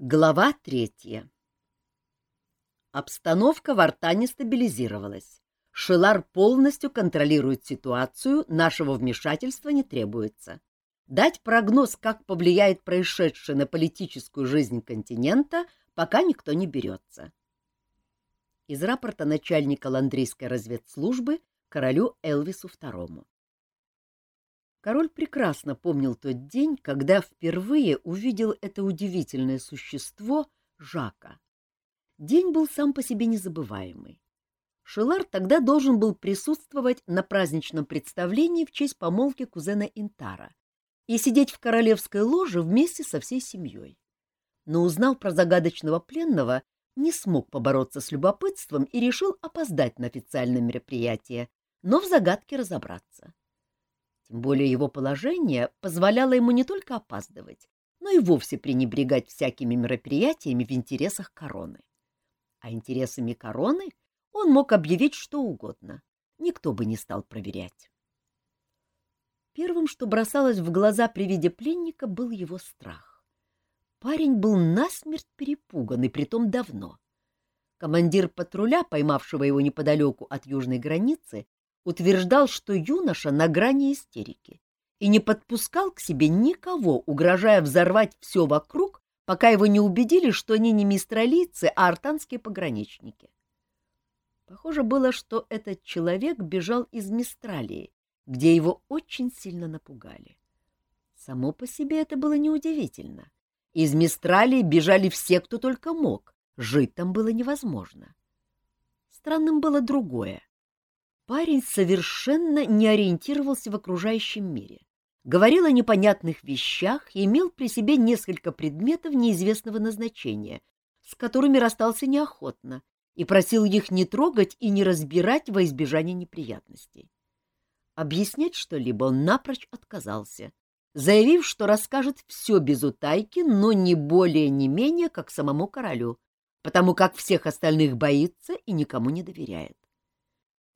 Глава третья Обстановка в Артане стабилизировалась. Шелар полностью контролирует ситуацию, нашего вмешательства не требуется. Дать прогноз, как повлияет происшедшее на политическую жизнь континента, пока никто не берется. Из рапорта начальника ландрийской разведслужбы королю Элвису II. Король прекрасно помнил тот день, когда впервые увидел это удивительное существо Жака. День был сам по себе незабываемый. Шелар тогда должен был присутствовать на праздничном представлении в честь помолвки кузена Интара и сидеть в королевской ложе вместе со всей семьей. Но узнав про загадочного пленного, не смог побороться с любопытством и решил опоздать на официальное мероприятие, но в загадке разобраться. Тем более его положение позволяло ему не только опаздывать, но и вовсе пренебрегать всякими мероприятиями в интересах короны. А интересами короны он мог объявить что угодно. Никто бы не стал проверять. Первым, что бросалось в глаза при виде пленника, был его страх. Парень был насмерть перепуган, и притом давно. Командир патруля, поймавшего его неподалеку от южной границы, утверждал, что юноша на грани истерики и не подпускал к себе никого, угрожая взорвать все вокруг, пока его не убедили, что они не мистралийцы, а артанские пограничники. Похоже было, что этот человек бежал из Мистралии, где его очень сильно напугали. Само по себе это было неудивительно. Из Мистралии бежали все, кто только мог, жить там было невозможно. Странным было другое. Парень совершенно не ориентировался в окружающем мире. Говорил о непонятных вещах и имел при себе несколько предметов неизвестного назначения, с которыми расстался неохотно, и просил их не трогать и не разбирать во избежание неприятностей. Объяснять что-либо он напрочь отказался, заявив, что расскажет все без утайки, но не более не менее, как самому королю, потому как всех остальных боится и никому не доверяет.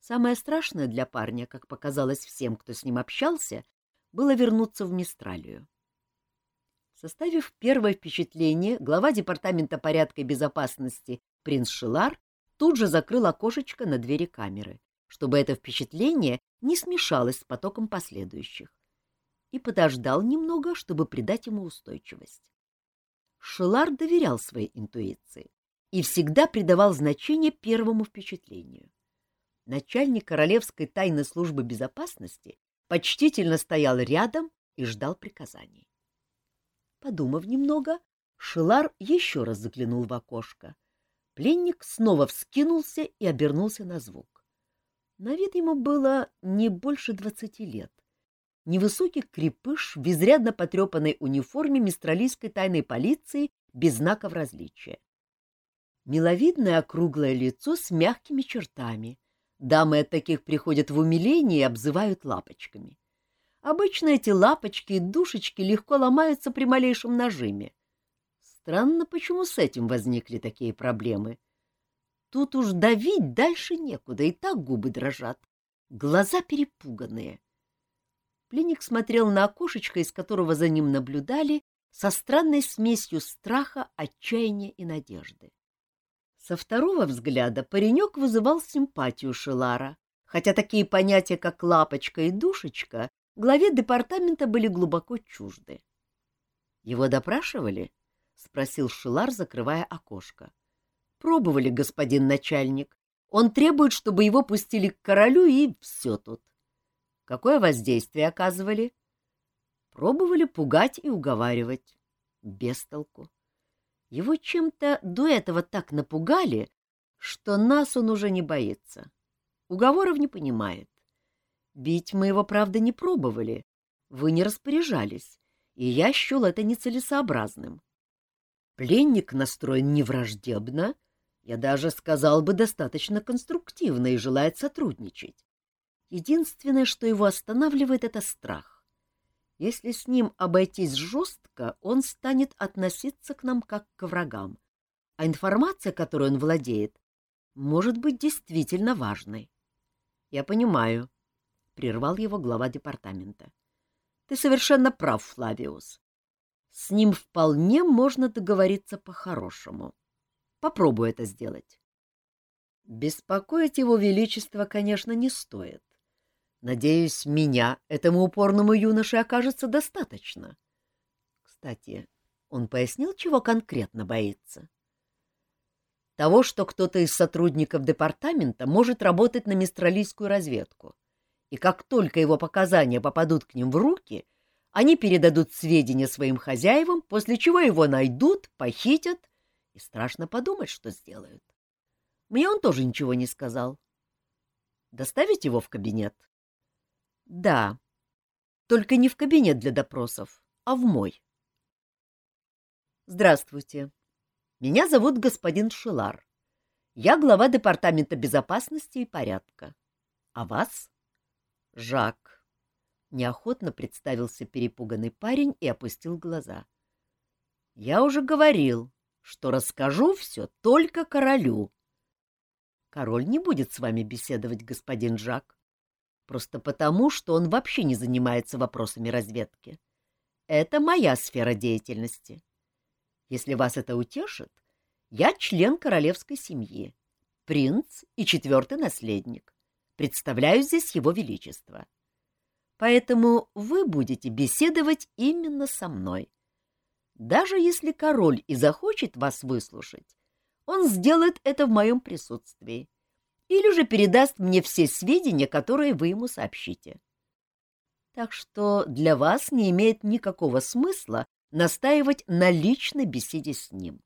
Самое страшное для парня, как показалось всем, кто с ним общался, было вернуться в Мистралию. Составив первое впечатление, глава Департамента порядка и безопасности принц Шилар тут же закрыл окошечко на двери камеры, чтобы это впечатление не смешалось с потоком последующих, и подождал немного, чтобы придать ему устойчивость. Шилар доверял своей интуиции и всегда придавал значение первому впечатлению начальник Королевской тайной службы безопасности почтительно стоял рядом и ждал приказаний. Подумав немного, Шилар еще раз заглянул в окошко. Пленник снова вскинулся и обернулся на звук. На вид ему было не больше двадцати лет. Невысокий крепыш в изрядно потрепанной униформе мистралийской тайной полиции без знаков различия. Миловидное округлое лицо с мягкими чертами, Дамы от таких приходят в умиление и обзывают лапочками. Обычно эти лапочки и душечки легко ломаются при малейшем нажиме. Странно, почему с этим возникли такие проблемы. Тут уж давить дальше некуда, и так губы дрожат. Глаза перепуганные. Пленник смотрел на окошечко, из которого за ним наблюдали, со странной смесью страха, отчаяния и надежды. Со второго взгляда паренек вызывал симпатию Шелара, хотя такие понятия, как лапочка и душечка, главе департамента были глубоко чужды. — Его допрашивали? — спросил Шелар, закрывая окошко. — Пробовали, господин начальник. Он требует, чтобы его пустили к королю, и все тут. Какое воздействие оказывали? Пробовали пугать и уговаривать. Без толку. Его чем-то до этого так напугали, что нас он уже не боится. Уговоров не понимает. Бить мы его, правда, не пробовали. Вы не распоряжались, и я счел это нецелесообразным. Пленник настроен не враждебно, я даже сказал бы достаточно конструктивно и желает сотрудничать. Единственное, что его останавливает, — это страх. Если с ним обойтись жестко, он станет относиться к нам как к врагам, а информация, которой он владеет, может быть действительно важной. — Я понимаю, — прервал его глава департамента. — Ты совершенно прав, Флавиус. С ним вполне можно договориться по-хорошему. Попробую это сделать. Беспокоить его величество, конечно, не стоит. Надеюсь, меня этому упорному юноше окажется достаточно. Кстати, он пояснил, чего конкретно боится. Того, что кто-то из сотрудников департамента может работать на мистралийскую разведку, и как только его показания попадут к ним в руки, они передадут сведения своим хозяевам, после чего его найдут, похитят, и страшно подумать, что сделают. Мне он тоже ничего не сказал. Доставить его в кабинет? Да, только не в кабинет для допросов, а в мой. Здравствуйте. Меня зовут господин Шилар. Я глава Департамента безопасности и порядка. А вас? Жак. Неохотно представился перепуганный парень и опустил глаза. — Я уже говорил, что расскажу все только королю. — Король не будет с вами беседовать, господин Жак. Просто потому, что он вообще не занимается вопросами разведки. Это моя сфера деятельности. Если вас это утешит, я член королевской семьи, принц и четвертый наследник. Представляю здесь его величество. — Поэтому вы будете беседовать именно со мной. Даже если король и захочет вас выслушать, он сделает это в моем присутствии или же передаст мне все сведения, которые вы ему сообщите. Так что для вас не имеет никакого смысла настаивать на личной беседе с ним.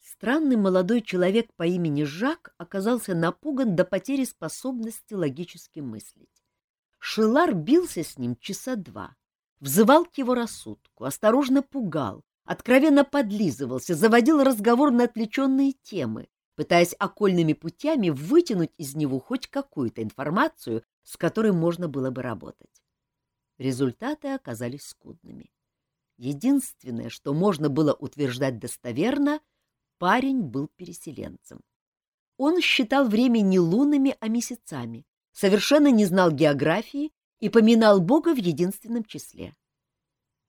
Странный молодой человек по имени Жак оказался напуган до потери способности логически мыслить. Шилар бился с ним часа два, взывал к его рассудку, осторожно пугал, откровенно подлизывался, заводил разговор на отвлеченные темы, пытаясь окольными путями вытянуть из него хоть какую-то информацию, с которой можно было бы работать. Результаты оказались скудными. Единственное, что можно было утверждать достоверно, парень был переселенцем. Он считал время не лунами, а месяцами, совершенно не знал географии и поминал Бога в единственном числе.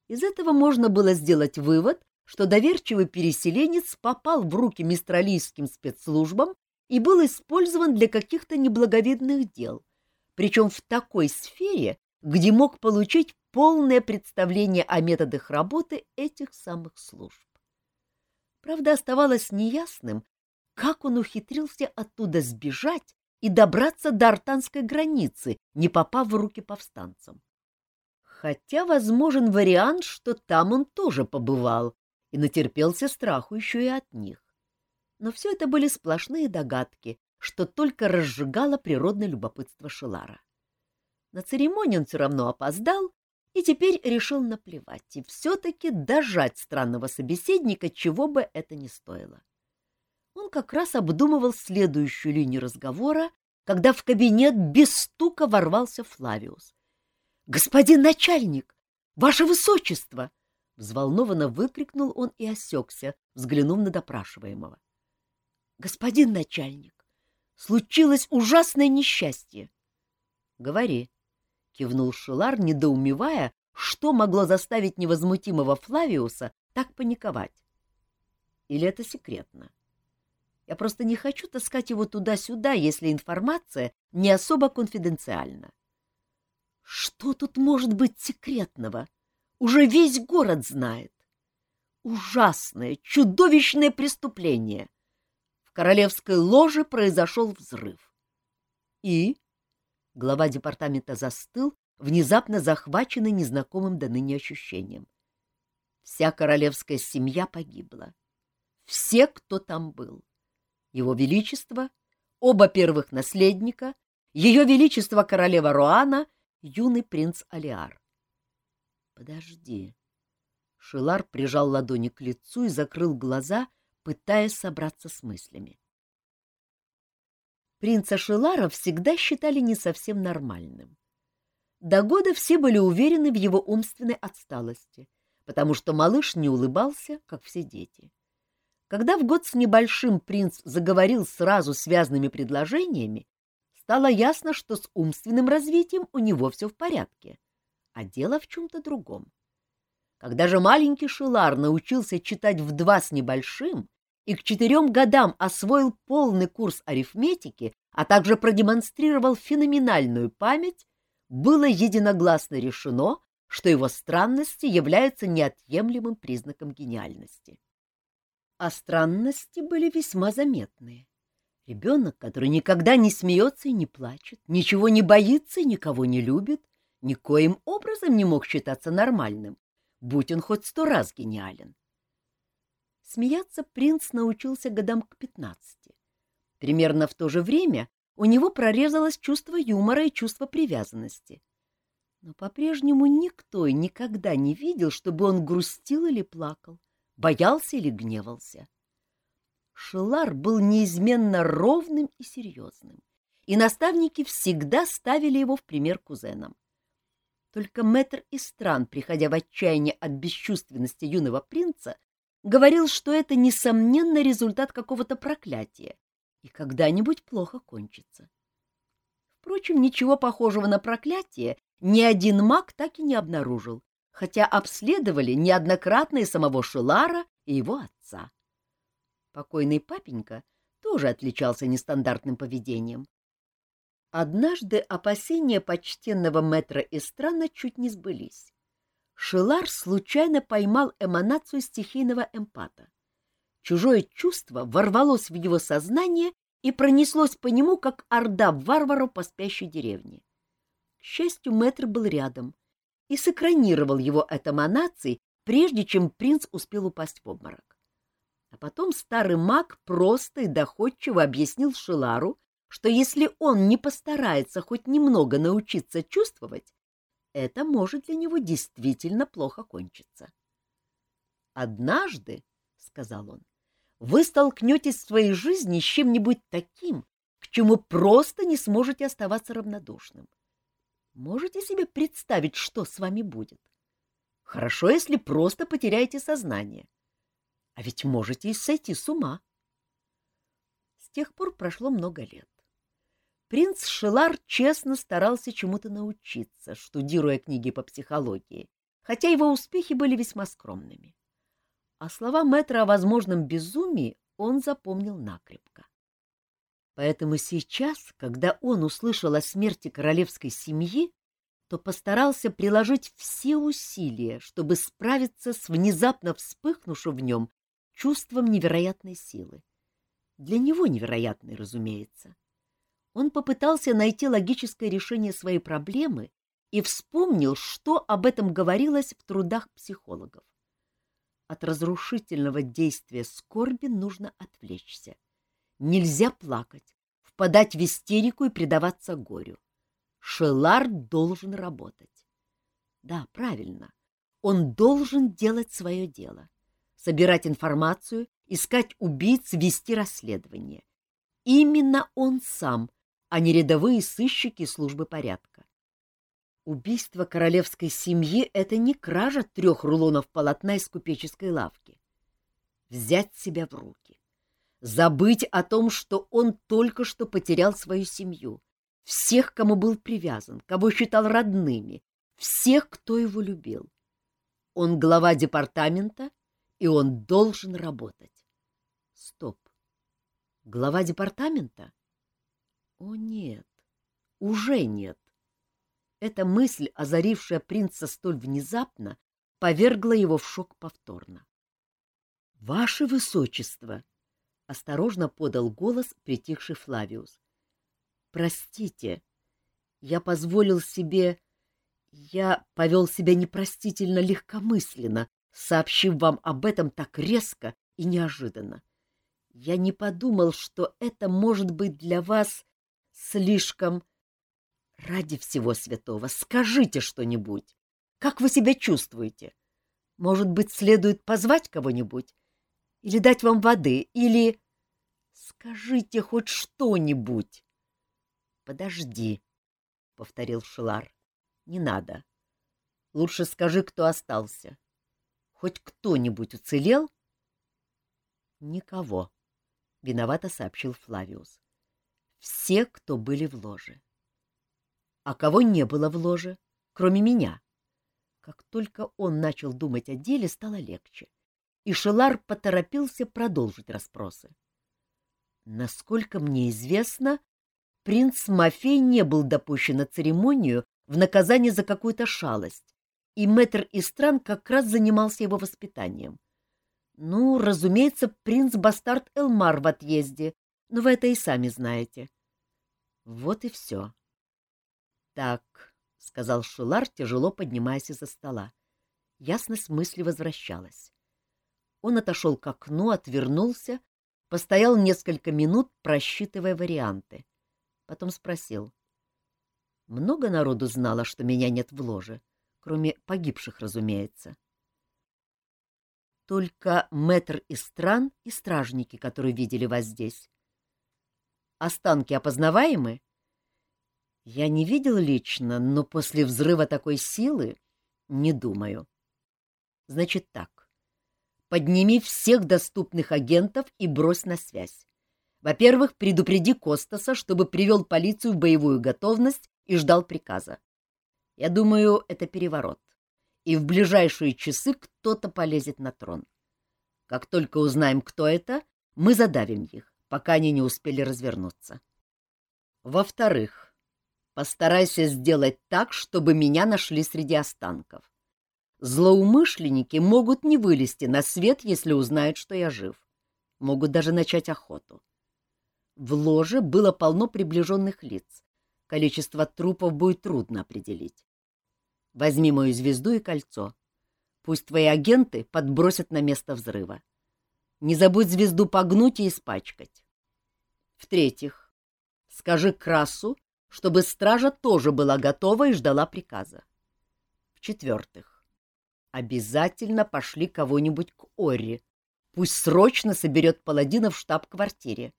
Из этого можно было сделать вывод, что доверчивый переселенец попал в руки мистралийским спецслужбам и был использован для каких-то неблаговидных дел, причем в такой сфере, где мог получить полное представление о методах работы этих самых служб. Правда, оставалось неясным, как он ухитрился оттуда сбежать и добраться до артанской границы, не попав в руки повстанцам. Хотя возможен вариант, что там он тоже побывал и натерпелся страху еще и от них. Но все это были сплошные догадки, что только разжигало природное любопытство Шелара. На церемонию он все равно опоздал и теперь решил наплевать и все-таки дожать странного собеседника, чего бы это ни стоило. Он как раз обдумывал следующую линию разговора, когда в кабинет без стука ворвался Флавиус. — Господин начальник! Ваше высочество! — взволнованно выкрикнул он и осекся, взглянув на допрашиваемого. — Господин начальник, случилось ужасное несчастье. — Говори, — кивнул Шилар, недоумевая, что могло заставить невозмутимого Флавиуса так паниковать. Или это секретно? — я просто не хочу таскать его туда-сюда, если информация не особо конфиденциальна. Что тут может быть секретного? Уже весь город знает. Ужасное, чудовищное преступление. В королевской ложе произошел взрыв. И глава департамента застыл, внезапно захваченный незнакомым до ныне ощущением. Вся королевская семья погибла. Все, кто там был его величество, оба первых наследника, ее величество королева Руана, юный принц Алиар. Подожди. Шилар прижал ладони к лицу и закрыл глаза, пытаясь собраться с мыслями. Принца Шилара всегда считали не совсем нормальным. До года все были уверены в его умственной отсталости, потому что малыш не улыбался, как все дети. Когда в год с небольшим принц заговорил сразу связанными предложениями, стало ясно, что с умственным развитием у него все в порядке, а дело в чем-то другом. Когда же маленький Шилар научился читать в два с небольшим и к четырем годам освоил полный курс арифметики, а также продемонстрировал феноменальную память, было единогласно решено, что его странности являются неотъемлемым признаком гениальности. А странности были весьма заметные. Ребенок, который никогда не смеется и не плачет, ничего не боится и никого не любит, никоим образом не мог считаться нормальным, будь он хоть сто раз гениален. Смеяться принц научился годам к пятнадцати. Примерно в то же время у него прорезалось чувство юмора и чувство привязанности. Но по-прежнему никто и никогда не видел, чтобы он грустил или плакал, боялся или гневался. Шелар был неизменно ровным и серьезным, и наставники всегда ставили его в пример кузенам. Только мэтр Истран, приходя в отчаяние от бесчувственности юного принца, говорил, что это, несомненно, результат какого-то проклятия, и когда-нибудь плохо кончится. Впрочем, ничего похожего на проклятие ни один маг так и не обнаружил, хотя обследовали неоднократно и самого Шилара и его отца. Покойный папенька тоже отличался нестандартным поведением. Однажды опасения почтенного мэтра Эстрана чуть не сбылись. Шилар случайно поймал эманацию стихийного эмпата. Чужое чувство ворвалось в его сознание и пронеслось по нему, как орда варваров по спящей деревне. К счастью, мэтр был рядом и сэкранировал его от эманаций, прежде чем принц успел упасть в обморок. А потом старый маг просто и доходчиво объяснил Шилару, что если он не постарается хоть немного научиться чувствовать, это может для него действительно плохо кончиться. «Однажды, — сказал он, вы столкнетесь в своей жизни с чем-нибудь таким, к чему просто не сможете оставаться равнодушным. Можете себе представить, что с вами будет? Хорошо, если просто потеряете сознание. А ведь можете и сойти с ума. С тех пор прошло много лет. Принц Шелар честно старался чему-то научиться, штудируя книги по психологии, хотя его успехи были весьма скромными а слова мэтра о возможном безумии он запомнил накрепко. Поэтому сейчас, когда он услышал о смерти королевской семьи, то постарался приложить все усилия, чтобы справиться с внезапно вспыхнувшим в нем чувством невероятной силы. Для него невероятной, разумеется. Он попытался найти логическое решение своей проблемы и вспомнил, что об этом говорилось в трудах психологов. От разрушительного действия скорби нужно отвлечься. Нельзя плакать, впадать в истерику и предаваться горю. Шелар должен работать. Да, правильно. Он должен делать свое дело. Собирать информацию, искать убийц, вести расследование. Именно он сам, а не рядовые сыщики службы порядка. Убийство королевской семьи — это не кража трех рулонов полотна из купеческой лавки. Взять себя в руки. Забыть о том, что он только что потерял свою семью, всех, кому был привязан, кого считал родными, всех, кто его любил. Он глава департамента, и он должен работать. Стоп. Глава департамента? О, нет. Уже нет. Эта мысль, озарившая принца столь внезапно, повергла его в шок повторно. — Ваше Высочество! — осторожно подал голос притихший Флавиус. — Простите, я позволил себе... Я повел себя непростительно легкомысленно, сообщив вам об этом так резко и неожиданно. Я не подумал, что это может быть для вас слишком... Ради всего святого, скажите что-нибудь. Как вы себя чувствуете? Может быть, следует позвать кого-нибудь? Или дать вам воды? Или... Скажите хоть что-нибудь. Подожди, — повторил Шилар. Не надо. Лучше скажи, кто остался. Хоть кто-нибудь уцелел? Никого, — виновато сообщил Флавиус. Все, кто были в ложе а кого не было в ложе, кроме меня. Как только он начал думать о деле, стало легче, и Шелар поторопился продолжить расспросы. Насколько мне известно, принц Мафей не был допущен на церемонию в наказание за какую-то шалость, и мэтр Истран как раз занимался его воспитанием. Ну, разумеется, принц-бастард Элмар в отъезде, но вы это и сами знаете. Вот и все. — Так, — сказал Шулар, тяжело поднимаясь из-за стола. Ясность мысли возвращалась. Он отошел к окну, отвернулся, постоял несколько минут, просчитывая варианты. Потом спросил. — Много народу знало, что меня нет в ложе, кроме погибших, разумеется. — Только мэтр из стран и стражники, которые видели вас здесь. Останки опознаваемы? Я не видел лично, но после взрыва такой силы не думаю. Значит так. Подними всех доступных агентов и брось на связь. Во-первых, предупреди Костаса, чтобы привел полицию в боевую готовность и ждал приказа. Я думаю, это переворот. И в ближайшие часы кто-то полезет на трон. Как только узнаем, кто это, мы задавим их пока они не успели развернуться. Во-вторых, постарайся сделать так, чтобы меня нашли среди останков. Злоумышленники могут не вылезти на свет, если узнают, что я жив. Могут даже начать охоту. В ложе было полно приближенных лиц. Количество трупов будет трудно определить. Возьми мою звезду и кольцо. Пусть твои агенты подбросят на место взрыва. Не забудь звезду погнуть и испачкать. В-третьих, скажи Красу, чтобы стража тоже была готова и ждала приказа. В-четвертых, обязательно пошли кого-нибудь к Орри. Пусть срочно соберет паладинов в штаб-квартире,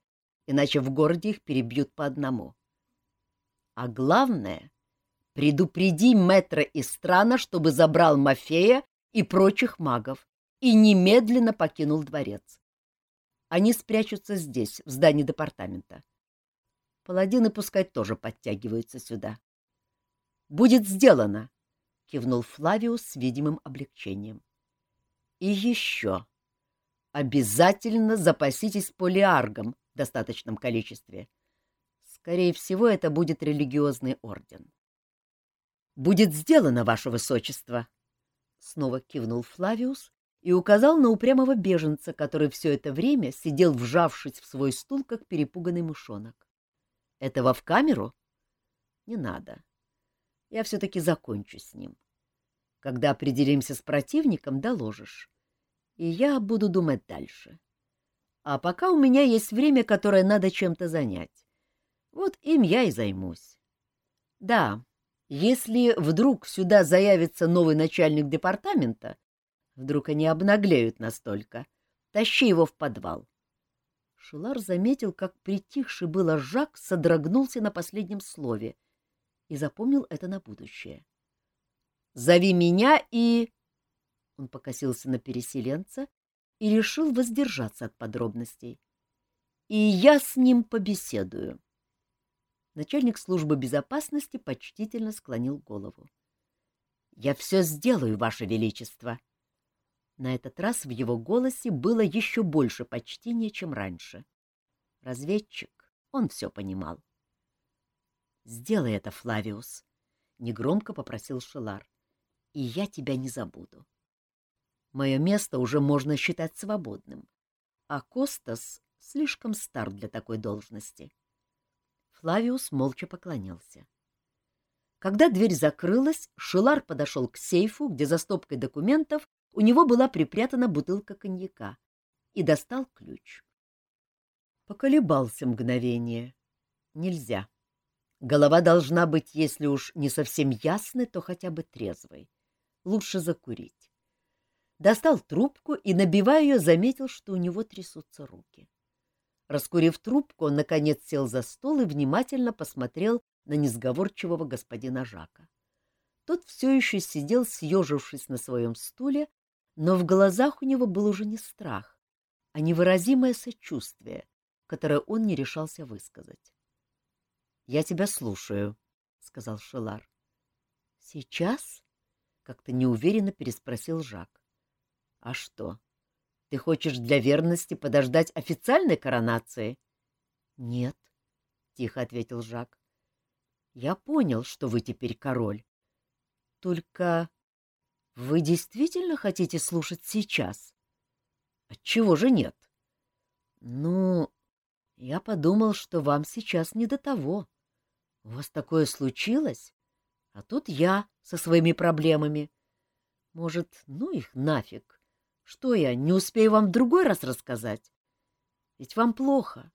иначе в городе их перебьют по одному. А главное, предупреди мэтра из страна, чтобы забрал Мафея и прочих магов, и немедленно покинул дворец. Они спрячутся здесь, в здании департамента. Паладины пускай тоже подтягиваются сюда. — Будет сделано! — кивнул Флавиус с видимым облегчением. — И еще. Обязательно запаситесь полиаргом в достаточном количестве. Скорее всего, это будет религиозный орден. — Будет сделано, ваше высочество! — снова кивнул Флавиус и указал на упрямого беженца, который все это время сидел, вжавшись в свой стул, как перепуганный мышонок. — Этого в камеру? — Не надо. Я все-таки закончу с ним. Когда определимся с противником, доложишь. И я буду думать дальше. А пока у меня есть время, которое надо чем-то занять. Вот им я и займусь. Да, если вдруг сюда заявится новый начальник департамента, Вдруг они обнаглеют настолько. Тащи его в подвал. Шулар заметил, как притихший было Жак содрогнулся на последнем слове и запомнил это на будущее. «Зови меня и...» Он покосился на переселенца и решил воздержаться от подробностей. «И я с ним побеседую». Начальник службы безопасности почтительно склонил голову. «Я все сделаю, Ваше Величество!» На этот раз в его голосе было еще больше почтения, чем раньше. Разведчик, он все понимал. — Сделай это, Флавиус, — негромко попросил Шелар, — и я тебя не забуду. Мое место уже можно считать свободным, а Костас слишком стар для такой должности. Флавиус молча поклонился. Когда дверь закрылась, Шелар подошел к сейфу, где за стопкой документов у него была припрятана бутылка коньяка, и достал ключ. Поколебался мгновение. Нельзя. Голова должна быть, если уж не совсем ясной, то хотя бы трезвой. Лучше закурить. Достал трубку и, набивая ее, заметил, что у него трясутся руки. Раскурив трубку, он, наконец, сел за стол и внимательно посмотрел на несговорчивого господина Жака. Тот все еще сидел, съежившись на своем стуле, но в глазах у него был уже не страх, а невыразимое сочувствие, которое он не решался высказать. — Я тебя слушаю, — сказал Шелар. — Сейчас? Как-то неуверенно переспросил Жак. — А что, ты хочешь для верности подождать официальной коронации? — Нет, — тихо ответил Жак. — Я понял, что вы теперь король. Только вы действительно хотите слушать сейчас? Отчего же нет? Ну, я подумал, что вам сейчас не до того. У вас такое случилось, а тут я со своими проблемами. Может, ну их нафиг. Что я, не успею вам в другой раз рассказать? Ведь вам плохо.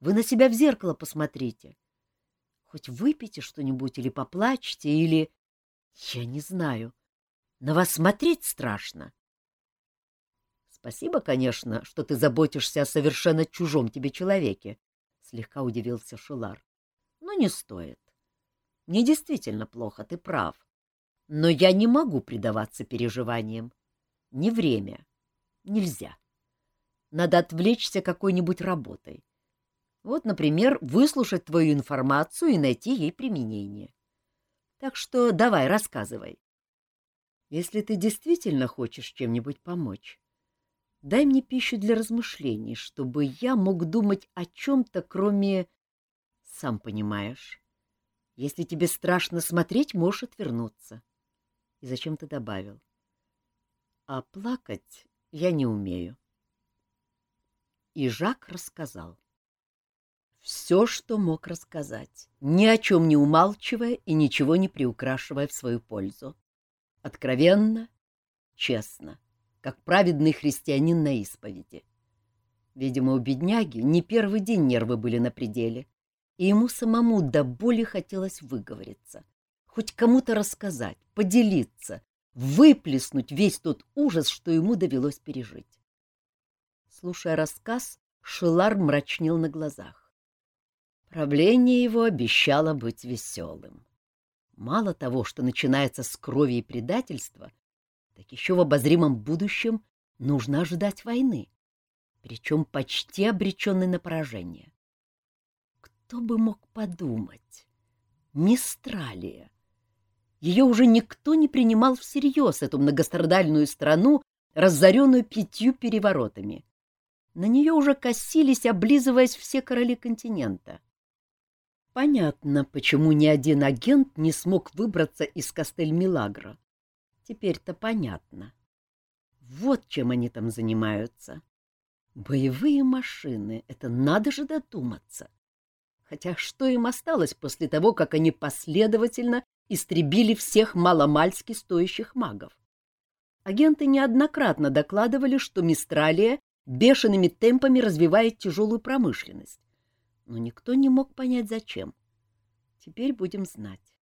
Вы на себя в зеркало посмотрите. Хоть выпейте что-нибудь или поплачьте, или... Я не знаю. На вас смотреть страшно. Спасибо, конечно, что ты заботишься о совершенно чужом тебе человеке, — слегка удивился Шилар. Но не стоит. Мне действительно плохо, ты прав. Но я не могу предаваться переживаниям. Не время. Нельзя. Надо отвлечься какой-нибудь работой. Вот, например, выслушать твою информацию и найти ей применение. Так что давай, рассказывай. Если ты действительно хочешь чем-нибудь помочь, дай мне пищу для размышлений, чтобы я мог думать о чем-то, кроме... Сам понимаешь. Если тебе страшно смотреть, можешь отвернуться. И зачем ты добавил? А плакать я не умею. И Жак рассказал. Все, что мог рассказать, ни о чем не умалчивая и ничего не приукрашивая в свою пользу. Откровенно, честно, как праведный христианин на исповеди. Видимо, у бедняги не первый день нервы были на пределе, и ему самому до боли хотелось выговориться, хоть кому-то рассказать, поделиться, выплеснуть весь тот ужас, что ему довелось пережить. Слушая рассказ, Шилар мрачнел на глазах. Правление его обещало быть веселым. Мало того, что начинается с крови и предательства, так еще в обозримом будущем нужно ожидать войны, причем почти обреченной на поражение. Кто бы мог подумать? Мистралия. Ее уже никто не принимал всерьез, эту многострадальную страну, разоренную пятью переворотами. На нее уже косились, облизываясь все короли континента. Понятно, почему ни один агент не смог выбраться из Кастель-Милагро. Теперь-то понятно. Вот чем они там занимаются. Боевые машины — это надо же додуматься. Хотя что им осталось после того, как они последовательно истребили всех маломальски стоящих магов? Агенты неоднократно докладывали, что Мистралия бешеными темпами развивает тяжелую промышленность. Но никто не мог понять, зачем. Теперь будем знать.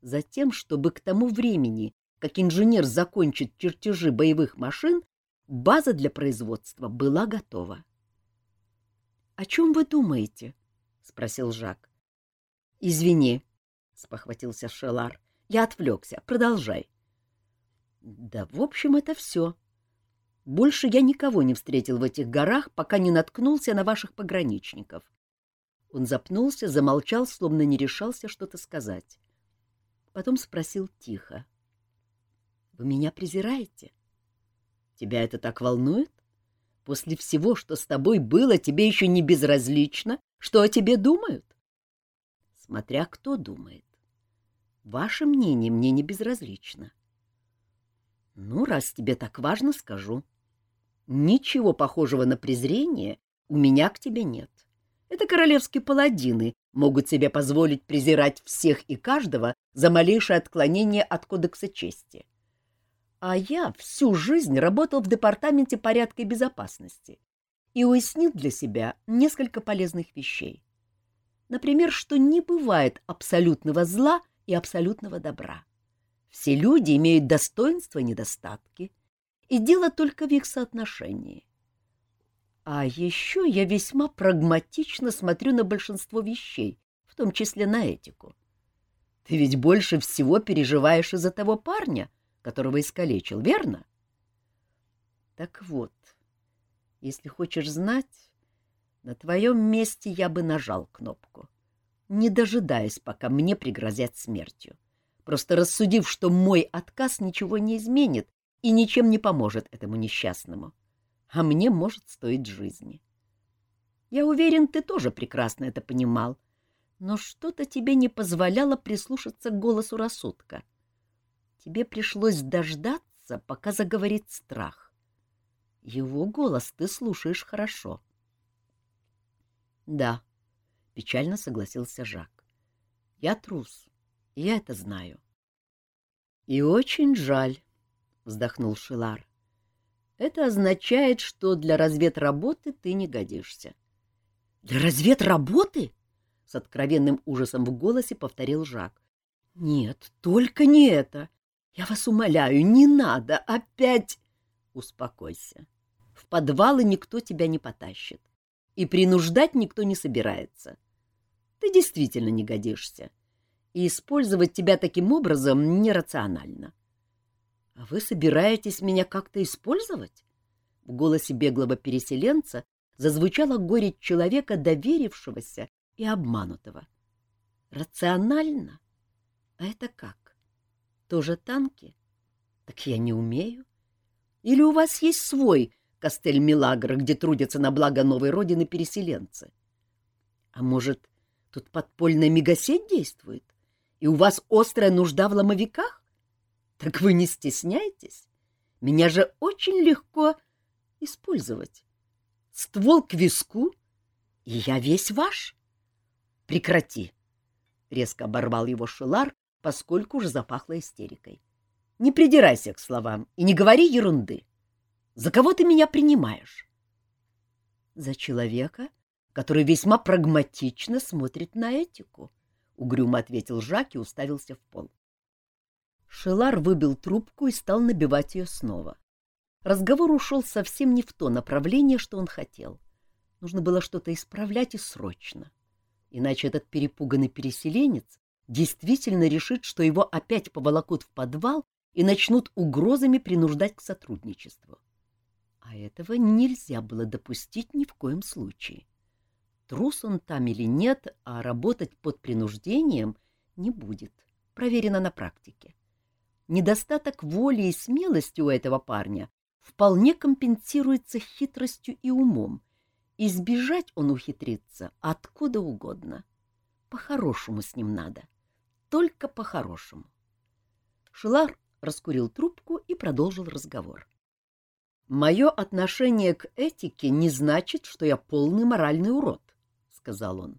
Затем, чтобы к тому времени, как инженер закончит чертежи боевых машин, база для производства была готова. — О чем вы думаете? — спросил Жак. — Извини, — спохватился Шелар. — Я отвлекся. Продолжай. — Да, в общем, это все. Больше я никого не встретил в этих горах, пока не наткнулся на ваших пограничников. Он запнулся, замолчал, словно не решался что-то сказать. Потом спросил тихо. — Вы меня презираете? Тебя это так волнует? После всего, что с тобой было, тебе еще не безразлично, что о тебе думают? Смотря кто думает. Ваше мнение мне не безразлично. Ну, раз тебе так важно, скажу. Ничего похожего на презрение у меня к тебе нет. Это королевские паладины могут себе позволить презирать всех и каждого за малейшее отклонение от кодекса чести. А я всю жизнь работал в департаменте порядка и безопасности и уяснил для себя несколько полезных вещей. Например, что не бывает абсолютного зла и абсолютного добра. Все люди имеют достоинства и недостатки, и дело только в их соотношении. А еще я весьма прагматично смотрю на большинство вещей, в том числе на этику. Ты ведь больше всего переживаешь из-за того парня, которого искалечил, верно? Так вот, если хочешь знать, на твоем месте я бы нажал кнопку, не дожидаясь, пока мне пригрозят смертью. просто рассудив, что мой отказ ничего не изменит и ничем не поможет этому несчастному, а мне может стоить жизни. Я уверен, ты тоже прекрасно это понимал, но что-то тебе не позволяло прислушаться к голосу рассудка. Тебе пришлось дождаться, пока заговорит страх. Его голос ты слушаешь хорошо. — Да, — печально согласился Жак. — Я трус, я это знаю. — И очень жаль, — вздохнул Шилар. — Это означает, что для разведработы ты не годишься. — Для разведработы? — с откровенным ужасом в голосе повторил Жак. — Нет, только не это. Я вас умоляю, не надо опять... Успокойся. В подвалы никто тебя не потащит. И принуждать никто не собирается. Ты действительно не годишься. И использовать тебя таким образом нерационально. А вы собираетесь меня как-то использовать? В голосе беглого переселенца зазвучала горечь человека, доверившегося и обманутого. Рационально? А это как? Тоже танки? Так я не умею. Или у вас есть свой Кастель-Милагро, где трудятся на благо новой родины переселенцы? А может, тут подпольная мегасеть действует? И у вас острая нужда в ломовиках? Так вы не стесняйтесь. Меня же очень легко использовать. Ствол к виску, и я весь ваш. Прекрати, — резко оборвал его Шилар, поскольку уже запахло истерикой. Не придирайся к словам и не говори ерунды. За кого ты меня принимаешь? За человека, который весьма прагматично смотрит на этику, — угрюмо ответил Жак и уставился в пол. Шелар выбил трубку и стал набивать ее снова. Разговор ушел совсем не в то направление, что он хотел. Нужно было что-то исправлять и срочно. Иначе этот перепуганный переселенец действительно решит, что его опять поволокут в подвал и начнут угрозами принуждать к сотрудничеству. А этого нельзя было допустить ни в коем случае. Трус он там или нет, а работать под принуждением не будет. Проверено на практике. Недостаток воли и смелости у этого парня вполне компенсируется хитростью и умом, Избежать он ухитрится откуда угодно. По-хорошему с ним надо. Только по-хорошему. Шилар раскурил трубку и продолжил разговор. «Мое отношение к этике не значит, что я полный моральный урод», — сказал он.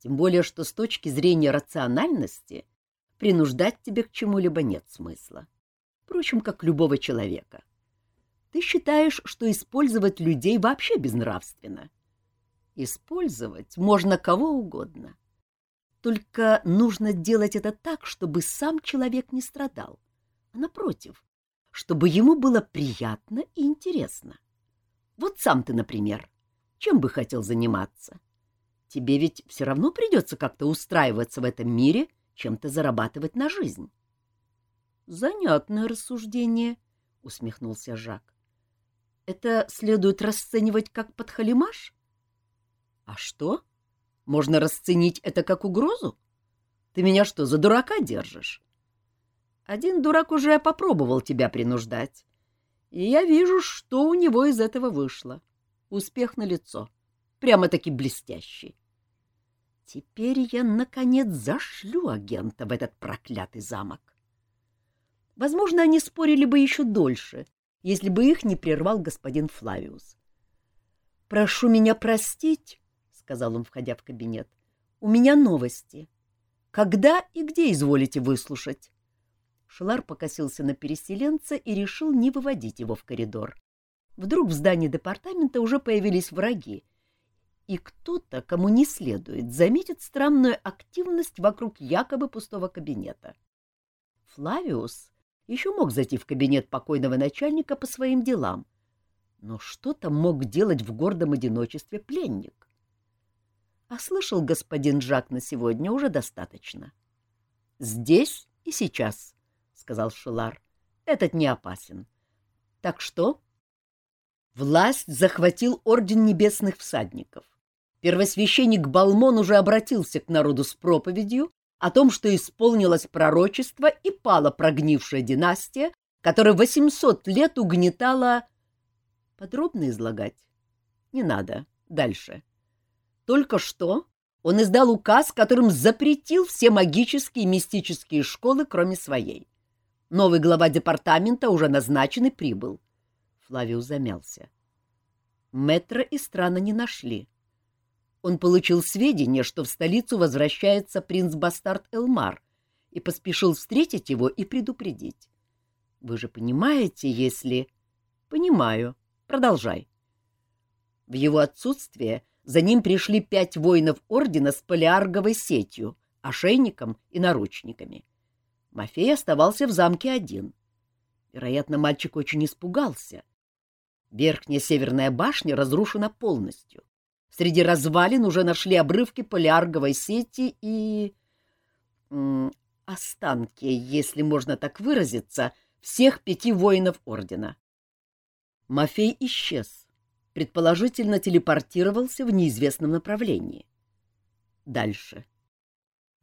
«Тем более, что с точки зрения рациональности принуждать тебя к чему-либо нет смысла. Впрочем, как любого человека. Ты считаешь, что использовать людей вообще безнравственно. Использовать можно кого угодно. Только нужно делать это так, чтобы сам человек не страдал, а напротив, чтобы ему было приятно и интересно. Вот сам ты, например, чем бы хотел заниматься? Тебе ведь все равно придется как-то устраиваться в этом мире, чем-то зарабатывать на жизнь. — Занятное рассуждение, — усмехнулся Жак. Это следует расценивать как подхалимаш? А что? Можно расценить это как угрозу? Ты меня что, за дурака держишь? Один дурак уже попробовал тебя принуждать. И я вижу, что у него из этого вышло. Успех на лицо. Прямо-таки блестящий. Теперь я, наконец, зашлю агента в этот проклятый замок. Возможно, они спорили бы еще дольше, если бы их не прервал господин Флавиус. «Прошу меня простить», — сказал он, входя в кабинет, — «у меня новости. Когда и где изволите выслушать?» Шелар покосился на переселенца и решил не выводить его в коридор. Вдруг в здании департамента уже появились враги, и кто-то, кому не следует, заметит странную активность вокруг якобы пустого кабинета. Флавиус еще мог зайти в кабинет покойного начальника по своим делам. Но что-то мог делать в гордом одиночестве пленник. А слышал господин Жак на сегодня уже достаточно. — Здесь и сейчас, — сказал Шелар. — Этот не опасен. Так что? Власть захватил Орден Небесных Всадников. Первосвященник Балмон уже обратился к народу с проповедью, о том, что исполнилось пророчество и пала прогнившая династия, которая 800 лет угнетала... Подробно излагать? Не надо. Дальше. Только что он издал указ, которым запретил все магические и мистические школы, кроме своей. Новый глава департамента уже назначен и прибыл. Флавиус замялся. Метра и страна не нашли. Он получил сведения, что в столицу возвращается принц-бастард Элмар, и поспешил встретить его и предупредить. Вы же понимаете, если... Понимаю. Продолжай. В его отсутствие за ним пришли пять воинов ордена с полиарговой сетью, ошейником и наручниками. Мафей оставался в замке один. Вероятно, мальчик очень испугался. Верхняя северная башня разрушена полностью. Среди развалин уже нашли обрывки полиарговой сети и... останки, если можно так выразиться, всех пяти воинов ордена. Мафей исчез, предположительно телепортировался в неизвестном направлении. Дальше.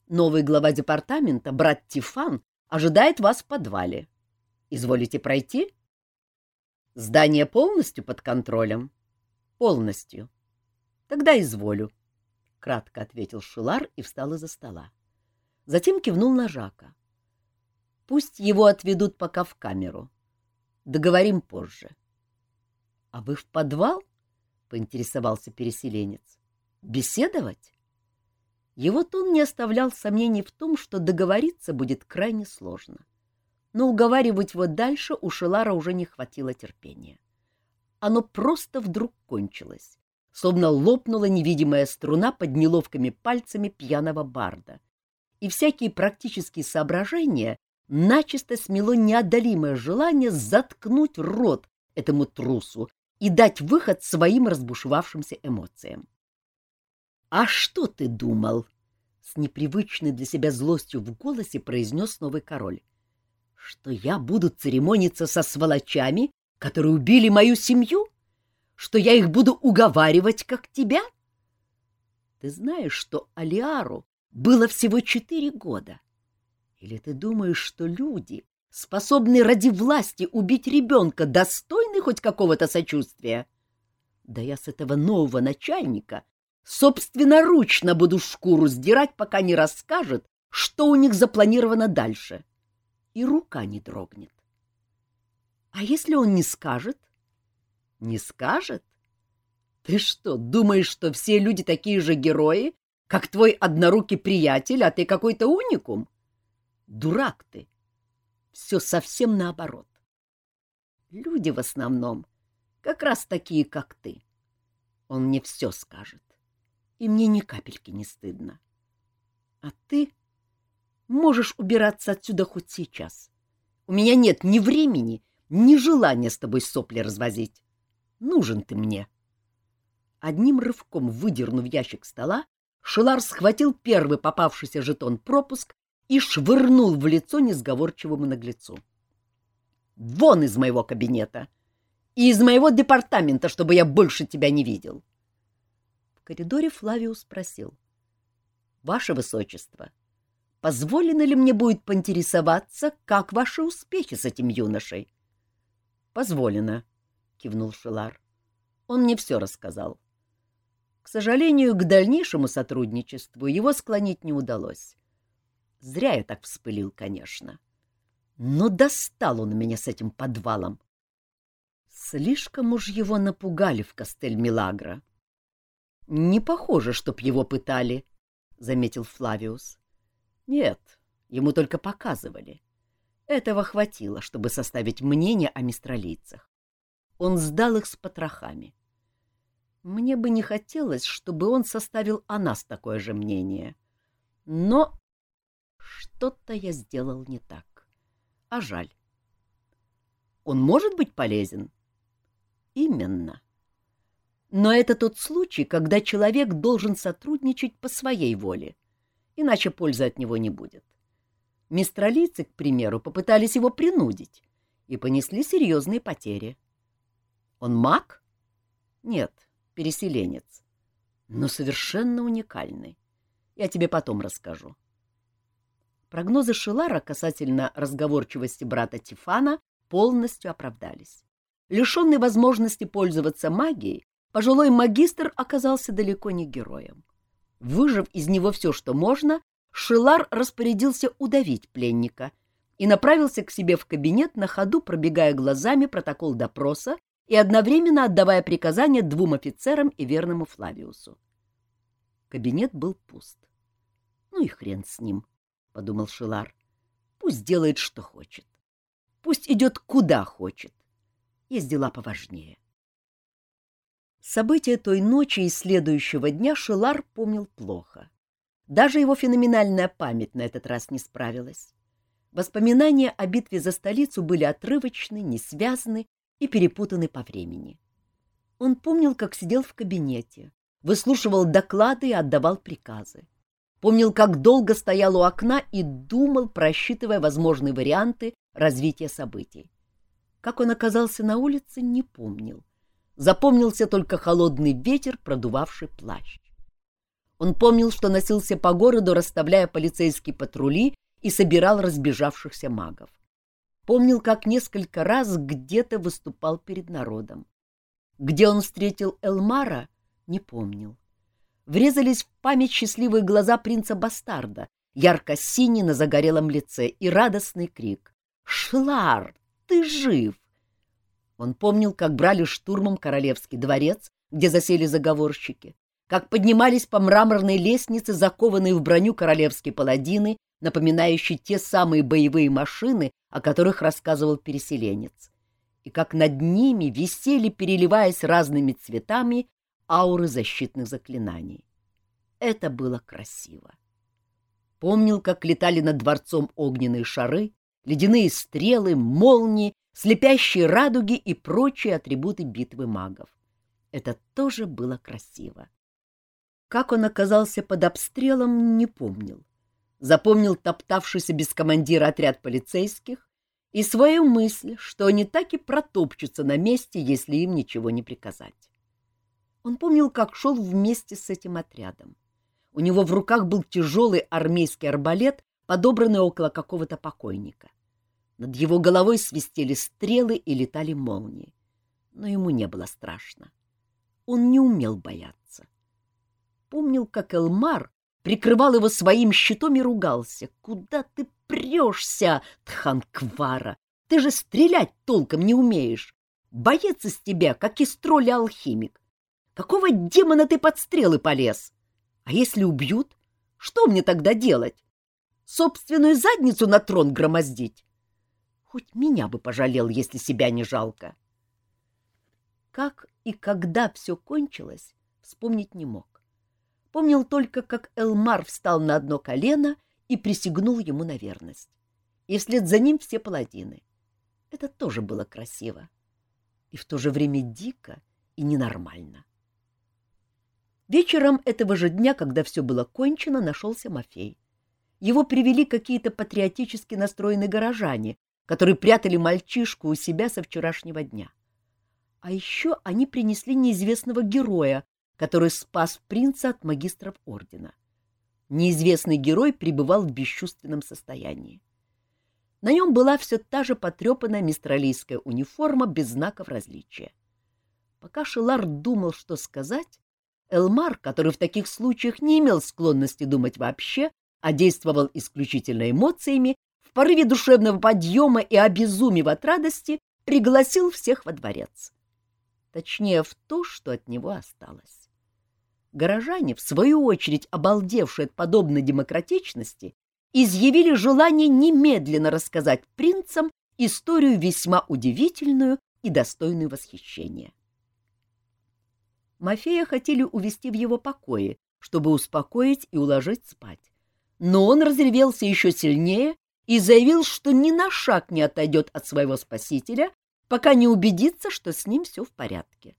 Новый глава департамента, брат Тифан, ожидает вас в подвале. Изволите пройти? Здание полностью под контролем? Полностью. Тогда изволю, — кратко ответил Шилар и встал из-за стола. Затем кивнул на Жака. Пусть его отведут пока в камеру. Договорим позже. — А вы в подвал? — поинтересовался переселенец. — Беседовать? Его тон не оставлял сомнений в том, что договориться будет крайне сложно. Но уговаривать его дальше у Шелара уже не хватило терпения. Оно просто вдруг кончилось, словно лопнула невидимая струна под неловкими пальцами пьяного барда. И всякие практические соображения начисто смело неодолимое желание заткнуть рот этому трусу и дать выход своим разбушевавшимся эмоциям. «А что ты думал?» — с непривычной для себя злостью в голосе произнес новый король. «Что я буду церемониться со сволочами, которые убили мою семью? Что я их буду уговаривать, как тебя?» «Ты знаешь, что Алиару было всего четыре года?» Или ты думаешь, что люди, способные ради власти убить ребенка, достойны хоть какого-то сочувствия? Да я с этого нового начальника собственноручно буду шкуру сдирать, пока не расскажет, что у них запланировано дальше. И рука не дрогнет. А если он не скажет? Не скажет? Ты что, думаешь, что все люди такие же герои, как твой однорукий приятель, а ты какой-то уникум? Дурак ты! Все совсем наоборот. Люди в основном как раз такие, как ты. Он мне все скажет, и мне ни капельки не стыдно. А ты можешь убираться отсюда хоть сейчас. У меня нет ни времени, ни желания с тобой сопли развозить. Нужен ты мне. Одним рывком выдернув ящик стола, Шелар схватил первый попавшийся жетон пропуск и швырнул в лицо несговорчивому наглецу. «Вон из моего кабинета! И из моего департамента, чтобы я больше тебя не видел!» В коридоре Флавиус спросил. «Ваше Высочество, позволено ли мне будет поинтересоваться, как ваши успехи с этим юношей?» «Позволено», — кивнул Шилар. «Он мне все рассказал. К сожалению, к дальнейшему сотрудничеству его склонить не удалось. Зря я так вспылил, конечно. Но достал он меня с этим подвалом. Слишком уж его напугали в Кастель-Милагро. — Не похоже, чтоб его пытали, — заметил Флавиус. — Нет, ему только показывали. Этого хватило, чтобы составить мнение о мистралийцах. Он сдал их с потрохами. Мне бы не хотелось, чтобы он составил о нас такое же мнение. Но что-то я сделал не так. А жаль. Он может быть полезен? Именно. Но это тот случай, когда человек должен сотрудничать по своей воле, иначе пользы от него не будет. Мистралийцы, к примеру, попытались его принудить и понесли серьезные потери. Он маг? Нет, переселенец, но совершенно уникальный. Я тебе потом расскажу. Прогнозы Шилара касательно разговорчивости брата Тифана полностью оправдались. Лишенный возможности пользоваться магией, пожилой магистр оказался далеко не героем. Выжив из него все, что можно, Шилар распорядился удавить пленника и направился к себе в кабинет на ходу, пробегая глазами протокол допроса и одновременно отдавая приказания двум офицерам и верному Флавиусу. Кабинет был пуст. Ну и хрен с ним, — подумал Шилар. Пусть делает, что хочет. Пусть идет, куда хочет. Есть дела поважнее. События той ночи и следующего дня Шилар помнил плохо. Даже его феноменальная память на этот раз не справилась. Воспоминания о битве за столицу были отрывочны, несвязны и перепутаны по времени. Он помнил, как сидел в кабинете, выслушивал доклады и отдавал приказы. Помнил, как долго стоял у окна и думал, просчитывая возможные варианты развития событий. Как он оказался на улице, не помнил. Запомнился только холодный ветер, продувавший плащ. Он помнил, что носился по городу, расставляя полицейские патрули и собирал разбежавшихся магов. Помнил, как несколько раз где-то выступал перед народом. Где он встретил Элмара, не помнил. Врезались в память счастливые глаза принца-бастарда, ярко-синий на загорелом лице и радостный крик. «Шлар, ты жив!» Он помнил, как брали штурмом королевский дворец, где засели заговорщики, как поднимались по мраморной лестнице, закованные в броню королевские паладины, напоминающие те самые боевые машины, о которых рассказывал переселенец, и как над ними висели, переливаясь разными цветами, ауры защитных заклинаний. Это было красиво. Помнил, как летали над дворцом огненные шары, ледяные стрелы, молнии, слепящие радуги и прочие атрибуты битвы магов. Это тоже было красиво. Как он оказался под обстрелом, не помнил. Запомнил топтавшийся без командира отряд полицейских и свою мысль, что они так и протопчутся на месте, если им ничего не приказать. Он помнил, как шел вместе с этим отрядом. У него в руках был тяжелый армейский арбалет, подобранный около какого-то покойника. Над его головой свистели стрелы и летали молнии. Но ему не было страшно. Он не умел бояться помнил, как Элмар прикрывал его своим щитом и ругался. «Куда ты прешься, Тханквара? Ты же стрелять толком не умеешь. Боец из тебя, как из тролля алхимик. Какого демона ты под стрелы полез? А если убьют, что мне тогда делать? Собственную задницу на трон громоздить? Хоть меня бы пожалел, если себя не жалко». Как и когда все кончилось, вспомнить не мог. Помнил только, как Элмар встал на одно колено и присягнул ему на верность. И вслед за ним все паладины. Это тоже было красиво. И в то же время дико и ненормально. Вечером этого же дня, когда все было кончено, нашелся Мафей. Его привели какие-то патриотически настроенные горожане, которые прятали мальчишку у себя со вчерашнего дня. А еще они принесли неизвестного героя, который спас принца от магистров ордена. Неизвестный герой пребывал в бесчувственном состоянии. На нем была все та же потрепанная мистралийская униформа без знаков различия. Пока Шелар думал, что сказать, Элмар, который в таких случаях не имел склонности думать вообще, а действовал исключительно эмоциями, в порыве душевного подъема и обезумев от радости, пригласил всех во дворец. Точнее, в то, что от него осталось. Горожане, в свою очередь обалдевшие от подобной демократичности, изъявили желание немедленно рассказать принцам историю весьма удивительную и достойную восхищения. Мафея хотели увести в его покое, чтобы успокоить и уложить спать. Но он разревелся еще сильнее и заявил, что ни на шаг не отойдет от своего спасителя, пока не убедится, что с ним все в порядке.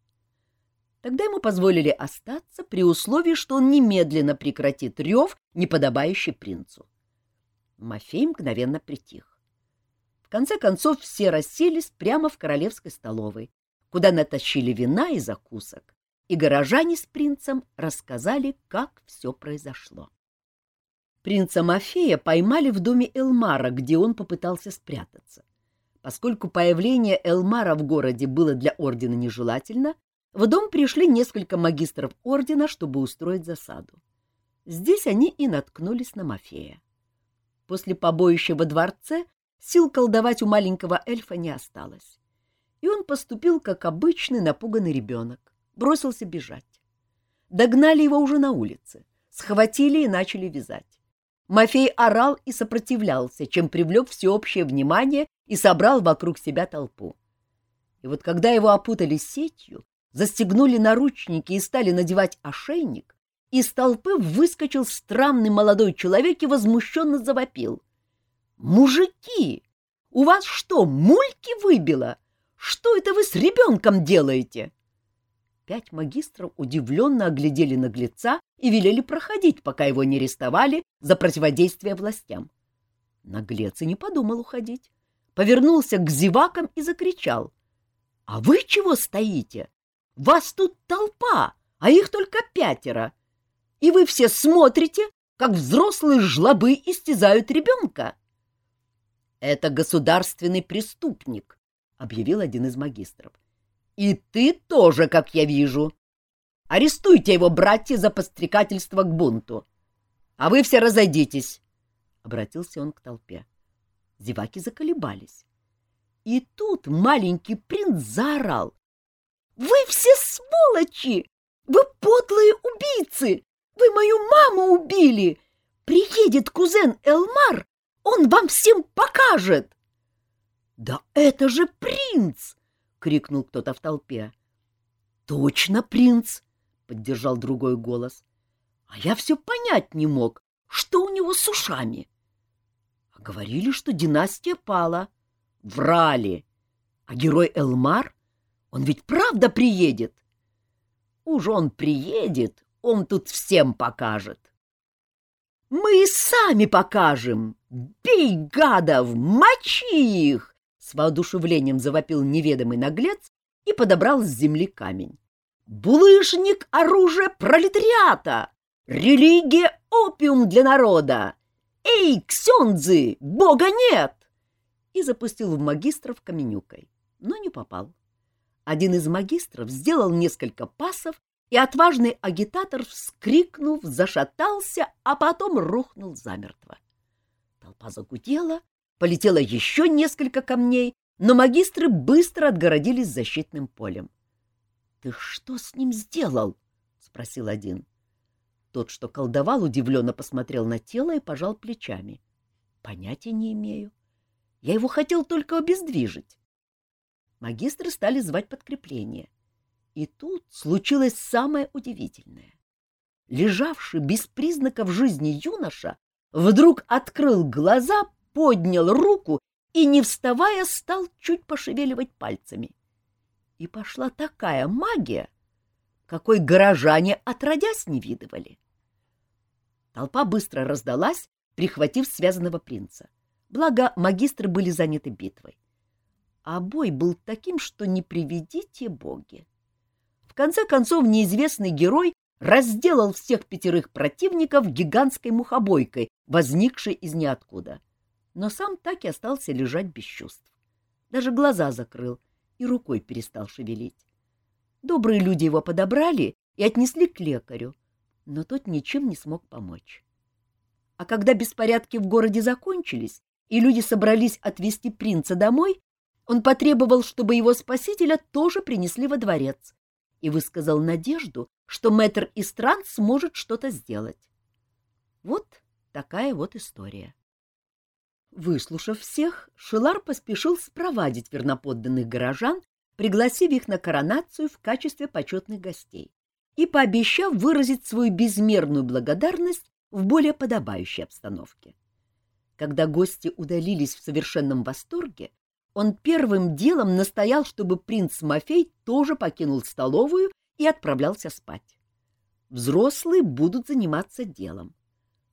Тогда ему позволили остаться при условии, что он немедленно прекратит рев, неподобающий принцу. Мафей мгновенно притих. В конце концов все расселись прямо в королевской столовой, куда натащили вина и закусок, и горожане с принцем рассказали, как все произошло. Принца Мафея поймали в доме Элмара, где он попытался спрятаться. Поскольку появление Элмара в городе было для ордена нежелательно, в дом пришли несколько магистров ордена, чтобы устроить засаду. Здесь они и наткнулись на Мафея. После побоища во дворце сил колдовать у маленького эльфа не осталось. И он поступил, как обычный напуганный ребенок, бросился бежать. Догнали его уже на улице, схватили и начали вязать. Мафей орал и сопротивлялся, чем привлек всеобщее внимание и собрал вокруг себя толпу. И вот когда его опутали сетью, застегнули наручники и стали надевать ошейник, из толпы выскочил странный молодой человек и возмущенно завопил. «Мужики, у вас что, мульки выбило? Что это вы с ребенком делаете?» Пять магистров удивленно оглядели наглеца и велели проходить, пока его не арестовали за противодействие властям. Наглец и не подумал уходить. Повернулся к зевакам и закричал. — А вы чего стоите? Вас тут толпа, а их только пятеро. И вы все смотрите, как взрослые жлобы истязают ребенка. — Это государственный преступник, — объявил один из магистров. — и ты тоже, как я вижу. Арестуйте его, братья, за подстрекательство к бунту. А вы все разойдитесь, — обратился он к толпе. Зеваки заколебались. И тут маленький принц заорал. — Вы все сволочи! Вы подлые убийцы! Вы мою маму убили! Приедет кузен Элмар, он вам всем покажет! — Да это же принц! — крикнул кто-то в толпе. «Точно, принц!» — поддержал другой голос. «А я все понять не мог, что у него с ушами». А говорили, что династия пала. Врали. А герой Элмар, он ведь правда приедет? Уж он приедет, он тут всем покажет. Мы и сами покажем. Бей гадов, мочи их! С воодушевлением завопил неведомый наглец и подобрал с земли камень. «Булыжник — оружие пролетариата! Религия — опиум для народа! Эй, ксензы, бога нет!» И запустил в магистров каменюкой, но не попал. Один из магистров сделал несколько пасов, и отважный агитатор, вскрикнув, зашатался, а потом рухнул замертво. Толпа загудела, Полетело еще несколько камней, но магистры быстро отгородились защитным полем. — Ты что с ним сделал? — спросил один. Тот, что колдовал, удивленно посмотрел на тело и пожал плечами. — Понятия не имею. Я его хотел только обездвижить. Магистры стали звать подкрепление. И тут случилось самое удивительное. Лежавший без признаков жизни юноша вдруг открыл глаза, поднял руку и, не вставая, стал чуть пошевеливать пальцами. И пошла такая магия, какой горожане отродясь не видывали. Толпа быстро раздалась, прихватив связанного принца. Благо, магистры были заняты битвой. А бой был таким, что не приведите боги. В конце концов, неизвестный герой разделал всех пятерых противников гигантской мухобойкой, возникшей из ниоткуда но сам так и остался лежать без чувств. Даже глаза закрыл и рукой перестал шевелить. Добрые люди его подобрали и отнесли к лекарю, но тот ничем не смог помочь. А когда беспорядки в городе закончились, и люди собрались отвезти принца домой, он потребовал, чтобы его спасителя тоже принесли во дворец, и высказал надежду, что мэтр Истран сможет что-то сделать. Вот такая вот история. Выслушав всех, Шилар поспешил спровадить верноподданных горожан, пригласив их на коронацию в качестве почетных гостей и пообещав выразить свою безмерную благодарность в более подобающей обстановке. Когда гости удалились в совершенном восторге, он первым делом настоял, чтобы принц Мафей тоже покинул столовую и отправлялся спать. Взрослые будут заниматься делом,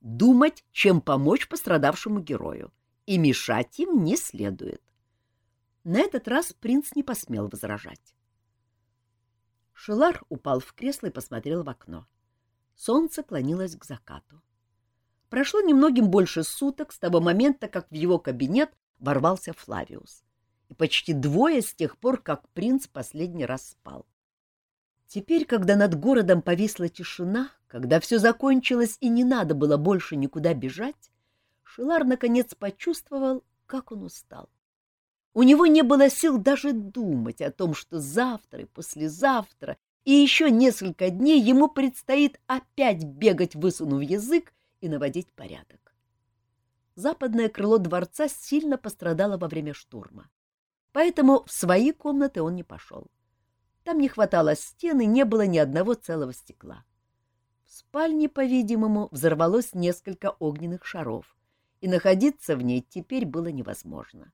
думать, чем помочь пострадавшему герою и мешать им не следует. На этот раз принц не посмел возражать. Шелар упал в кресло и посмотрел в окно. Солнце клонилось к закату. Прошло немногим больше суток с того момента, как в его кабинет ворвался Флавиус, и почти двое с тех пор, как принц последний раз спал. Теперь, когда над городом повисла тишина, когда все закончилось и не надо было больше никуда бежать, Шилар наконец почувствовал, как он устал. У него не было сил даже думать о том, что завтра и послезавтра и еще несколько дней ему предстоит опять бегать, высунув язык, и наводить порядок. Западное крыло дворца сильно пострадало во время штурма, поэтому в свои комнаты он не пошел. Там не хватало стен и не было ни одного целого стекла. В спальне, по-видимому, взорвалось несколько огненных шаров, и находиться в ней теперь было невозможно.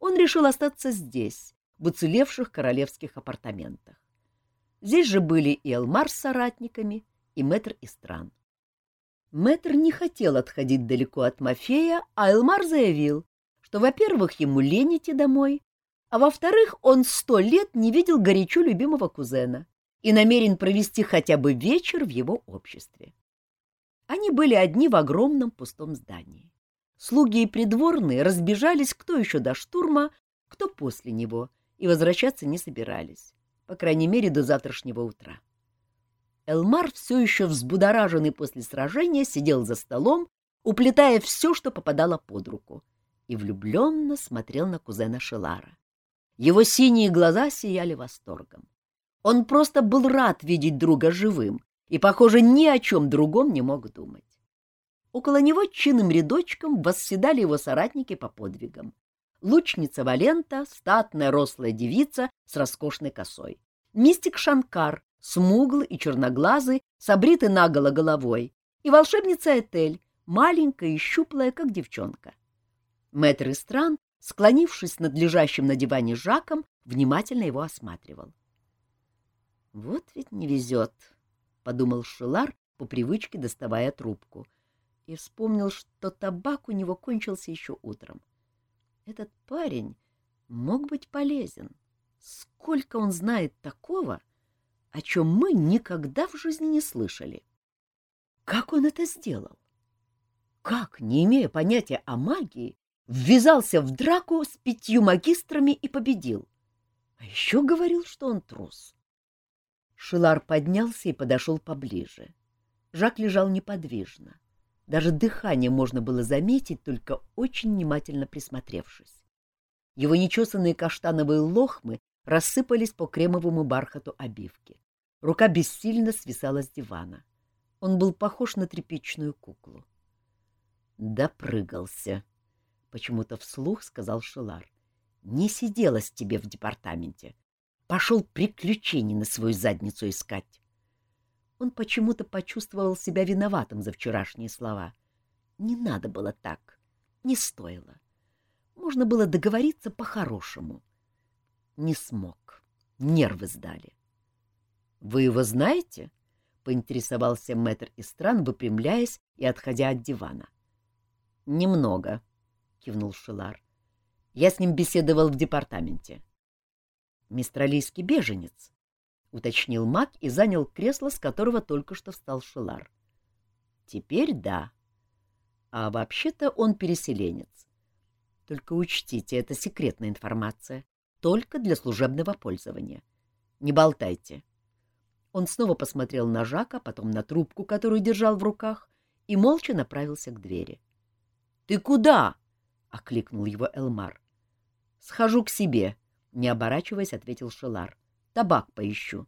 Он решил остаться здесь, в уцелевших королевских апартаментах. Здесь же были и Элмар с соратниками, и мэтр Истран. Мэтр не хотел отходить далеко от Мафея, а Элмар заявил, что, во-первых, ему лень идти домой, а во-вторых, он сто лет не видел горячо любимого кузена и намерен провести хотя бы вечер в его обществе. Они были одни в огромном пустом здании. Слуги и придворные разбежались кто еще до штурма, кто после него, и возвращаться не собирались, по крайней мере, до завтрашнего утра. Элмар, все еще взбудораженный после сражения, сидел за столом, уплетая все, что попадало под руку, и влюбленно смотрел на кузена Шелара. Его синие глаза сияли восторгом. Он просто был рад видеть друга живым и, похоже, ни о чем другом не мог думать. Около него чинным рядочком восседали его соратники по подвигам. Лучница Валента, статная рослая девица с роскошной косой. Мистик Шанкар, смуглый и черноглазый, с обритой наголо головой, и волшебница Этель, маленькая и щуплая, как девчонка. Мэтр Истран, склонившись над лежащим на диване Жаком, внимательно его осматривал. — Вот ведь не везет, — подумал Шилар, по привычке доставая трубку, и вспомнил, что табак у него кончился еще утром. Этот парень мог быть полезен. Сколько он знает такого, о чем мы никогда в жизни не слышали. Как он это сделал? Как, не имея понятия о магии, ввязался в драку с пятью магистрами и победил? А еще говорил, что он трус. Шилар поднялся и подошел поближе. Жак лежал неподвижно. Даже дыхание можно было заметить, только очень внимательно присмотревшись. Его нечесанные каштановые лохмы рассыпались по кремовому бархату обивки. Рука бессильно свисала с дивана. Он был похож на тряпичную куклу. «Допрыгался», — почему-то вслух сказал Шилар. «Не сиделось тебе в департаменте. Пошел приключений на свою задницу искать». Он почему-то почувствовал себя виноватым за вчерашние слова. Не надо было так, не стоило. Можно было договориться по-хорошему. Не смог, нервы сдали. — Вы его знаете? — поинтересовался мэтр Истран, выпрямляясь и отходя от дивана. — Немного, — кивнул Шилар. — Я с ним беседовал в департаменте. — Мистралийский беженец, — уточнил маг и занял кресло, с которого только что встал Шилар. — Теперь да. А вообще-то он переселенец. Только учтите, это секретная информация, только для служебного пользования. Не болтайте. — он снова посмотрел на Жака, потом на трубку, которую держал в руках, и молча направился к двери. — Ты куда? — окликнул его Элмар. — Схожу к себе, — не оборачиваясь, ответил Шелар. — Табак поищу.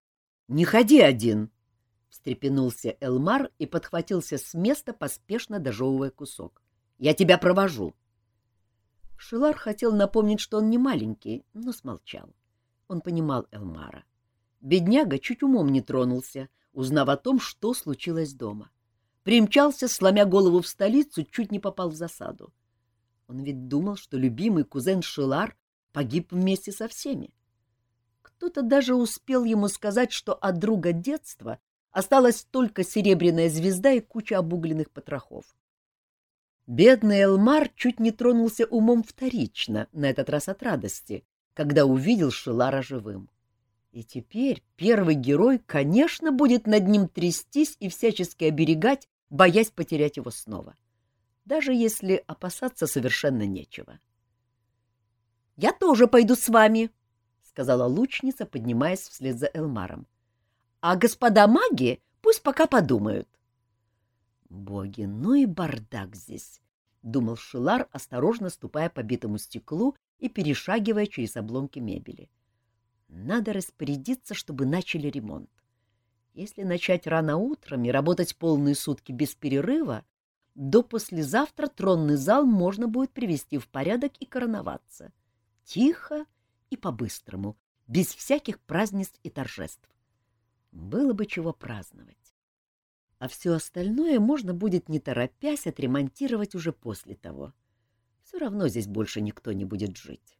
— Не ходи один! — встрепенулся Элмар и подхватился с места, поспешно дожевывая кусок. — Я тебя провожу. Шелар хотел напомнить, что он не маленький, но смолчал. Он понимал Элмара. Бедняга чуть умом не тронулся, узнав о том, что случилось дома. Примчался, сломя голову в столицу, чуть не попал в засаду. Он ведь думал, что любимый кузен Шилар погиб вместе со всеми. Кто-то даже успел ему сказать, что от друга детства осталась только серебряная звезда и куча обугленных потрохов. Бедный Элмар чуть не тронулся умом вторично, на этот раз от радости, когда увидел Шилара живым. И теперь первый герой, конечно, будет над ним трястись и всячески оберегать, боясь потерять его снова, даже если опасаться совершенно нечего. — Я тоже пойду с вами, — сказала лучница, поднимаясь вслед за Элмаром. — А господа маги пусть пока подумают. — Боги, ну и бардак здесь! — думал Шилар, осторожно ступая по битому стеклу и перешагивая через обломки мебели. Надо распорядиться, чтобы начали ремонт. Если начать рано утром и работать полные сутки без перерыва, до послезавтра тронный зал можно будет привести в порядок и короноваться. Тихо и по-быстрому, без всяких празднеств и торжеств. Было бы чего праздновать. А все остальное можно будет не торопясь отремонтировать уже после того. Все равно здесь больше никто не будет жить.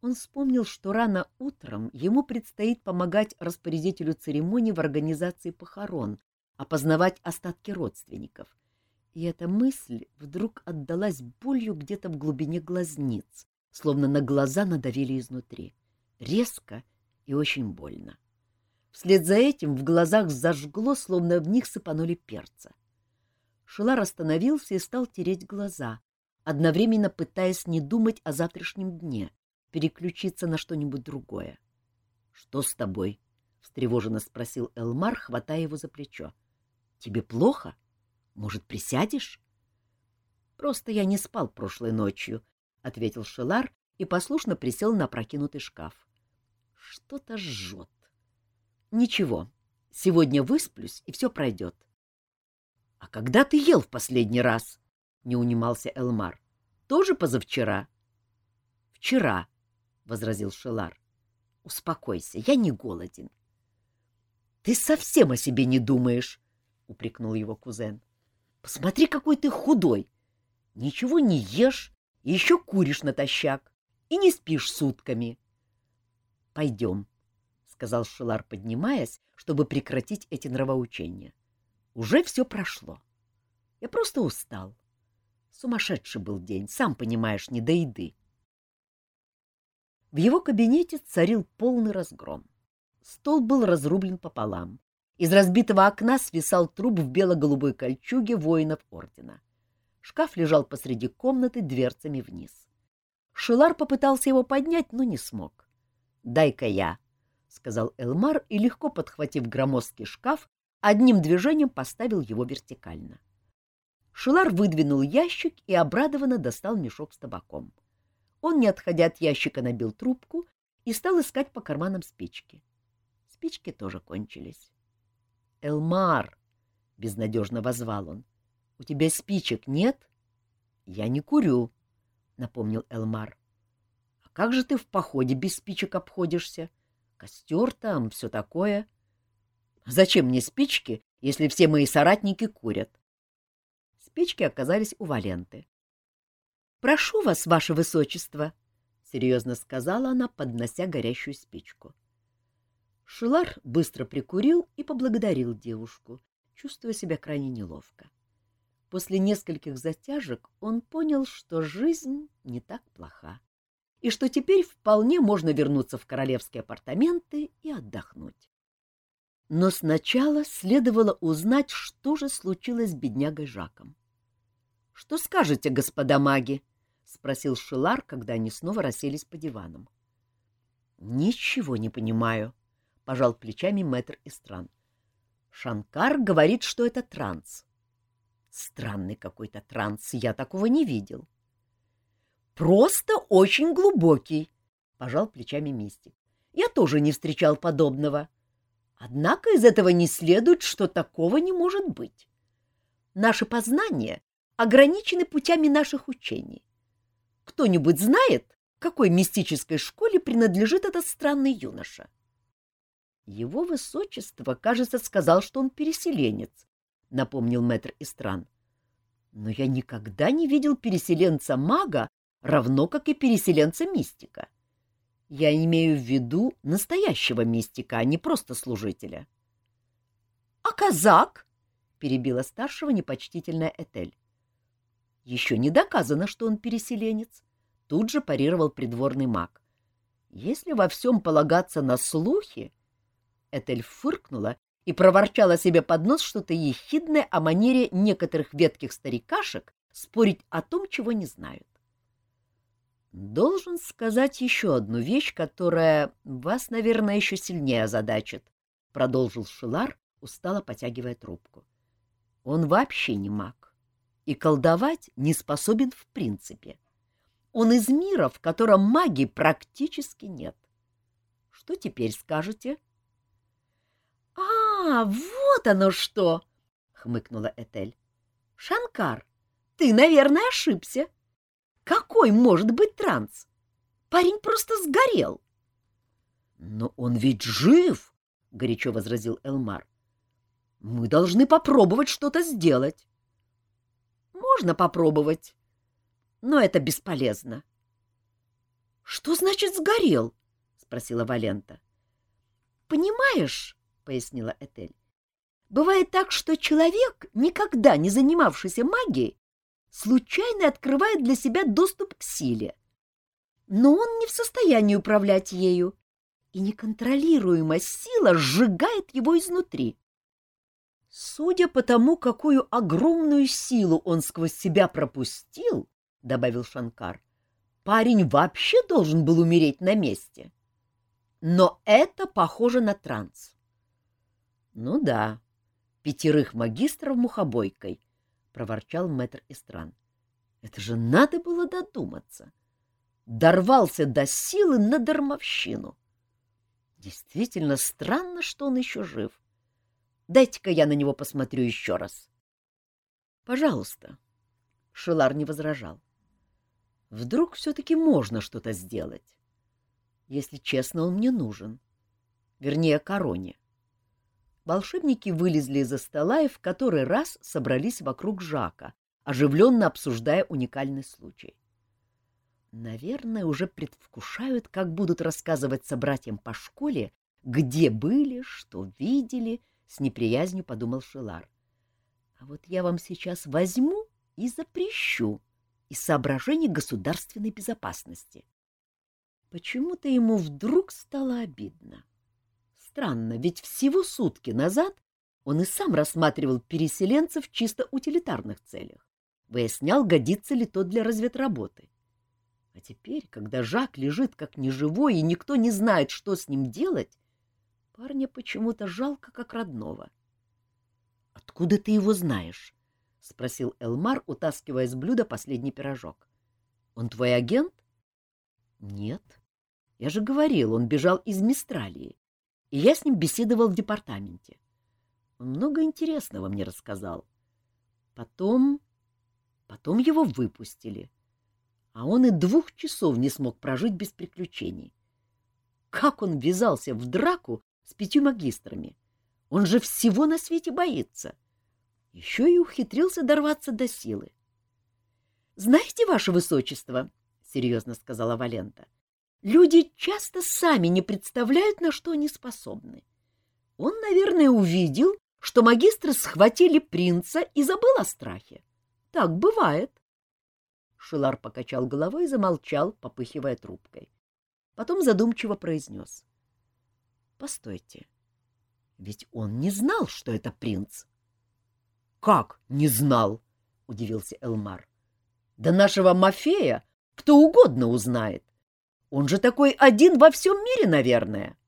Он вспомнил, что рано утром ему предстоит помогать распорядителю церемонии в организации похорон, опознавать остатки родственников. И эта мысль вдруг отдалась болью где-то в глубине глазниц, словно на глаза надавили изнутри. Резко и очень больно. Вслед за этим в глазах зажгло, словно в них сыпанули перца. Шелар остановился и стал тереть глаза, одновременно пытаясь не думать о завтрашнем дне, переключиться на что-нибудь другое. — Что с тобой? — встревоженно спросил Элмар, хватая его за плечо. — Тебе плохо? Может, присядешь? — Просто я не спал прошлой ночью, — ответил Шелар и послушно присел на прокинутый шкаф. — Что-то жжет. — Ничего, сегодня высплюсь, и все пройдет. — А когда ты ел в последний раз? — не унимался Элмар. — Тоже позавчера? — Вчера, — возразил Шелар. — Успокойся, я не голоден. — Ты совсем о себе не думаешь, — упрекнул его кузен. — Посмотри, какой ты худой. Ничего не ешь, и еще куришь натощак, и не спишь сутками. — Пойдем, — сказал Шелар, поднимаясь, чтобы прекратить эти нравоучения. — Уже все прошло. Я просто устал. Сумасшедший был день, сам понимаешь, не до еды. В его кабинете царил полный разгром. Стол был разрублен пополам. Из разбитого окна свисал труп в бело-голубой кольчуге воинов ордена. Шкаф лежал посреди комнаты дверцами вниз. Шилар попытался его поднять, но не смог. — Дай-ка я, — сказал Элмар и, легко подхватив громоздкий шкаф, одним движением поставил его вертикально. Шилар выдвинул ящик и обрадованно достал мешок с табаком. Он, не отходя от ящика, набил трубку и стал искать по карманам спички. Спички тоже кончились. — Элмар! — безнадежно возвал он. — У тебя спичек нет? — Я не курю, — напомнил Элмар. — А как же ты в походе без спичек обходишься? Костер там, все такое. — Зачем мне спички, если все мои соратники курят? Спички оказались у Валенты. Прошу вас, ваше высочество, — серьезно сказала она, поднося горящую спичку. Шилар быстро прикурил и поблагодарил девушку, чувствуя себя крайне неловко. После нескольких затяжек он понял, что жизнь не так плоха, и что теперь вполне можно вернуться в королевские апартаменты и отдохнуть. Но сначала следовало узнать, что же случилось с беднягой Жаком. — Что скажете, господа маги? — спросил Шилар, когда они снова расселись по диванам. — Ничего не понимаю, — пожал плечами мэтр Истран. — Шанкар говорит, что это транс. Странный какой-то транс, я такого не видел. — Просто очень глубокий, — пожал плечами мистик. — Я тоже не встречал подобного. Однако из этого не следует, что такого не может быть. Наши познания ограничены путями наших учений. Кто-нибудь знает, какой мистической школе принадлежит этот странный юноша? Его высочество, кажется, сказал, что он переселенец, напомнил мэтр Истран. Но я никогда не видел переселенца-мага, равно как и переселенца-мистика. Я имею в виду настоящего мистика, а не просто служителя. — А казак? — перебила старшего непочтительная Этель. Еще не доказано, что он переселенец. Тут же парировал придворный маг. Если во всем полагаться на слухи... Этель фыркнула и проворчала себе под нос что-то ехидное о манере некоторых ветких старикашек спорить о том, чего не знают. Должен сказать еще одну вещь, которая вас, наверное, еще сильнее озадачит, — продолжил Шилар, устало потягивая трубку. Он вообще не маг и колдовать не способен в принципе. Он из мира, в котором магии практически нет. Что теперь скажете? — А, вот оно что! — хмыкнула Этель. — Шанкар, ты, наверное, ошибся. Какой может быть транс? Парень просто сгорел. — Но он ведь жив! — горячо возразил Элмар. — Мы должны попробовать что-то сделать. — Можно попробовать, но это бесполезно. — Что значит сгорел? — спросила Валента. — Понимаешь, — пояснила Этель, — бывает так, что человек, никогда не занимавшийся магией, случайно открывает для себя доступ к силе. Но он не в состоянии управлять ею, и неконтролируемая сила сжигает его изнутри. Судя по тому, какую огромную силу он сквозь себя пропустил, — добавил Шанкар, — парень вообще должен был умереть на месте. Но это похоже на транс. — Ну да, пятерых магистров мухобойкой, — проворчал мэтр Истран. — Это же надо было додуматься. Дорвался до силы на дармовщину. Действительно странно, что он еще жив. Дайте-ка я на него посмотрю еще раз. — Пожалуйста. Шелар не возражал. — Вдруг все-таки можно что-то сделать? Если честно, он мне нужен. Вернее, короне. Волшебники вылезли из-за стола и в который раз собрались вокруг Жака, оживленно обсуждая уникальный случай. Наверное, уже предвкушают, как будут рассказывать собратьям по школе, где были, что видели, — с неприязнью подумал Шилар. А вот я вам сейчас возьму и запрещу из соображений государственной безопасности. Почему-то ему вдруг стало обидно. Странно, ведь всего сутки назад он и сам рассматривал переселенцев в чисто утилитарных целях, выяснял, годится ли тот для разведработы. А теперь, когда Жак лежит как неживой и никто не знает, что с ним делать, парня почему-то жалко как родного. — Откуда ты его знаешь? — спросил Элмар, утаскивая с блюда последний пирожок. — Он твой агент? — Нет. Я же говорил, он бежал из Мистралии, и я с ним беседовал в департаменте. Он много интересного мне рассказал. Потом... Потом его выпустили, а он и двух часов не смог прожить без приключений. Как он ввязался в драку с пятью магистрами? Он же всего на свете боится. — еще и ухитрился дорваться до силы. — Знаете, ваше высочество, — серьезно сказала Валента, — люди часто сами не представляют, на что они способны. Он, наверное, увидел, что магистры схватили принца и забыл о страхе. Так бывает. Шилар покачал головой и замолчал, попыхивая трубкой. Потом задумчиво произнес. — Постойте, ведь он не знал, что это принц. — как не знал? — удивился Элмар. — Да нашего Мафея кто угодно узнает. Он же такой один во всем мире, наверное.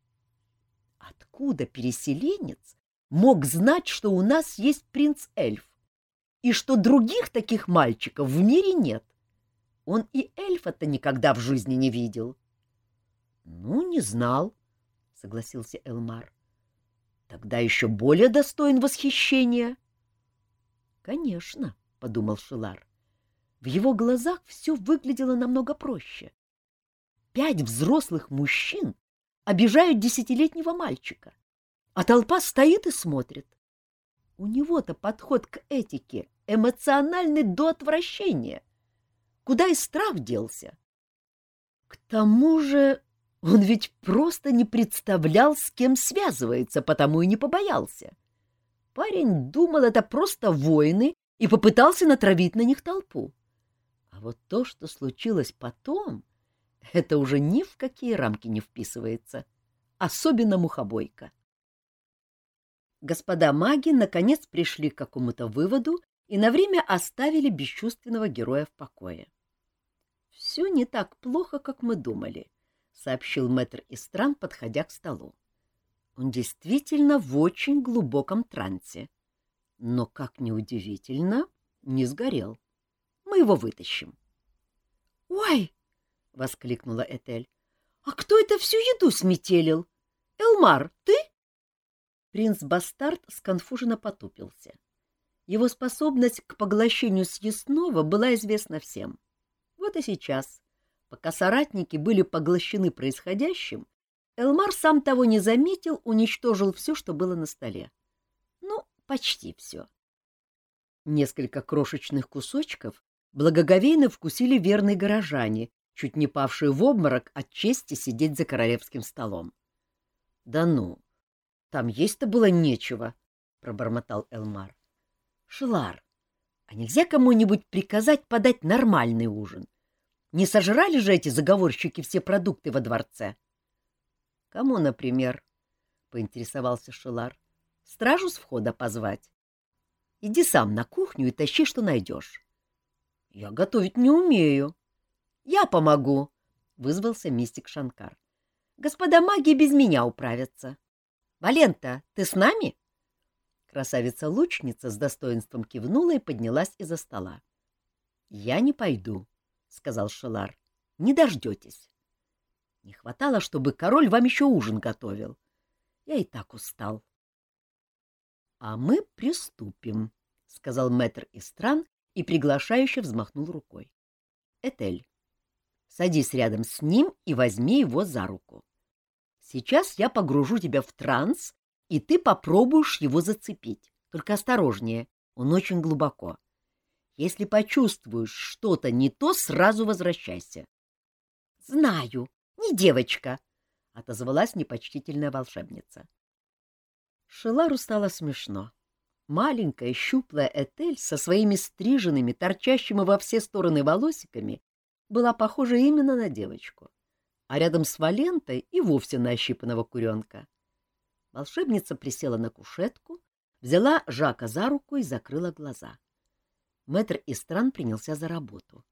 Откуда переселенец мог знать, что у нас есть принц-эльф, и что других таких мальчиков в мире нет? Он и эльфа-то никогда в жизни не видел. — Ну, не знал, — согласился Элмар. — Тогда еще более достоин восхищения. — Конечно, — подумал Шилар. В его глазах все выглядело намного проще. Пять взрослых мужчин обижают десятилетнего мальчика, а толпа стоит и смотрит. У него-то подход к этике эмоциональный до отвращения. Куда и страх делся? К тому же он ведь просто не представлял, с кем связывается, потому и не побоялся. Парень думал, это просто воины, и попытался натравить на них толпу. А вот то, что случилось потом, это уже ни в какие рамки не вписывается, особенно мухобойка. господа маги наконец пришли к какому-то выводу и на время оставили бесчувственного героя в покое. — Все не так плохо, как мы думали, — сообщил мэтр Истран, подходя к столу. Он действительно в очень глубоком трансе. Но, как ни удивительно, не сгорел. Мы его вытащим. — Ой! — воскликнула Этель. — А кто это всю еду сметелил? Элмар, ты? Принц-бастард сконфуженно потупился. Его способность к поглощению съестного была известна всем. Вот и сейчас, пока соратники были поглощены происходящим, Элмар, сам того не заметил, уничтожил все, что было на столе. Ну, почти все. Несколько крошечных кусочков благоговейно вкусили верные горожане, чуть не павшие в обморок от чести сидеть за королевским столом. — Да ну, там есть-то было нечего, — пробормотал Элмар. — Шелар, а нельзя кому-нибудь приказать подать нормальный ужин? Не сожрали же эти заговорщики все продукты во дворце? — Кому, например? — поинтересовался Шилар. — Стражу с входа позвать? Иди сам на кухню и тащи, что найдешь. — Я готовить не умею. — Я помогу, — вызвался мистик Шанкар. — Господа маги без меня управятся. — Валента, ты с нами? Красавица-лучница с достоинством кивнула и поднялась из-за стола. — Я не пойду, — сказал Шилар. — Не дождетесь. Не хватало, чтобы король вам еще ужин готовил. Я и так устал. — А мы приступим, — сказал мэтр из стран и приглашающе взмахнул рукой. — Этель, садись рядом с ним и возьми его за руку. Сейчас я погружу тебя в транс, и ты попробуешь его зацепить. Только осторожнее, он очень глубоко. Если почувствуешь что-то не то, сразу возвращайся. — Знаю, не девочка, — отозвалась непочтительная волшебница. Шелару стало смешно. Маленькая щуплая Этель со своими стриженными, торчащими во все стороны волосиками была похожа именно на девочку, а рядом с Валентой и вовсе на ощипанного куренка. Волшебница присела на кушетку, взяла Жака за руку и закрыла глаза. Мэтр Истран принялся за работу,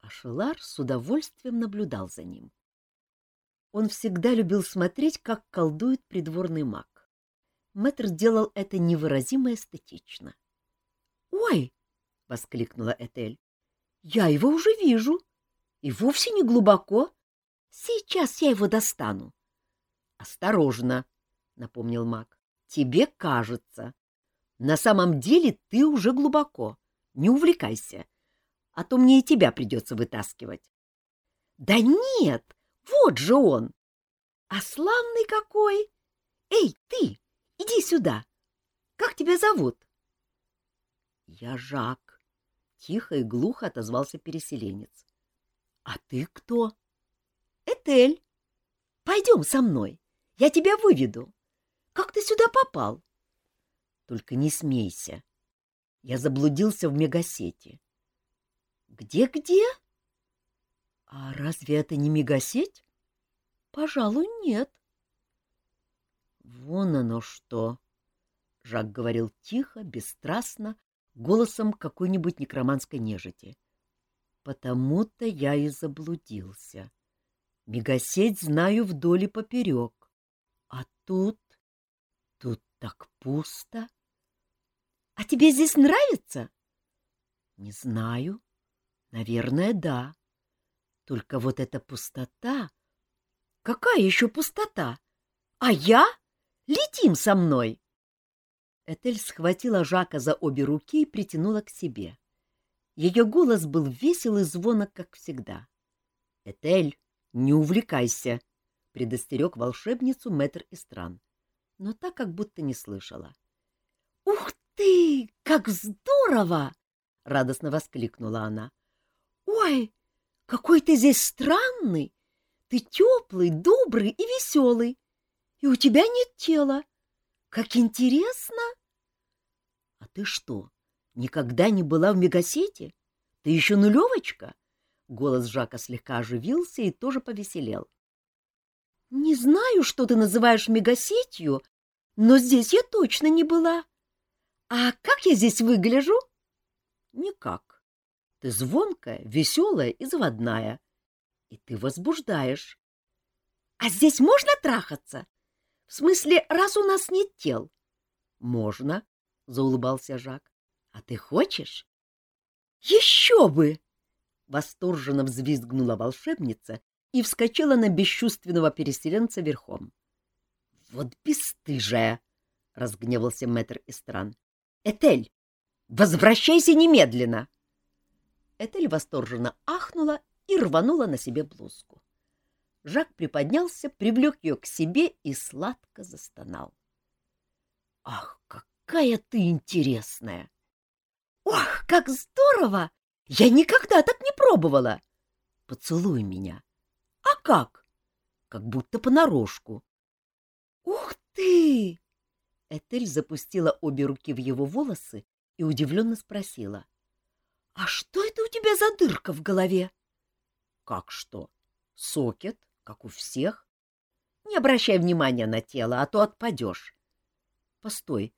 а Шелар с удовольствием наблюдал за ним. Он всегда любил смотреть, как колдует придворный маг. Мэтр делал это невыразимо эстетично. «Ой!» — воскликнула Этель. «Я его уже вижу. И вовсе не глубоко. Сейчас я его достану». «Осторожно!» — напомнил маг. «Тебе кажется. На самом деле ты уже глубоко. Не увлекайся, а то мне и тебя придется вытаскивать». «Да нет!» Вот же он! А славный какой! Эй, ты, иди сюда! Как тебя зовут? Я Жак. Тихо и глухо отозвался переселенец. А ты кто? Этель. Пойдем со мной, я тебя выведу. Как ты сюда попал? Только не смейся. Я заблудился в мегасети. Где-где? А разве это не мегасеть? Пожалуй, нет. Вон оно что. Жак говорил тихо, бесстрастно, голосом какой-нибудь некроманской нежити. Потому-то я и заблудился. Мегасеть знаю вдоль и поперек. А тут... тут так пусто. А тебе здесь нравится? Не знаю. Наверное, да. Только вот эта пустота... Какая еще пустота? А я? Летим со мной! Этель схватила Жака за обе руки и притянула к себе. Ее голос был весел и звонок, как всегда. — Этель, не увлекайся! — предостерег волшебницу мэтр Истран, но так как будто не слышала. — Ух ты! Как здорово! — радостно воскликнула она. — Ой, какой ты здесь странный! Ты теплый, добрый и веселый, и у тебя нет тела. Как интересно! А ты что, никогда не была в мегасете? Ты еще нулевочка? Голос Жака слегка оживился и тоже повеселел. Не знаю, что ты называешь мегасетью, но здесь я точно не была. А как я здесь выгляжу? Никак. Ты звонкая, веселая и заводная. И ты возбуждаешь. А здесь можно трахаться? В смысле, раз у нас нет тел? Можно, заулыбался Жак. А ты хочешь? Еще бы! Восторженно взвизгнула волшебница и вскочила на бесчувственного переселенца верхом. Вот бесстыжая! — разгневался мэтр Истран. — Этель, возвращайся немедленно! Этель восторженно ахнула и рванула на себе блузку. Жак приподнялся, привлек ее к себе и сладко застонал. — Ах, какая ты интересная! — Ох, как здорово! Я никогда так не пробовала! Поцелуй меня. — А как? — Как будто понарошку. «Ух ты!» Этель запустила обе руки в его волосы и удивленно спросила. «А что это у тебя за дырка в голове?» «Как что? Сокет, как у всех. Не обращай внимания на тело, а то отпадешь. Постой,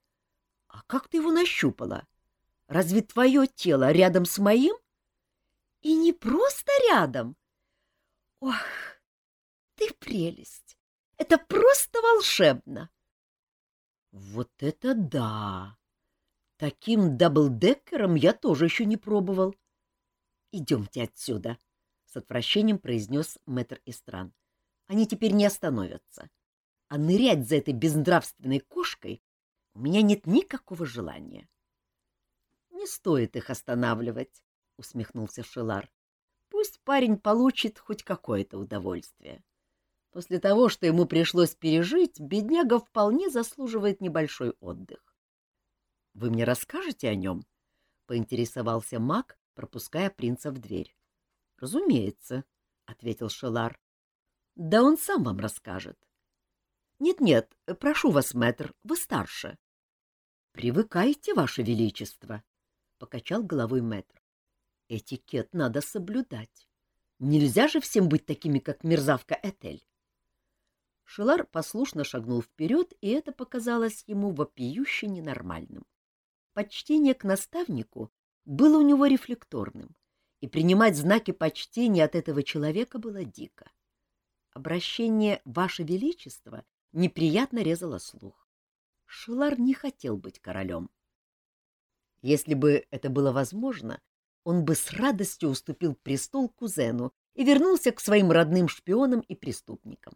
а как ты его нащупала? Разве твое тело рядом с моим?» «И не просто рядом. Ох, ты прелесть! Это просто волшебно! Вот это да! Таким даблдекером я тоже еще не пробовал. Идемте отсюда, — с отвращением произнес мэтр Истран. Они теперь не остановятся. А нырять за этой безнравственной кошкой у меня нет никакого желания. — Не стоит их останавливать, — усмехнулся Шелар. — Пусть парень получит хоть какое-то удовольствие. — После того, что ему пришлось пережить, бедняга вполне заслуживает небольшой отдых. — Вы мне расскажете о нем? — поинтересовался маг, пропуская принца в дверь. — Разумеется, — ответил Шелар. — Да он сам вам расскажет. Нет, — Нет-нет, прошу вас, мэтр, вы старше. — Привыкайте, ваше величество, — покачал головой мэтр. — Этикет надо соблюдать. Нельзя же всем быть такими, как мерзавка Этель. Шелар послушно шагнул вперед, и это показалось ему вопиюще ненормальным. Почтение к наставнику было у него рефлекторным, и принимать знаки почтения от этого человека было дико. Обращение «Ваше Величество» неприятно резало слух. Шелар не хотел быть королем. Если бы это было возможно, он бы с радостью уступил престол кузену и вернулся к своим родным шпионам и преступникам.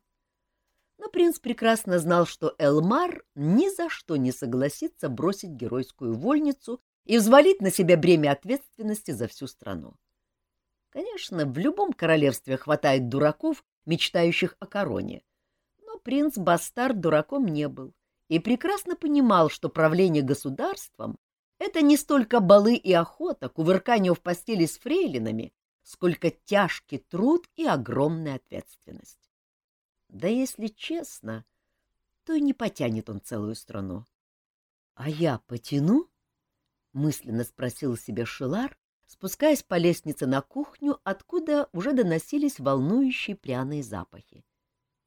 Но принц прекрасно знал, что Элмар ни за что не согласится бросить геройскую вольницу и взвалить на себя бремя ответственности за всю страну. Конечно, в любом королевстве хватает дураков, мечтающих о короне, но принц Бастард дураком не был и прекрасно понимал, что правление государством — это не столько балы и охота, кувыркание в постели с фрейлинами, сколько тяжкий труд и огромная ответственность. Да если честно, то не потянет он целую страну. — А я потяну? — мысленно спросил себе Шилар, спускаясь по лестнице на кухню, откуда уже доносились волнующие пряные запахи.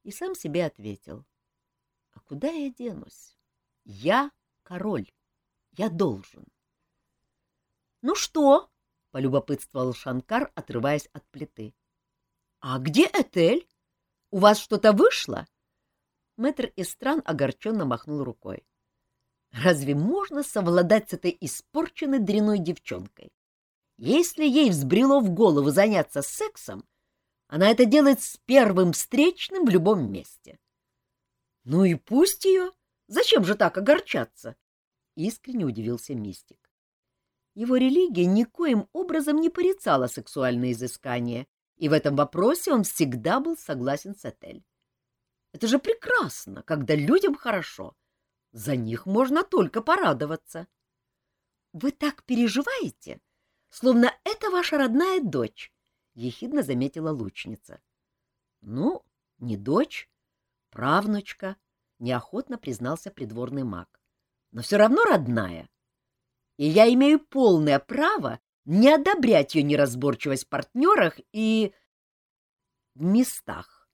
И сам себе ответил. — А куда я денусь? Я король. Я должен. — Ну что? — полюбопытствовал Шанкар, отрываясь от плиты. — А где Этель? У вас что-то вышло? Мэтр Истран огорченно махнул рукой. Разве можно совладать с этой испорченной дряной девчонкой? Если ей взбрело в голову заняться сексом, она это делает с первым встречным в любом месте. Ну и пусть ее. Зачем же так огорчаться? Искренне удивился мистик. Его религия никоим образом не порицала сексуальные изыскания и в этом вопросе он всегда был согласен с Этель. Это же прекрасно, когда людям хорошо. За них можно только порадоваться. Вы так переживаете, словно это ваша родная дочь, — ехидно заметила лучница. — Ну, не дочь, правнучка, — неохотно признался придворный маг. — Но все равно родная. И я имею полное право не одобрять ее неразборчивость в партнерах и... в местах.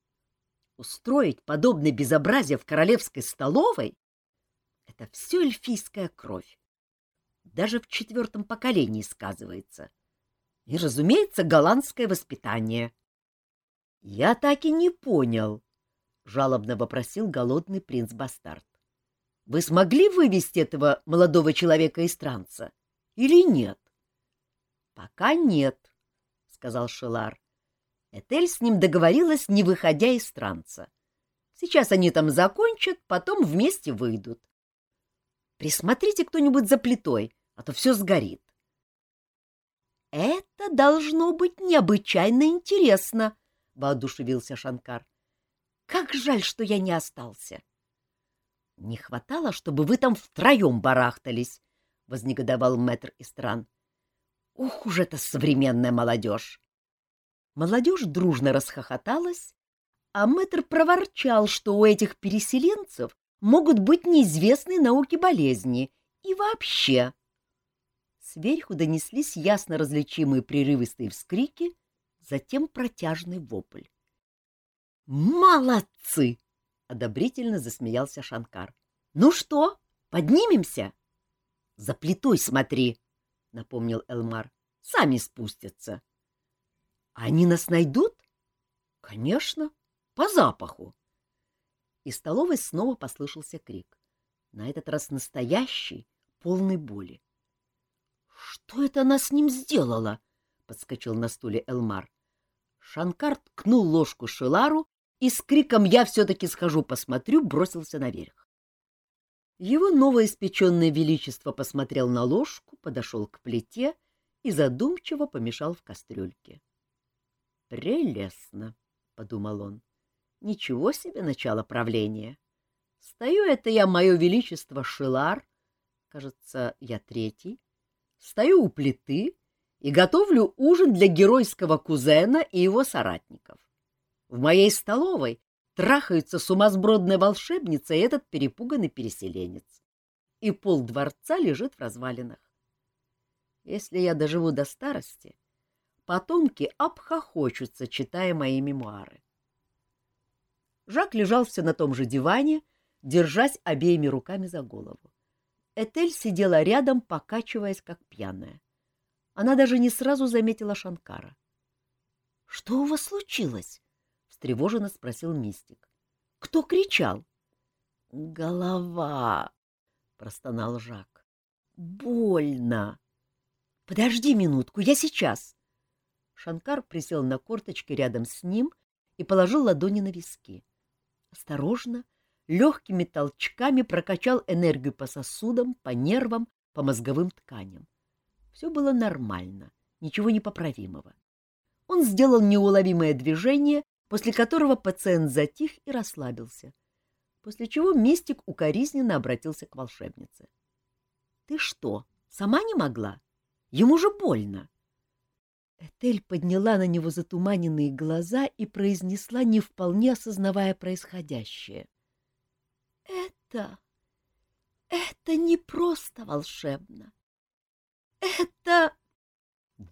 Устроить подобное безобразие в королевской столовой? Это все эльфийская кровь. Даже в четвертом поколении сказывается. И, разумеется, голландское воспитание. — Я так и не понял, — жалобно вопросил голодный принц-бастард. — Вы смогли вывести этого молодого человека из транса или нет? — Пока нет, — сказал Шелар. Этель с ним договорилась, не выходя из транса. Сейчас они там закончат, потом вместе выйдут. Присмотрите кто-нибудь за плитой, а то все сгорит. — Это должно быть необычайно интересно, — воодушевился Шанкар. — Как жаль, что я не остался. — Не хватало, чтобы вы там втроем барахтались, — вознегодовал мэтр Истран. — Ух уж эта современная молодежь! Молодежь дружно расхохоталась, а мэтр проворчал, что у этих переселенцев могут быть неизвестные науке болезни и вообще. Сверху донеслись ясно различимые прерывистые вскрики, затем протяжный вопль. «Молодцы!» — одобрительно засмеялся Шанкар. «Ну что, поднимемся?» «За плитой смотри!» — напомнил Элмар. «Сами спустятся». Они нас найдут? Конечно, по запаху. Из столовой снова послышался крик. На этот раз настоящий, полный боли. Что это она с ним сделала? подскочил на стуле Элмар. Шанкар ткнул ложку Шилару и с криком «Я все-таки схожу, посмотрю» бросился наверх. Его новоиспеченное величество посмотрел на ложку, подошел к плите и задумчиво помешал в кастрюльке. Прелестно, — подумал он. Ничего себе начало правления. Стою это я, мое величество, Шилар, кажется, я третий, стою у плиты и готовлю ужин для геройского кузена и его соратников. В моей столовой трахаются сумасбродная волшебница и этот перепуганный переселенец. И пол дворца лежит в развалинах. Если я доживу до старости, потомки обхохочутся, читая мои мемуары. Жак лежал все на том же диване, держась обеими руками за голову. Этель сидела рядом, покачиваясь, как пьяная. Она даже не сразу заметила Шанкара. — Что у вас случилось? — встревоженно спросил мистик. — Кто кричал? — Голова, — простонал Жак. — Больно. — Подожди минутку, я сейчас. Шанкар присел на корточки рядом с ним и положил ладони на виски. Осторожно, легкими толчками прокачал энергию по сосудам, по нервам, по мозговым тканям. Все было нормально, ничего непоправимого. Он сделал неуловимое движение, после которого пациент затих и расслабился, после чего мистик укоризненно обратился к волшебнице. — Ты что, сама не могла? Ему же больно. — Этель подняла на него затуманенные глаза и произнесла, не вполне осознавая происходящее. — Это... это не просто волшебно. Это...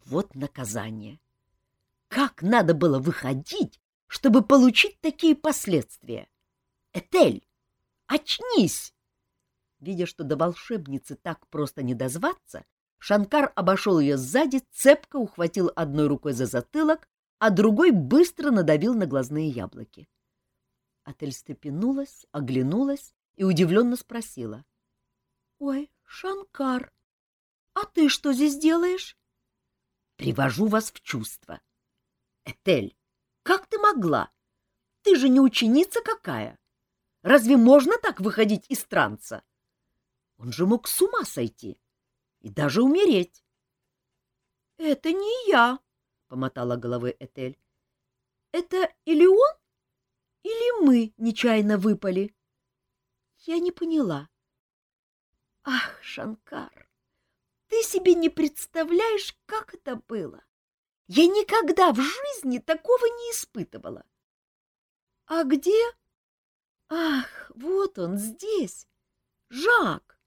Вот наказание. Как надо было выходить, чтобы получить такие последствия? Этель, очнись! Видя, что до волшебницы так просто не дозваться, Шанкар обошел ее сзади, цепко ухватил одной рукой за затылок, а другой быстро надавил на глазные яблоки. Атель степенулась, оглянулась и удивленно спросила. — Ой, Шанкар, а ты что здесь делаешь? — Привожу вас в чувство. — Этель, как ты могла? Ты же не ученица какая. Разве можно так выходить из транса? Он же мог с ума сойти. — и даже умереть. — Это не я, — помотала головой Этель. — Это или он, или мы нечаянно выпали? Я не поняла. — Ах, Шанкар, ты себе не представляешь, как это было. Я никогда в жизни такого не испытывала. — А где? — Ах, вот он здесь. Жак,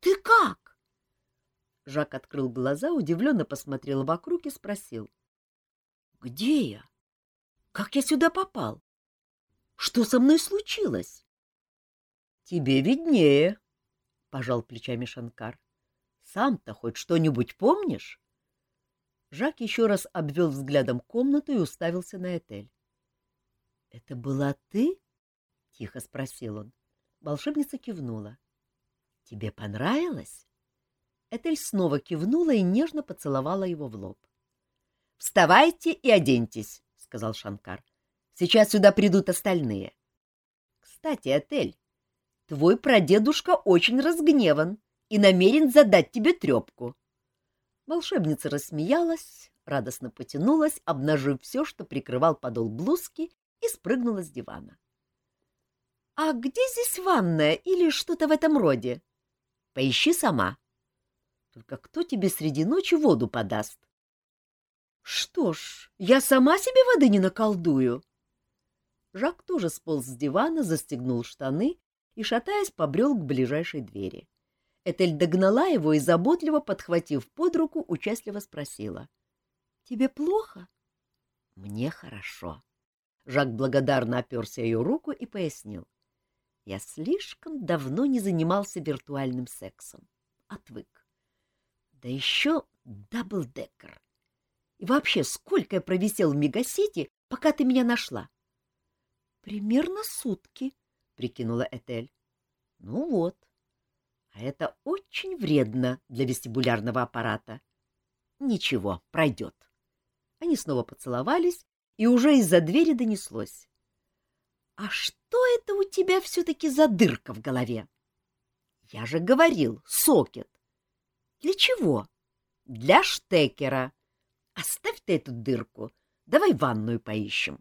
ты как? Жак открыл глаза, удивленно посмотрел вокруг и спросил. — Где я? Как я сюда попал? Что со мной случилось? — Тебе виднее, —— пожал плечами Шанкар. — Сам-то хоть что-нибудь помнишь? Жак еще раз обвел взглядом комнату и уставился на Этель. — Это была ты? — тихо спросил он. Волшебница кивнула. — Тебе понравилось? Этель снова кивнула и нежно поцеловала его в лоб. — Вставайте и оденьтесь, — сказал Шанкар. — Сейчас сюда придут остальные. — Кстати, Этель, твой прадедушка очень разгневан и намерен задать тебе трепку. Волшебница рассмеялась, радостно потянулась, обнажив все, что прикрывал подол блузки, и спрыгнула с дивана. — А где здесь ванная или что-то в этом роде? — Поищи сама. Только кто тебе среди ночи воду подаст? — Что ж, я сама себе воды не наколдую. Жак тоже сполз с дивана, застегнул штаны и, шатаясь, побрел к ближайшей двери. Этель догнала его и, заботливо подхватив под руку, участливо спросила. — Тебе плохо? — Мне хорошо. Жак благодарно оперся ее руку и пояснил. — Я слишком давно не занимался виртуальным сексом. Отвык. Да еще даблдекер. И вообще, сколько я провисел в мегасети, пока ты меня нашла? — Примерно сутки, — прикинула Этель. — Ну вот. А это очень вредно для вестибулярного аппарата. Ничего, пройдет. Они снова поцеловались, и уже из-за двери донеслось. — А что это у тебя все-таки за дырка в голове? — Я же говорил, сокет. — Для чего? — Для штекера. Оставь ты эту дырку. Давай ванную поищем.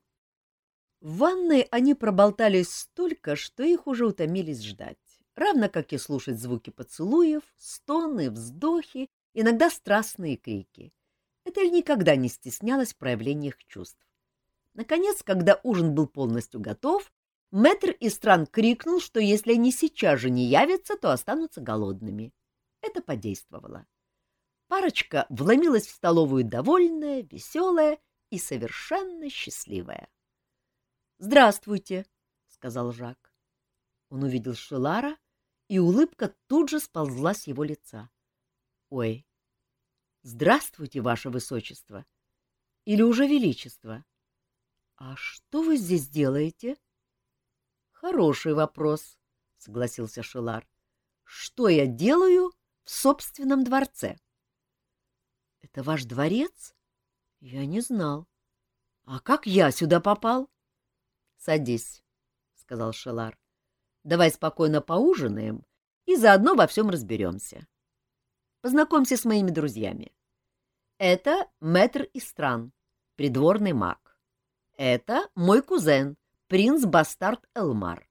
В ванной они проболтались столько, что их уже утомились ждать равно как и слушать звуки поцелуев, стоны, вздохи, иногда страстные крики. Этель никогда не стеснялась в проявлениях чувств. Наконец, когда ужин был полностью готов, мэтр из стран крикнул, что если они сейчас же не явятся, то останутся голодными. Это подействовало. Парочка вломилась в столовую довольная, веселая и совершенно счастливая. — Здравствуйте, — сказал Жак. Он увидел Шелара и улыбка тут же сползла с его лица. — Ой, здравствуйте, ваше высочество! Или уже величество? — А что вы здесь делаете? — Хороший вопрос, — согласился Шилар. — Что я делаю в собственном дворце? — Это ваш дворец? Я не знал. А как я сюда попал? — Садись, — сказал Шилар. Давай спокойно поужинаем и заодно во всем разберемся. Познакомься с моими друзьями. Это мэтр Истран, придворный маг. Это мой кузен, принц-бастард Элмар.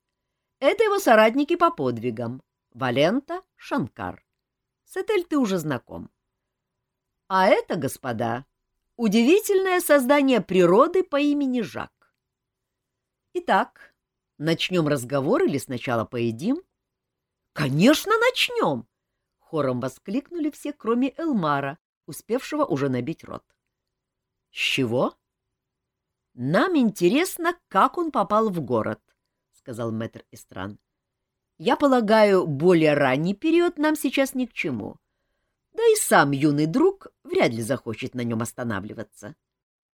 Это его соратники по подвигам, Валента, Шанкар. С Этель ты уже знаком. А это, господа, удивительное создание природы по имени Жак. Итак, Начнем разговор или сначала поедим? — Конечно, начнем! — хором воскликнули все, кроме Элмара, успевшего уже набить рот. — С чего? — Нам интересно, как он попал в город, — сказал мэтр Истран. — Я полагаю, более ранний период нам сейчас ни к чему. Да и сам юный друг вряд ли захочет на нем останавливаться.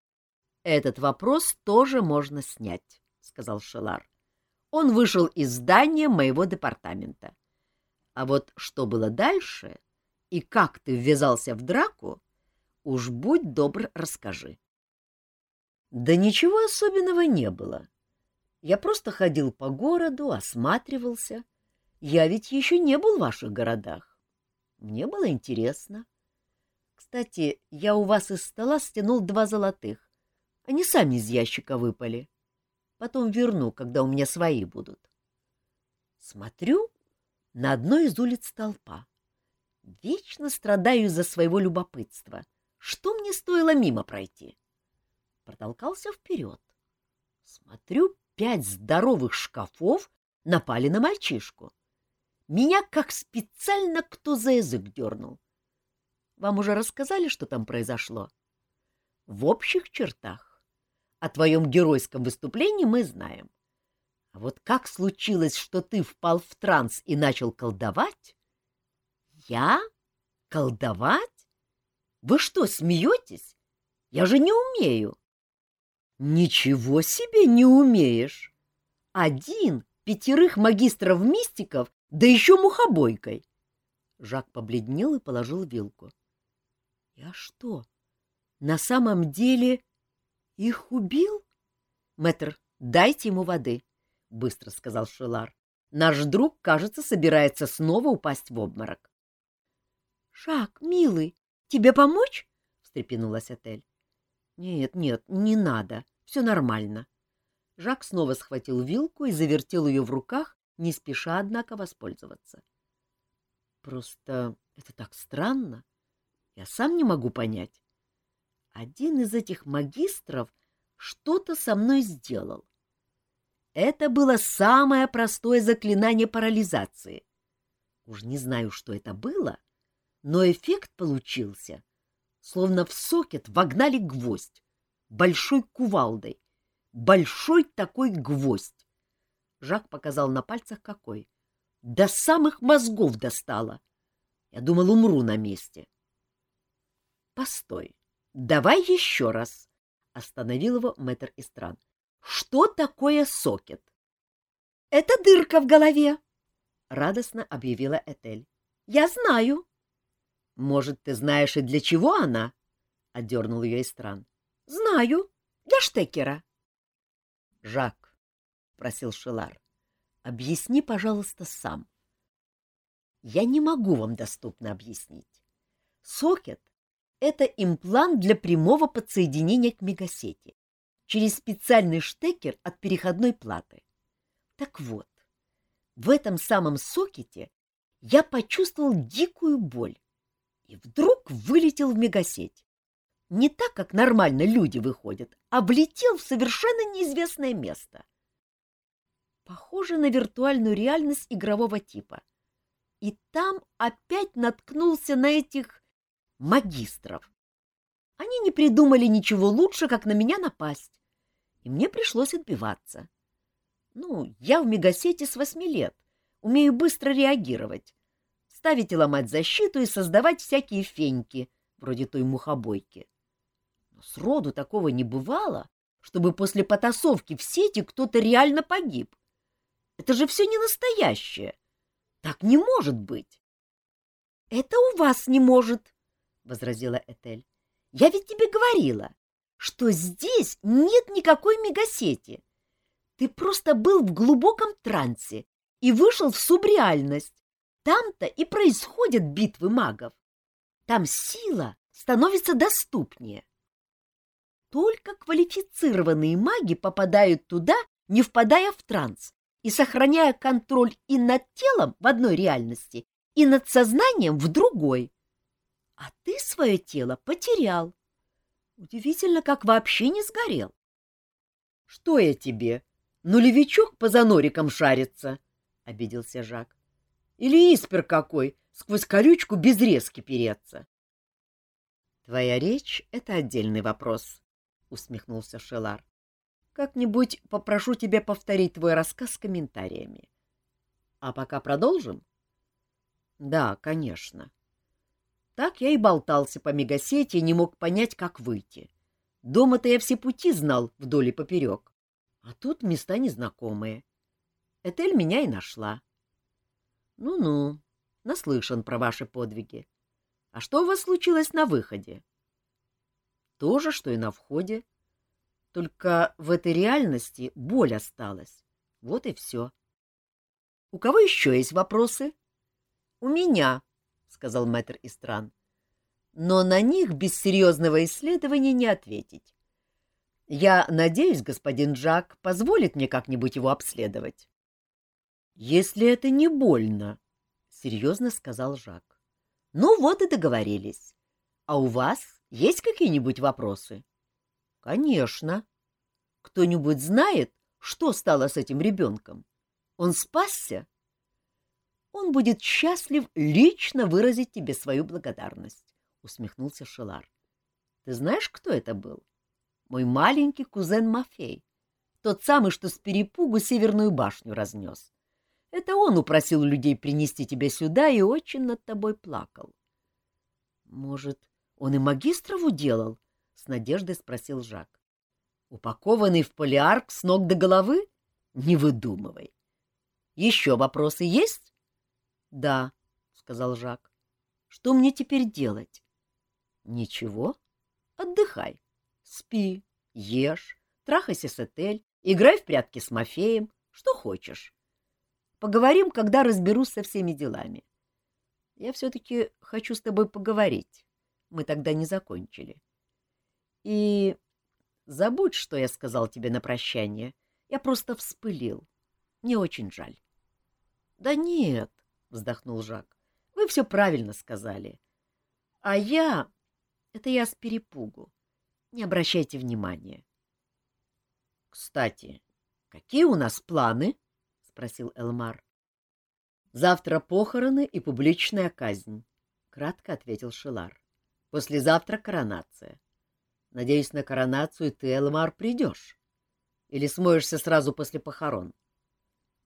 — Этот вопрос тоже можно снять, — сказал Шелар. Он вышел из здания моего департамента. А вот что было дальше и как ты ввязался в драку, уж будь добр, расскажи. Да ничего особенного не было. Я просто ходил по городу, осматривался. Я ведь еще не был в ваших городах. Мне было интересно. Кстати, я у вас из стола стянул два золотых. Они сами из ящика выпали. Потом верну, когда у меня свои будут. Смотрю, на одной из улиц толпа. Вечно страдаю из-за своего любопытства. Что мне стоило мимо пройти? Протолкался вперед. Смотрю, пять здоровых шкафов напали на мальчишку. Меня как специально кто за язык дернул. Вам уже рассказали, что там произошло? В общих чертах о твоем геройском выступлении мы знаем. А вот как случилось, что ты впал в транс и начал колдовать, Я? Колдовать? Вы что, смеетесь? Я же не умею. Ничего себе не умеешь. Один пятерых магистров-мистиков, да еще мухобойкой. Жак побледнел и положил вилку. — Я что, на самом деле их убил? — Мэтр, дайте ему воды, — быстро сказал Шелар. — Наш друг, кажется, собирается снова упасть в обморок. — Жак, милый, тебе помочь? — встрепенулась Отель. — Нет, нет, не надо, все нормально. Жак снова схватил вилку и завертел ее в руках, не спеша, однако, воспользоваться. — Просто это так странно. Я сам не могу понять. Один из этих магистров что-то со мной сделал. Это было самое простое заклинание парализации. Уж не знаю, что это было, но эффект получился, словно в сокет вогнали гвоздь, большой кувалдой, большой такой гвоздь. Жак показал на пальцах какой. До самых мозгов достала. Я думал, умру на месте. — Постой, давай еще раз, — остановил его мэтр Истран. — Что такое сокет? — Это дырка в голове, — радостно объявила Этель. — Я знаю. — Может, ты знаешь и для чего она? — отдернул ее Истран. — Знаю. Для штекера. — Жак, — просил Шелар, Объясни, пожалуйста, сам. Я не могу вам доступно объяснить. Сокет — это имплант для прямого подсоединения к мегасети через специальный штекер от переходной платы. Так вот, в этом самом сокете я почувствовал дикую боль и вдруг вылетел в мегасеть. Не так, как нормально люди выходят, а влетел в совершенно неизвестное место — похоже на виртуальную реальность игрового типа. И там опять наткнулся на этих магистров. Они не придумали ничего лучше, как на меня напасть, и мне пришлось отбиваться. Ну, я в мегасете с восьми лет, умею быстро реагировать, ставить и ломать защиту и создавать всякие феньки, вроде той мухобойки. Но сроду такого не бывало, чтобы после потасовки в сети кто-то реально погиб. Это же все не настоящее. Так не может быть. — Это у вас не может, — возразила Этель. — Я ведь тебе говорила, что здесь нет никакой мегасети. Ты просто был в глубоком трансе и вышел в субреальность. Там-то и происходят битвы магов. Там сила становится доступнее. Только квалифицированные маги попадают туда, не впадая в транс, и сохраняя контроль и над телом в одной реальности, и над сознанием в другой. А ты свое тело потерял. Удивительно, как вообще не сгорел. — Что я тебе? Нулевичок по занорикам шарится, — обиделся Жак. — Или испер какой, сквозь колючку без резки переться. — Твоя речь — это отдельный вопрос, — усмехнулся Шелар. Как-нибудь попрошу тебя повторить твой рассказ с комментариями. А пока продолжим? Да, конечно. Так я и болтался по мегасети и не мог понять, как выйти. Дома-то я все пути знал вдоль и поперек. А тут места незнакомые. Этель меня и нашла. Ну-ну, наслышан про ваши подвиги. А что у вас случилось на выходе? То же, что и на входе. — только в этой реальности боль осталась. Вот и все. — У кого еще есть вопросы? — У меня, — сказал мэтр Истран. — Но на них без серьезного исследования не ответить. Я надеюсь, господин Джак позволит мне как-нибудь его обследовать. — Если это не больно, — серьезно сказал Жак. — Ну вот и договорились. А у вас есть какие-нибудь вопросы? — Конечно. Кто-нибудь знает, что стало с этим ребенком? Он спасся? Он будет счастлив лично выразить тебе свою благодарность, — усмехнулся Шелар. Ты знаешь, кто это был? Мой маленький кузен Мафей, тот самый, что с перепугу Северную башню разнес. Это он упросил людей принести тебя сюда и очень над тобой плакал. — Может, он и магистрову делал? — с надеждой спросил Жак. — Упакованный в полиарк с ног до головы? Не выдумывай. — Еще вопросы есть? — Да, — сказал Жак. — Что мне теперь делать? — Ничего. Отдыхай. Спи, ешь, трахайся с Этель, играй в прятки с Мафеем, что хочешь. Поговорим, когда разберусь со всеми делами. Я все-таки хочу с тобой поговорить. Мы тогда не закончили. И забудь, что я сказал тебе на прощание. Я просто вспылил. Мне очень жаль. — Да нет, — вздохнул Жак, — вы все правильно сказали. А я... Это я с перепугу. Не обращайте внимания. — Кстати, какие у нас планы? — спросил Элмар. Завтра похороны и публичная казнь, кратко ответил Шилар. Послезавтра коронация. Надеюсь, на коронацию ты, Элмар, придешь. Или смоешься сразу после похорон?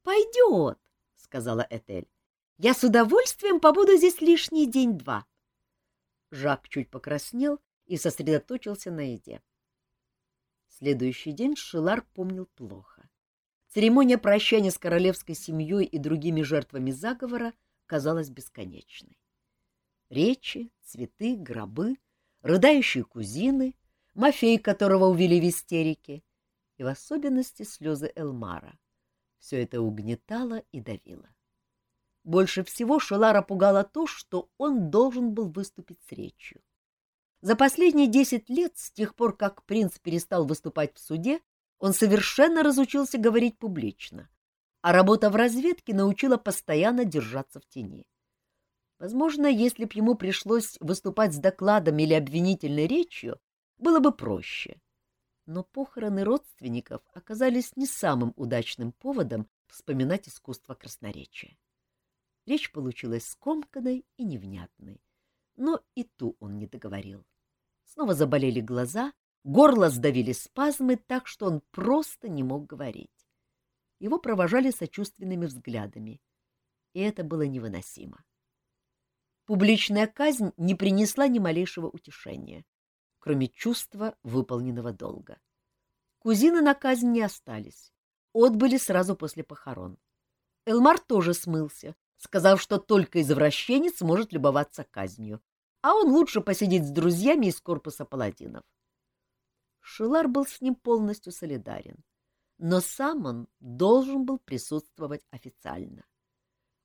Пойдет, сказала Этель. Я с удовольствием побуду здесь лишний день-два. Жак чуть покраснел и сосредоточился на еде. Следующий день Шилар помнил плохо. Церемония прощания с королевской семьей и другими жертвами заговора казалась бесконечной. Речи, цветы, гробы, рыдающие кузины, Мафей, которого увели в истерике, и в особенности слезы Элмара. Все это угнетало и давило. Больше всего Шелара пугало то, что он должен был выступить с речью. За последние десять лет, с тех пор, как принц перестал выступать в суде, он совершенно разучился говорить публично, а работа в разведке научила постоянно держаться в тени. Возможно, если б ему пришлось выступать с докладом или обвинительной речью, было бы проще. Но похороны родственников оказались не самым удачным поводом вспоминать искусство красноречия. Речь получилась скомканной и невнятной, но и ту он не договорил. Снова заболели глаза, Горло сдавили спазмы так, что он просто не мог говорить. Его провожали сочувственными взглядами, и это было невыносимо. Публичная казнь не принесла ни малейшего утешения, кроме чувства выполненного долга. Кузины на казнь не остались, отбыли сразу после похорон. Элмар тоже смылся, сказав, что только извращенец может любоваться казнью, а он лучше посидеть с друзьями из корпуса паладинов. Шилар был с ним полностью солидарен, но сам он должен был присутствовать официально.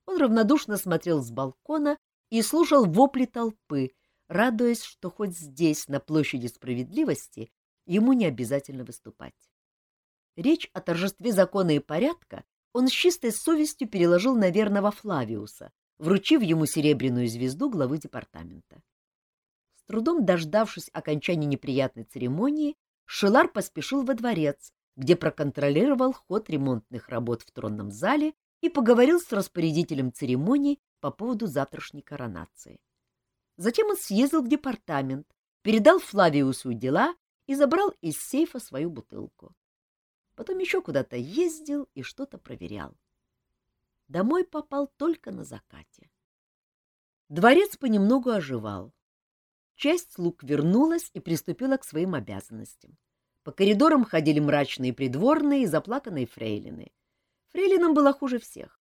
Он равнодушно смотрел с балкона и слушал вопли толпы, радуясь, что хоть здесь, на площади справедливости, ему не обязательно выступать. Речь о торжестве закона и порядка он с чистой совестью переложил на верного Флавиуса, вручив ему серебряную звезду главы департамента. С трудом дождавшись окончания неприятной церемонии, Шилар поспешил во дворец, где проконтролировал ход ремонтных работ в тронном зале и поговорил с распорядителем церемонии по поводу завтрашней коронации. Затем он съездил в департамент, передал Флавиусу дела и забрал из сейфа свою бутылку. Потом еще куда-то ездил и что-то проверял. Домой попал только на закате. Дворец понемногу оживал. Часть слуг вернулась и приступила к своим обязанностям. По коридорам ходили мрачные придворные и заплаканные фрейлины. Фрейлинам было хуже всех.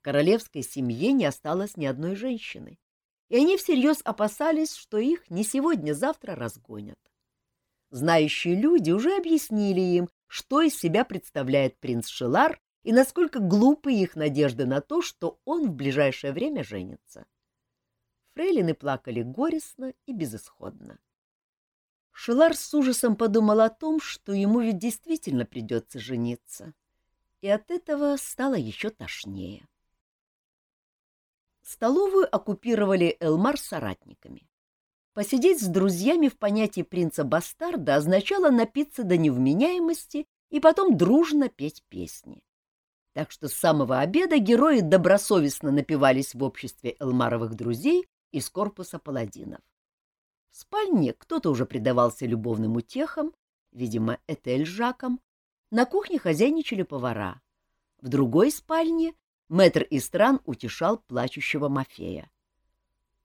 В королевской семье не осталось ни одной женщины, и они всерьез опасались, что их не сегодня-завтра разгонят. Знающие люди уже объяснили им, что из себя представляет принц Шелар и насколько глупы их надежды на то, что он в ближайшее время женится. Фрейлины плакали горестно и безысходно. Шелар с ужасом подумал о том, что ему ведь действительно придется жениться, и от этого стало еще тошнее. Столовую оккупировали Элмар соратниками. Посидеть с друзьями в понятии принца-бастарда означало напиться до невменяемости и потом дружно петь песни. Так что с самого обеда герои добросовестно напивались в обществе Элмаровых друзей из корпуса паладинов. В спальне кто-то уже предавался любовным утехам, видимо, Этель с Жаком. На кухне хозяйничали повара. В другой спальне Мэтр Истран утешал плачущего Мафея.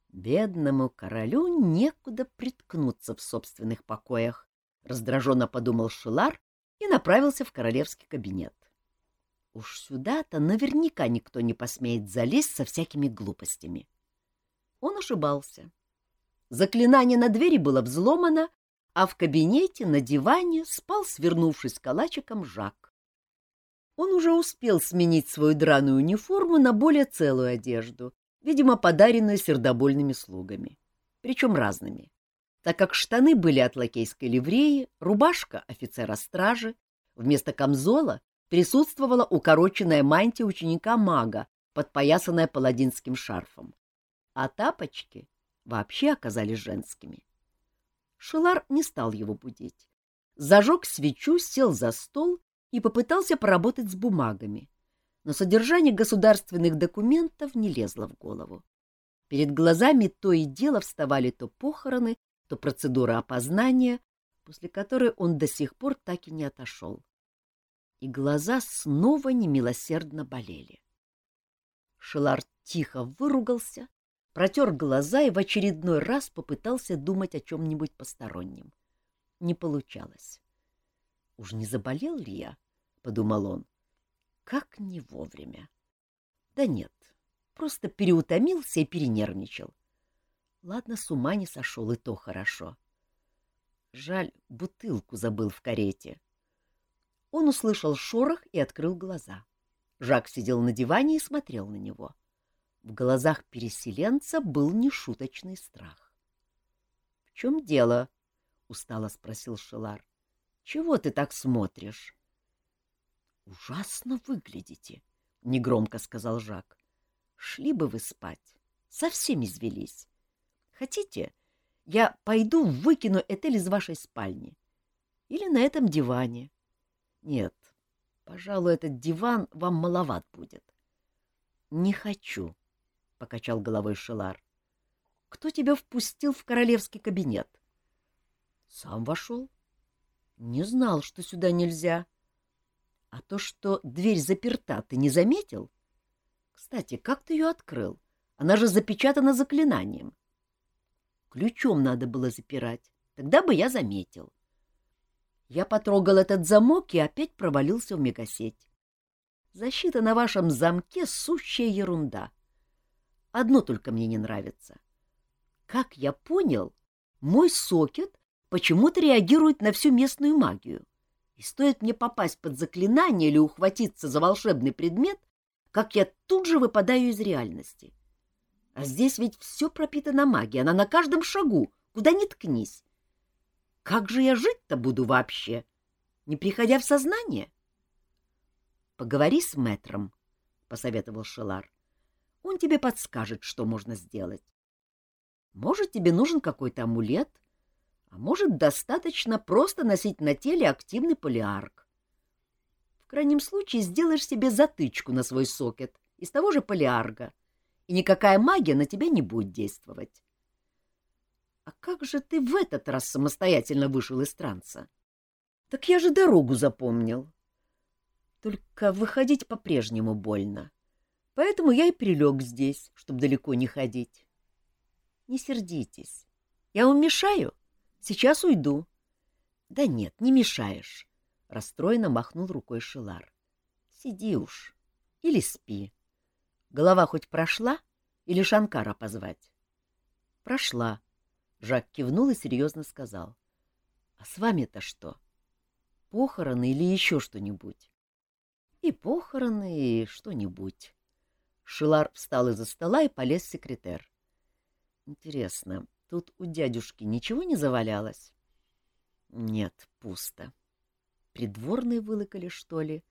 Бедному королю некуда приткнуться в собственных покоях, раздраженно подумал Шилар и направился в королевский кабинет. Уж сюда-то наверняка никто не посмеет залезть со всякими глупостями. Он ошибался. Заклинание на двери было взломано, а в кабинете на диване спал, свернувшись калачиком, Жак. Он уже успел сменить свою драную униформу на более целую одежду, видимо, подаренную сердобольными слугами, причем разными, так как штаны были от лакейской ливреи, рубашка офицера стражи, вместо камзола присутствовала укороченная мантия ученика-мага, подпоясанная паладинским шарфом, а тапочки вообще оказались женскими. Шелар не стал его будить. Зажег свечу, сел за стол и попытался поработать с бумагами, но содержание государственных документов не лезло в голову. Перед глазами то и дело вставали то похороны, то процедура опознания, после которой он до сих пор так и не отошел. И глаза снова немилосердно болели. Шелар тихо выругался, протер глаза и в очередной раз попытался думать о чем-нибудь постороннем. Не получалось. Уж не заболел ли я? — подумал он. Как не вовремя. Да нет, просто переутомился и перенервничал. Ладно, с ума не сошел, и то хорошо. Жаль, бутылку забыл в карете. Он услышал шорох и открыл глаза. Жак сидел на диване и смотрел на него. В глазах переселенца был нешуточный страх. — В чем дело? — устало спросил Шелар. Чего ты так смотришь? — Ужасно выглядите, — негромко сказал Жак. — Шли бы вы спать. Совсем извелись. Хотите, я пойду выкину Этель из вашей спальни? Или на этом диване? Нет, пожалуй, этот диван вам маловат будет. — Не хочу, — покачал головой Шелар. — Кто тебя впустил в королевский кабинет? — Сам вошел. — не знал, что сюда нельзя. А то, что дверь заперта, ты не заметил? Кстати, как ты ее открыл? Она же запечатана заклинанием. Ключом надо было запирать. Тогда бы я заметил. Я потрогал этот замок и опять провалился в мегасеть. Защита на вашем замке — сущая ерунда. Одно только мне не нравится. Как я понял, мой сокет почему-то реагирует на всю местную магию. И стоит мне попасть под заклинание или ухватиться за волшебный предмет, как я тут же выпадаю из реальности. А здесь ведь все пропитано магией, она на каждом шагу, куда ни ткнись. Как же я жить-то буду вообще, не приходя в сознание? — Поговори с мэтром, — посоветовал Шелар. — Он тебе подскажет, что можно сделать. Может, тебе нужен какой-то амулет а может, достаточно просто носить на теле активный полиарк. В крайнем случае сделаешь себе затычку на свой сокет из того же полиарга, и никакая магия на тебя не будет действовать. А как же ты в этот раз самостоятельно вышел из транса? Так я же дорогу запомнил. Только выходить по-прежнему больно. Поэтому я и прилег здесь, чтобы далеко не ходить. Не сердитесь. Я вам мешаю? Сейчас уйду. — Да нет, не мешаешь, — расстроенно махнул рукой Шилар. — Сиди уж. Или спи. Голова хоть прошла? Или Шанкара позвать? — Прошла. Жак кивнул и серьезно сказал. — А с вами-то что? Похороны или еще что-нибудь? — И похороны, и что-нибудь. Шилар встал из-за стола и полез в секретер. — Интересно, Тут у дядюшки ничего не завалялось? Нет, пусто. Придворные вылыкали, что ли?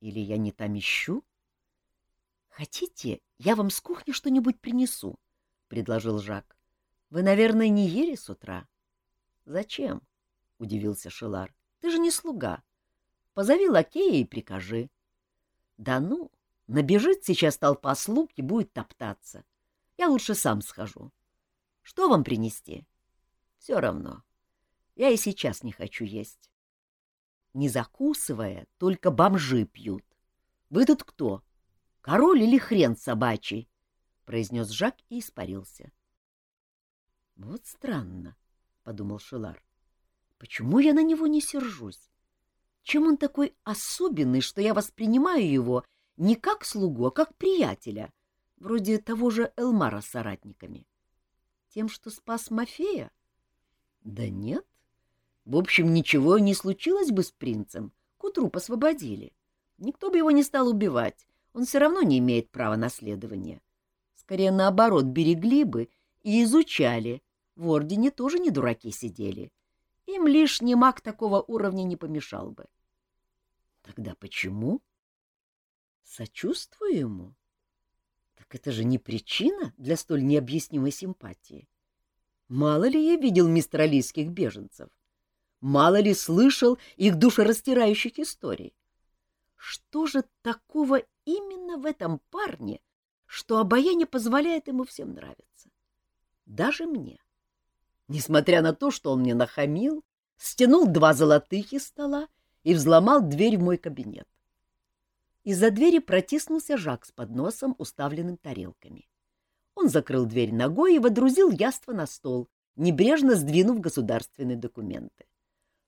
Или я не там ищу? Хотите, я вам с кухни что-нибудь принесу? — предложил Жак. — Вы, наверное, не ели с утра? — Зачем? — удивился Шилар. — Ты же не слуга. Позови лакея и прикажи. — Да ну, набежит сейчас толпа слуг и будет топтаться. Я лучше сам схожу. Что вам принести? Все равно. Я и сейчас не хочу есть. Не закусывая, только бомжи пьют. Вы тут кто? Король или хрен собачий? — произнес Жак и испарился. — Вот странно, — подумал Шелар. — Почему я на него не сержусь? Чем он такой особенный, что я воспринимаю его не как слугу, а как приятеля, вроде того же Элмара с соратниками? Тем, что спас Мафея? Да нет. В общем, ничего не случилось бы с принцем. К утру посвободили. Никто бы его не стал убивать. Он все равно не имеет права наследования. Скорее, наоборот, берегли бы и изучали. В ордене тоже не дураки сидели. Им лишний маг такого уровня не помешал бы. Тогда почему? Сочувствую ему. Так это же не причина для столь необъяснимой симпатии. Мало ли я видел мистралийских беженцев. Мало ли слышал их душераздирающих историй. Что же такого именно в этом парне, что обаяние позволяет ему всем нравиться? Даже мне. Несмотря на то, что он мне нахамил, стянул два золотых из стола и взломал дверь в мой кабинет. Из-за двери протиснулся Жак с подносом, уставленным тарелками. Он закрыл дверь ногой и водрузил яство на стол, небрежно сдвинув государственные документы.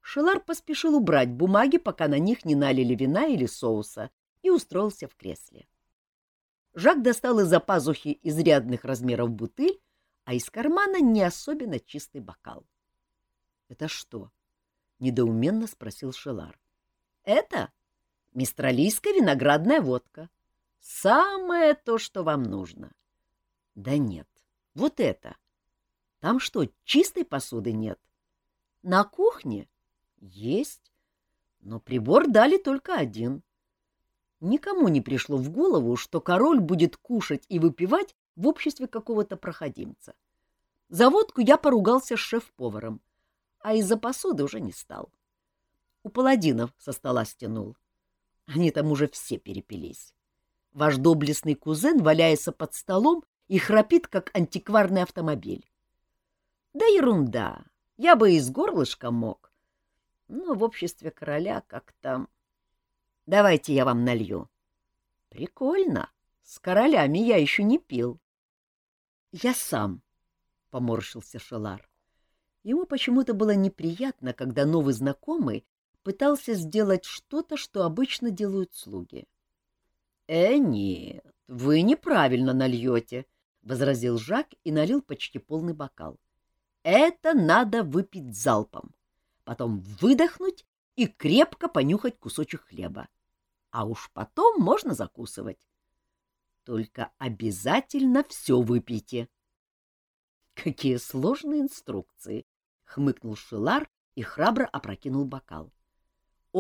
Шелар поспешил убрать бумаги, пока на них не налили вина или соуса, и устроился в кресле. Жак достал из-за пазухи изрядных размеров бутыль, а из кармана не особенно чистый бокал. — Это что? — недоуменно спросил Шелар. — Это мистралийская виноградная водка. Самое то, что вам нужно. — Да нет, вот это. Там что, чистой посуды нет? — На кухне есть, но прибор дали только один. Никому не пришло в голову, что король будет кушать и выпивать в обществе какого-то проходимца. За водку я поругался с шеф-поваром, а из-за посуды уже не стал. У паладинов со стола стянул. Они там уже все перепились. Ваш доблестный кузен валяется под столом и храпит, как антикварный автомобиль. Да ерунда, я бы из горлышка мог но в обществе короля как-то... Давайте я вам налью. Прикольно. С королями я еще не пил. Я сам, — поморщился Шелар. Ему почему-то было неприятно, когда новый знакомый пытался сделать что-то, что обычно делают слуги. — Э, нет, вы неправильно нальете, — возразил Жак и налил почти полный бокал. — Это надо выпить залпом потом выдохнуть и крепко понюхать кусочек хлеба. А уж потом можно закусывать. Только обязательно все выпейте. — Какие сложные инструкции! — хмыкнул Шилар и храбро опрокинул бокал.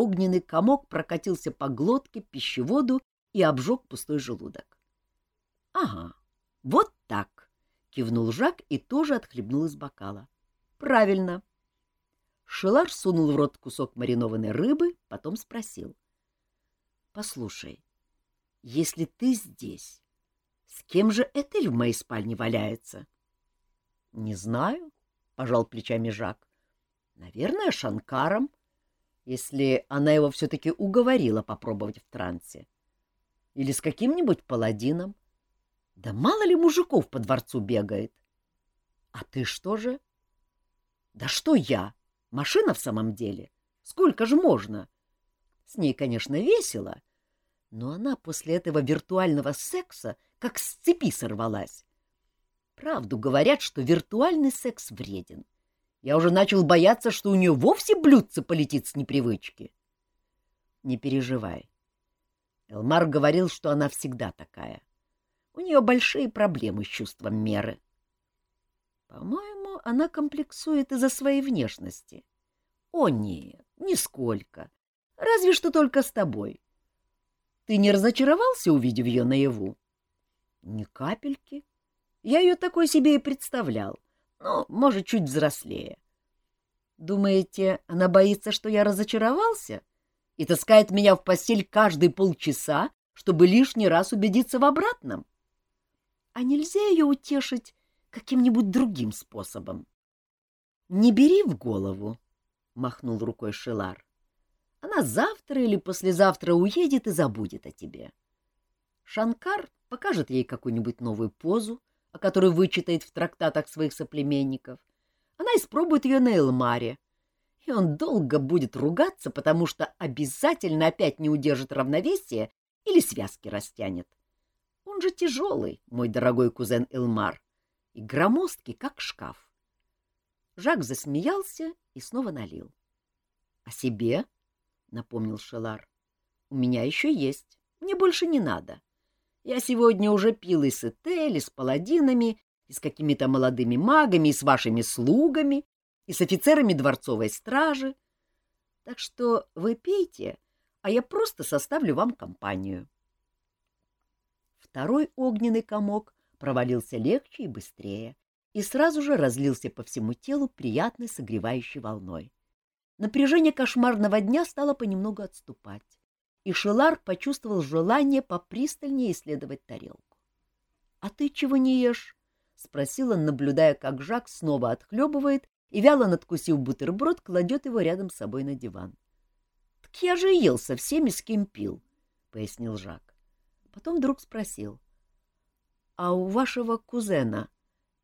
Огненный комок прокатился по глотке, пищеводу и обжег пустой желудок. — Ага, вот так! — кивнул Жак и тоже отхлебнул из бокала. — Правильно. Шелар сунул в рот кусок маринованной рыбы, потом спросил. — Послушай, если ты здесь, с кем же Этель в моей спальне валяется? — Не знаю, — пожал плечами Жак. — Наверное, Шанкаром, если она его все-таки уговорила попробовать в трансе. Или с каким-нибудь паладином. Да мало ли мужиков по дворцу бегает. А ты что же? — Да что я? Машина в самом деле? Сколько же можно? С ней, конечно, весело, но она после этого виртуального секса как с цепи сорвалась. Правду говорят, что виртуальный секс вреден. Я уже начал бояться, что у нее вовсе блюдце полетит с непривычки. Не переживай. Элмар говорил, что она всегда такая. У нее большие проблемы с чувством меры. По-моему, она комплексует из-за своей внешности. О, нет, нисколько. Разве что только с тобой. Ты не разочаровался, увидев ее наяву? Ни капельки. Я ее такой себе и представлял, но, может, чуть взрослее. Думаете, она боится, что я разочаровался? И таскает меня в постель каждые полчаса, чтобы лишний раз убедиться в обратном? А нельзя ее утешить каким-нибудь другим способом. — Не бери в голову, — махнул рукой Шелар. — Она завтра или послезавтра уедет и забудет о тебе. Шанкар покажет ей какую-нибудь новую позу, о которой вычитает в трактатах своих соплеменников. Она испробует ее на Элмаре, и он долго будет ругаться, потому что обязательно опять не удержит равновесие или связки растянет. Он же тяжелый, мой дорогой кузен Элмар, и громоздкий, как шкаф. Жак засмеялся и снова налил. — О себе? — напомнил Шелар. — У меня еще есть. Мне больше не надо. Я сегодня уже пил и с Этель, и с паладинами, и с какими-то молодыми магами, и с вашими слугами, и с офицерами дворцовой стражи. Так что вы пейте, а я просто составлю вам компанию. Второй огненный комок провалился легче и быстрее и сразу же разлился по всему телу приятной согревающей волной. Напряжение кошмарного дня стало понемногу отступать, и Шелар почувствовал желание попристальнее исследовать тарелку. — А ты чего не ешь? — спросил он, наблюдая, как Жак снова отхлебывает и, вяло надкусив бутерброд, кладет его рядом с собой на диван. — Так я же ел со всеми, с кем пил, — пояснил Жак. Потом вдруг спросил. — А у вашего кузена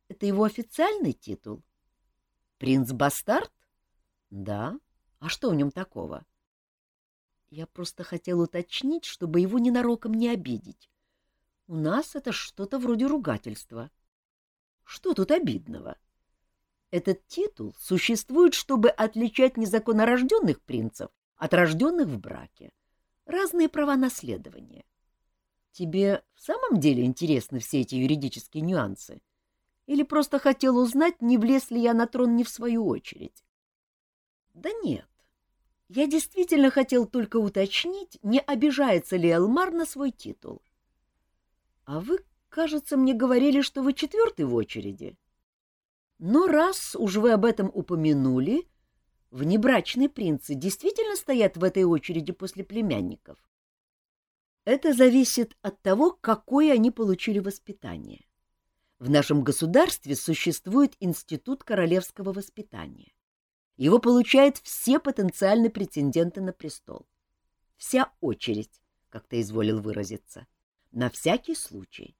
это его официальный титул? — Принц-бастард? — Да. А что в нем такого? — Я просто хотел уточнить, чтобы его ненароком не обидеть. У нас это что-то вроде ругательства. Что тут обидного? Этот титул существует, чтобы отличать незаконнорожденных принцев от рожденных в браке. Разные права наследования. Тебе в самом деле интересны все эти юридические нюансы? Или просто хотел узнать, не влез ли я на трон не в свою очередь? Да нет. Я действительно хотел только уточнить, не обижается ли Элмар на свой титул. А вы, кажется, мне говорили, что вы четвертый в очереди. Но раз уж вы об этом упомянули, внебрачные принцы действительно стоят в этой очереди после племянников. Это зависит от того, какое они получили воспитание. В нашем государстве существует институт королевского воспитания. Его получают все потенциальные претенденты на престол. Вся очередь, как ты изволил выразиться, на всякий случай.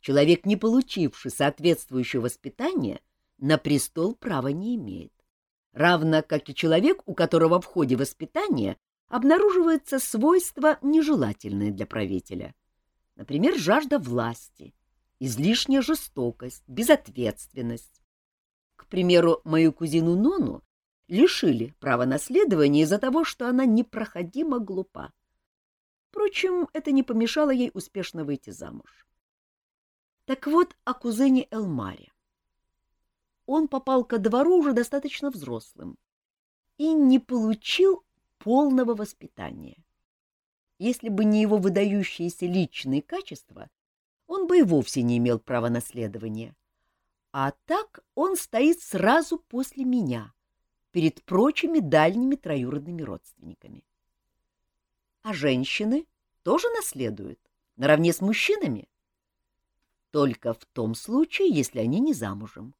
Человек, не получивший соответствующее воспитание, на престол права не имеет. Равно как и человек, у которого в ходе воспитания обнаруживаются свойства, нежелательные для правителя. Например, жажда власти, излишняя жестокость, безответственность. К примеру, мою кузину Нону лишили права наследования из-за того, что она непроходимо глупа. Впрочем, это не помешало ей успешно выйти замуж. Так вот о кузене Элмаре. Он попал ко двору уже достаточно взрослым и не получил полного воспитания. Если бы не его выдающиеся личные качества, он бы и вовсе не имел права наследования. А так он стоит сразу после меня, перед прочими дальними троюродными родственниками. А женщины тоже наследуют, наравне с мужчинами? Только в том случае, если они не замужем.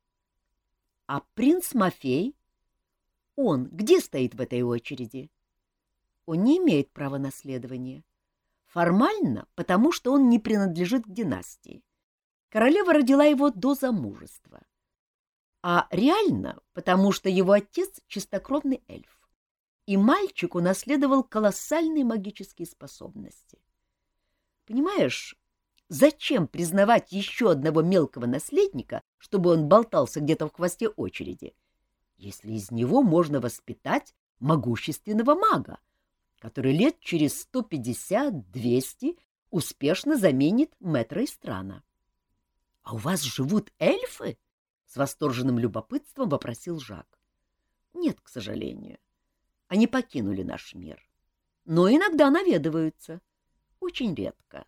А принц Мафей, он где стоит в этой очереди? он не имеет права наследования. Формально, потому что он не принадлежит к династии. Королева родила его до замужества. А реально, потому что его отец — чистокровный эльф. И мальчик унаследовал колоссальные магические способности. Понимаешь, зачем признавать еще одного мелкого наследника, чтобы он болтался где-то в хвосте очереди, если из него можно воспитать могущественного мага, который лет через 150-200 успешно заменит мэтра страна. — А у вас живут эльфы? — с восторженным любопытством вопросил Жак. — Нет, к сожалению. Они покинули наш мир. Но иногда наведываются. Очень редко.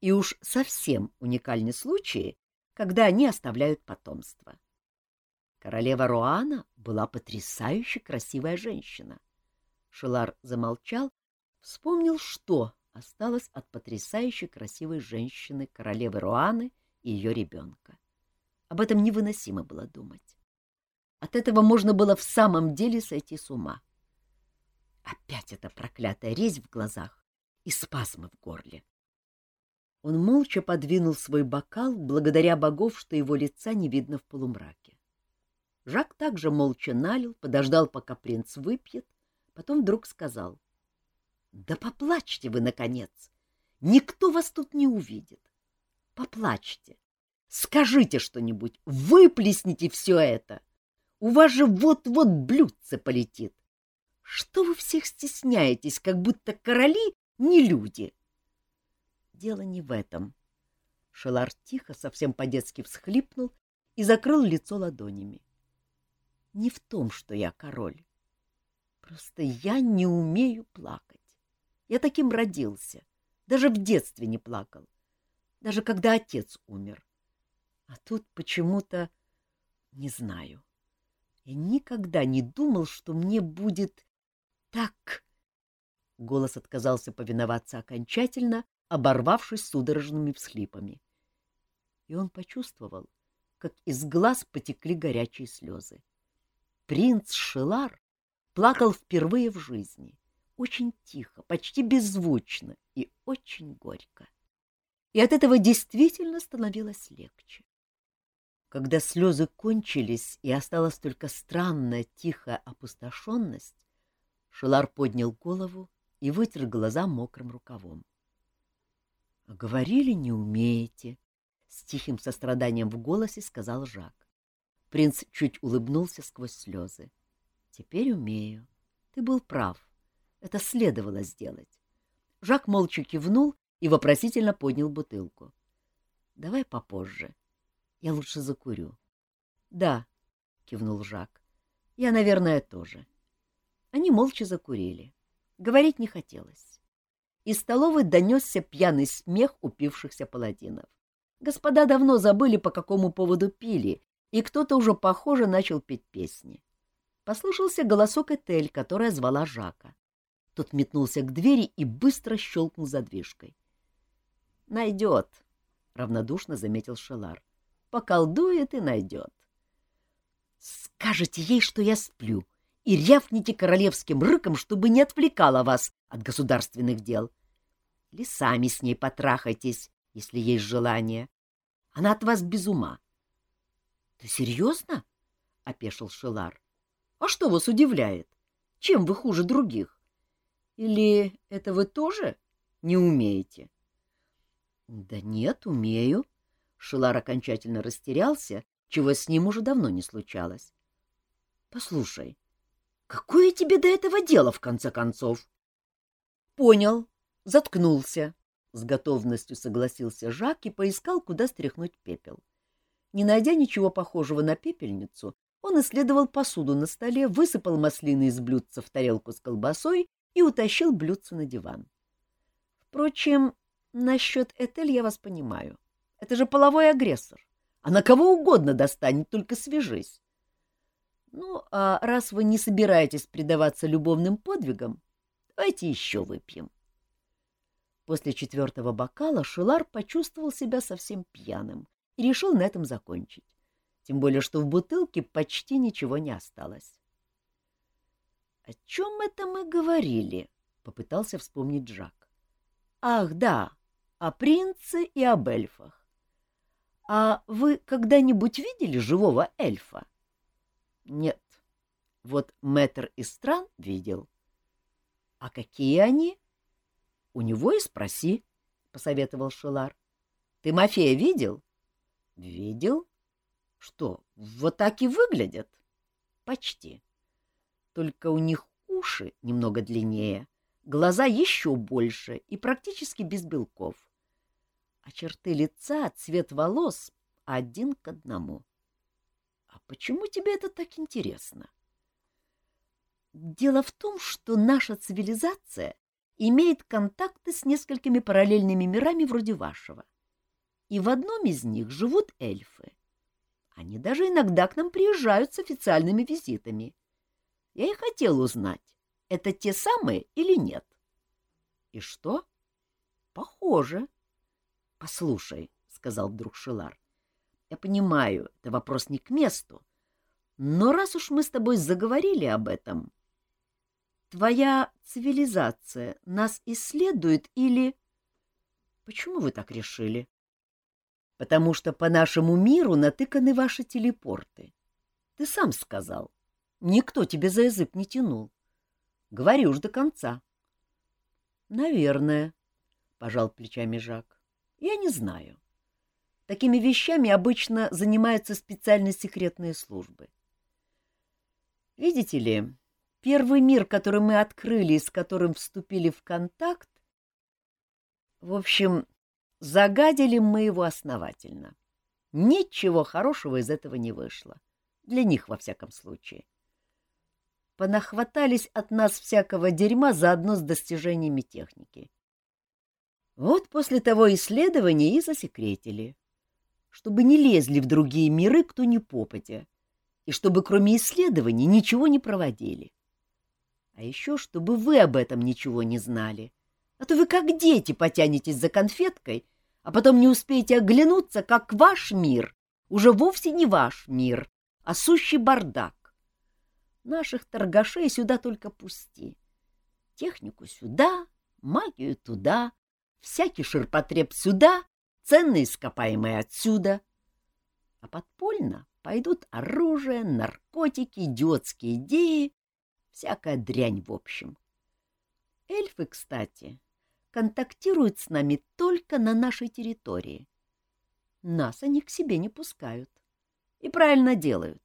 И уж совсем уникальны случаи, когда они оставляют потомство. Королева Руана была потрясающе красивая женщина. Шелар замолчал, вспомнил, что осталось от потрясающей красивой женщины, королевы Руаны и ее ребенка. Об этом невыносимо было думать. От этого можно было в самом деле сойти с ума. Опять эта проклятая резь в глазах и спазмы в горле. Он молча подвинул свой бокал, благодаря богов, что его лица не видно в полумраке. Жак также молча налил, подождал, пока принц выпьет, потом вдруг сказал. — Да поплачьте вы, наконец! Никто вас тут не увидит. Поплачьте. Скажите что-нибудь, выплесните все это. У вас же вот-вот блюдце полетит. Что вы всех стесняетесь, как будто короли не люди? — Дело не в этом. Шелар тихо, совсем по-детски всхлипнул и закрыл лицо ладонями. Не в том, что я король. Просто я не умею плакать. Я таким родился. Даже в детстве не плакал. Даже когда отец умер. А тут почему-то... Не знаю. Я никогда не думал, что мне будет так... Голос отказался повиноваться окончательно, оборвавшись судорожными всхлипами. И он почувствовал, как из глаз потекли горячие слезы. Принц Шилар плакал впервые в жизни, очень тихо, почти беззвучно и очень горько. И от этого действительно становилось легче. Когда слезы кончились и осталась только странная тихая опустошенность, Шилар поднял голову и вытер глаза мокрым рукавом. — А говорили, не умеете, — с тихим состраданием в голосе сказал Жак. Принц чуть улыбнулся сквозь слезы. — Теперь умею. Ты был прав. Это следовало сделать. Жак молча кивнул и вопросительно поднял бутылку. — Давай попозже. Я лучше закурю. — Да, — кивнул Жак. — Я, наверное, тоже. Они молча закурили. Говорить не хотелось. Из столовой донесся пьяный смех упившихся паладинов. Господа давно забыли, по какому поводу пили, и кто-то уже, похоже, начал петь песни. Послышался голосок Этель, которая звала Жака. Тот метнулся к двери и быстро щелкнул задвижкой. — Найдет, — равнодушно заметил Шелар. — Поколдует и найдет. — Скажете ей, что я сплю, и рявкните королевским рыком, чтобы не отвлекала вас от государственных дел. Или сами с ней потрахайтесь, если есть желание. Она от вас без ума. — Ты серьезно? — опешил Шелар. — А что вас удивляет? Чем вы хуже других? Или это вы тоже не умеете? — Да нет, умею. Шелар окончательно растерялся, чего с ним уже давно не случалось. — Послушай, Какое тебе до этого дело, в конце концов? — Понял, заткнулся, — с готовностью согласился Жак и поискал, куда стряхнуть пепел. Не найдя ничего похожего на пепельницу, он исследовал посуду на столе, высыпал маслины из блюдца в тарелку с колбасой и утащил блюдце на диван. Впрочем, насчет Этель я вас понимаю. Это же половой агрессор. Она кого угодно достанет, только свяжись. Ну, а раз вы не собираетесь предаваться любовным подвигам, давайте еще выпьем. После четвертого бокала Шилар почувствовал себя совсем пьяным и решил на этом закончить. Тем более, что в бутылке почти ничего не осталось. — О чем это мы говорили? — попытался вспомнить Джак. — Ах, да, о принце и об эльфах. А вы когда-нибудь видели живого эльфа? — нет. Вот мэтр из стран видел. — А какие они? — У него и спроси, — посоветовал Шилар. — Ты Мафея видел? — Видел. — Что, вот так и выглядят? — Почти. Только у них уши немного длиннее, глаза еще больше и практически без белков. А черты лица, цвет волос один к одному. — а почему тебе это так интересно? Дело в том, что наша цивилизация имеет контакты с несколькими параллельными мирами вроде вашего. И в одном из них живут эльфы. Они даже иногда к нам приезжают с официальными визитами. Я и хотел узнать, это те самые или нет. И что? Похоже. Послушай, — сказал вдруг Шилар, я понимаю, это вопрос не к месту. Но раз уж мы с тобой заговорили об этом, твоя цивилизация нас исследует или... Почему вы так решили? Потому что по нашему миру натыканы ваши телепорты. Ты сам сказал. Никто тебе за язык не тянул. Говори уж до конца. Наверное, пожал плечами Жак. Я не знаю. Такими вещами обычно занимаются специальные секретные службы. Видите ли, первый мир, который мы открыли и с которым вступили в контакт, в общем, загадили мы его основательно. Ничего хорошего из этого не вышло. Для них, во всяком случае. Понахватались от нас всякого дерьма заодно с достижениями техники. Вот после того исследования и засекретили, чтобы не лезли в другие миры кто ни попадя, и чтобы кроме исследований ничего не проводили. А еще, чтобы вы об этом ничего не знали, а то вы как дети потянетесь за конфеткой, а потом не успеете оглянуться, как ваш мир уже вовсе не ваш мир, а сущий бардак. Наших торгашей сюда только пусти. Технику сюда, магию туда, всякий ширпотреб сюда, ценные ископаемые отсюда. А подпольно пойдут оружие, наркотики, идиотские идеи, всякая дрянь в общем. Эльфы, кстати, контактируют с нами только на нашей территории. Нас они к себе не пускают. И правильно делают.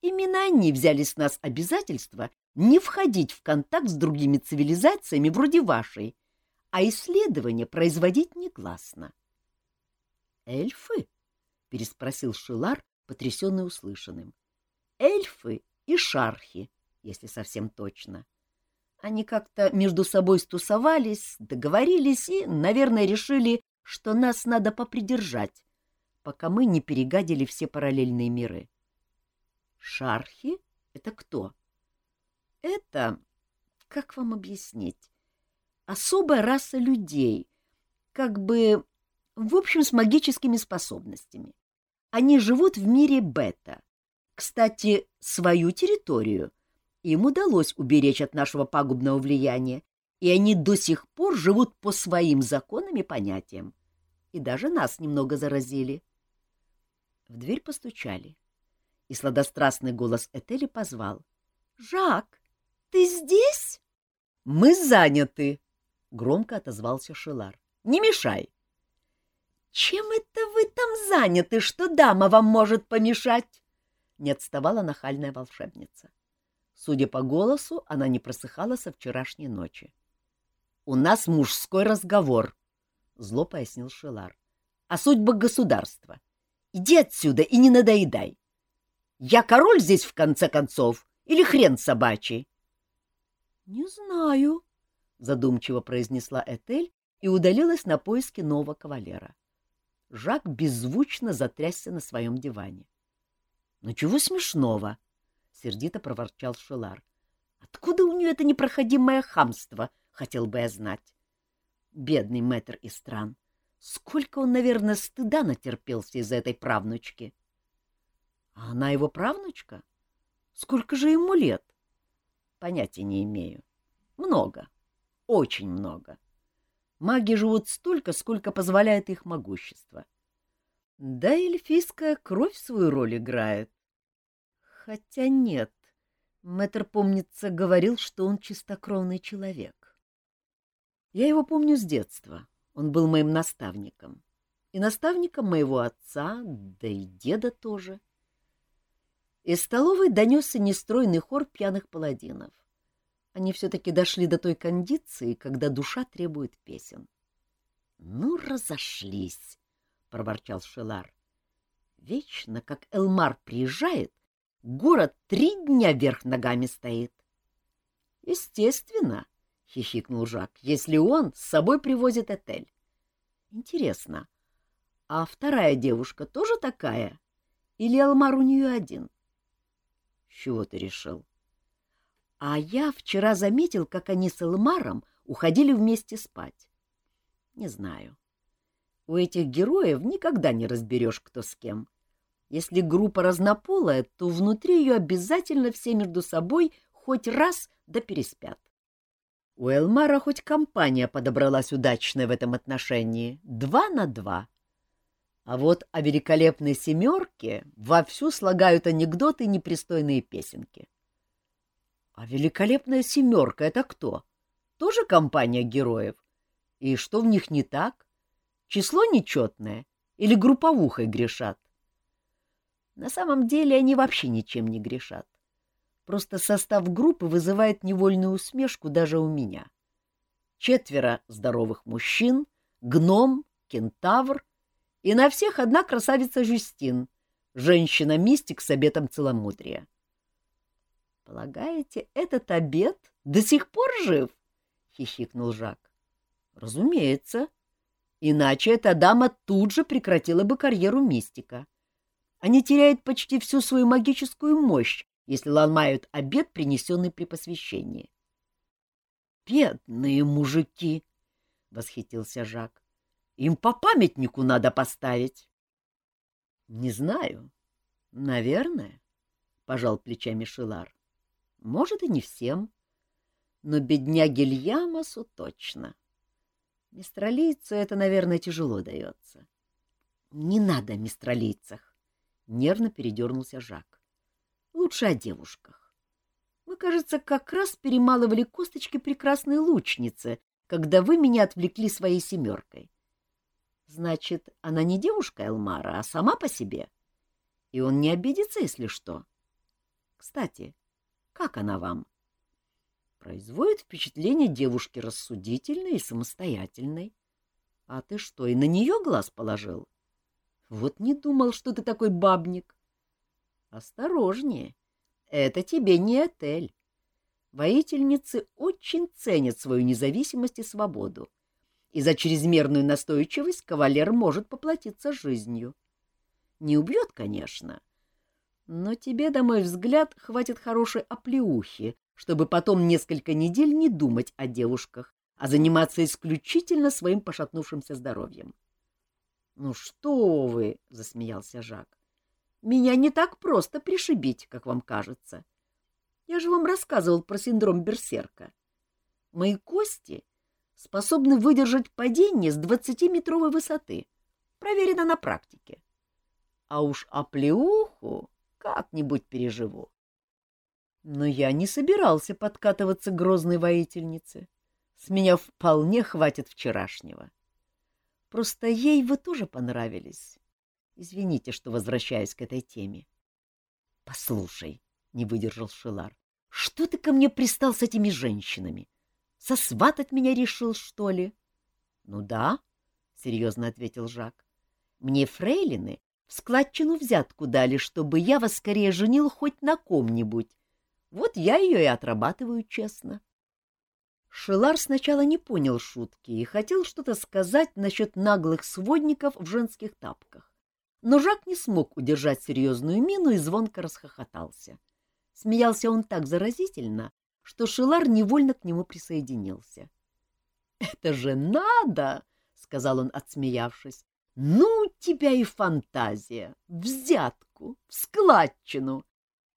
Именно они взяли с нас обязательство не входить в контакт с другими цивилизациями вроде вашей, а исследования производить негласно. «Эльфы?» — переспросил Шилар, потрясенный услышанным. «Эльфы и шархи, если совсем точно. Они как-то между собой стусовались, договорились и, наверное, решили, что нас надо попридержать, пока мы не перегадили все параллельные миры. Шархи — это кто? Это, как вам объяснить, особая раса людей, как бы, в общем, с магическими способностями. Они живут в мире бета. Кстати, свою территорию им удалось уберечь от нашего пагубного влияния, и они до сих пор живут по своим законам и понятиям. И даже нас немного заразили. В дверь постучали и сладострастный голос Этели позвал. — Жак, ты здесь? — Мы заняты, — громко отозвался Шилар. — Не мешай. — Чем это вы там заняты, что дама вам может помешать? — не отставала нахальная волшебница. Судя по голосу, она не просыхала со вчерашней ночи. — У нас мужской разговор, — зло пояснил Шилар. — О судьбах государства. Иди отсюда и не надоедай. Я король здесь, в конце концов, или хрен собачий? — Не знаю, — задумчиво произнесла Этель и удалилась на поиски нового кавалера. Жак беззвучно затрясся на своем диване. — Ну чего смешного? — сердито проворчал Шелар. — Откуда у нее это непроходимое хамство, хотел бы я знать? Бедный мэтр из стран. Сколько он, наверное, стыда натерпелся из-за этой правнучки. — а она его правнучка? Сколько же ему лет? Понятия не имею. Много. Очень много. Маги живут столько, сколько позволяет их могущество. Да и эльфийская кровь свою роль играет. Хотя нет. Мэтр, помнится, говорил, что он чистокровный человек. Я его помню с детства. Он был моим наставником. И наставником моего отца, да и деда тоже. — из столовой донесся нестройный хор пьяных паладинов. Они все-таки дошли до той кондиции, когда душа требует песен. — Ну, разошлись, — проворчал Шелар. — Вечно, как Элмар приезжает, город три дня вверх ногами стоит. — Естественно, — хихикнул Жак, — если он с собой привозит Этель. — Интересно, а вторая девушка тоже такая? Или Элмар у нее один? — чего ты решил? А я вчера заметил, как они с Элмаром уходили вместе спать. Не знаю. У этих героев никогда не разберешь, кто с кем. Если группа разнополая, то внутри ее обязательно все между собой хоть раз да переспят. У Элмара хоть компания подобралась удачная в этом отношении. Два на два. А вот о великолепной семерке вовсю слагают анекдоты непристойные песенки. А великолепная семерка — это кто? Тоже компания героев? И что в них не так? Число нечетное или групповухой грешат? На самом деле они вообще ничем не грешат. Просто состав группы вызывает невольную усмешку даже у меня. Четверо здоровых мужчин, гном, кентавр и на всех одна красавица Жюстин, женщина-мистик с обетом целомудрия. Полагаете, этот обед до сих пор жив? — хихикнул Жак. — Разумеется. Иначе эта дама тут же прекратила бы карьеру мистика. Они теряют почти всю свою магическую мощь, если ломают обед, принесенный при посвящении. — Бедные мужики! — восхитился Жак. — Им по памятнику надо поставить. — Не знаю. Наверное, — пожал плечами Шилар. — Может, и не всем. Но бедняге Льямасу точно. Мистралийцу это, наверное, тяжело дается. — Не надо о мистралийцах, — нервно передернулся Жак. Лучше о девушках. Вы, кажется, как раз перемалывали косточки прекрасной лучницы, когда вы меня отвлекли своей семеркой. Значит, она не девушка Элмара, а сама по себе. И он не обидится, если что. Кстати, как она вам? Производит впечатление девушки рассудительной и самостоятельной. А ты что, и на нее глаз положил? Вот не думал, что ты такой бабник. Осторожнее, это тебе не отель. Воительницы очень ценят свою независимость и свободу, и за чрезмерную настойчивость кавалер может поплатиться жизнью. Не убьет, конечно, но тебе, на мой взгляд, хватит хорошей оплеухи, чтобы потом несколько недель не думать о девушках, а заниматься исключительно своим пошатнувшимся здоровьем. — Ну что вы, — засмеялся Жак, меня не так просто пришибить, как вам кажется. Я же вам рассказывал про синдром Берсерка. Мои кости способны выдержать падение с двадцатиметровой высоты. Проверено на практике. А уж оплеуху как-нибудь переживу. Но я не собирался подкатываться к грозной воительнице. С меня вполне хватит вчерашнего. Просто ей вы тоже понравились. Извините, что возвращаюсь к этой теме. — Послушай, — не выдержал Шилар, — что ты ко мне пристал с этими женщинами? Сосватать меня решил, что ли? — Ну да, — серьезно ответил Жак. — Мне фрейлины складчину взятку дали, чтобы я вас скорее женил хоть на ком-нибудь. Вот я ее и отрабатываю честно. Шилар сначала не понял шутки и хотел что-то сказать насчет наглых сводников в женских тапках. Но Жак не смог удержать серьезную мину и звонко расхохотался. Смеялся он так заразительно, что Шилар невольно к нему присоединился. — Это же надо! — сказал он, отсмеявшись. — Ну, тебя и фантазия! Взятку! В складчину!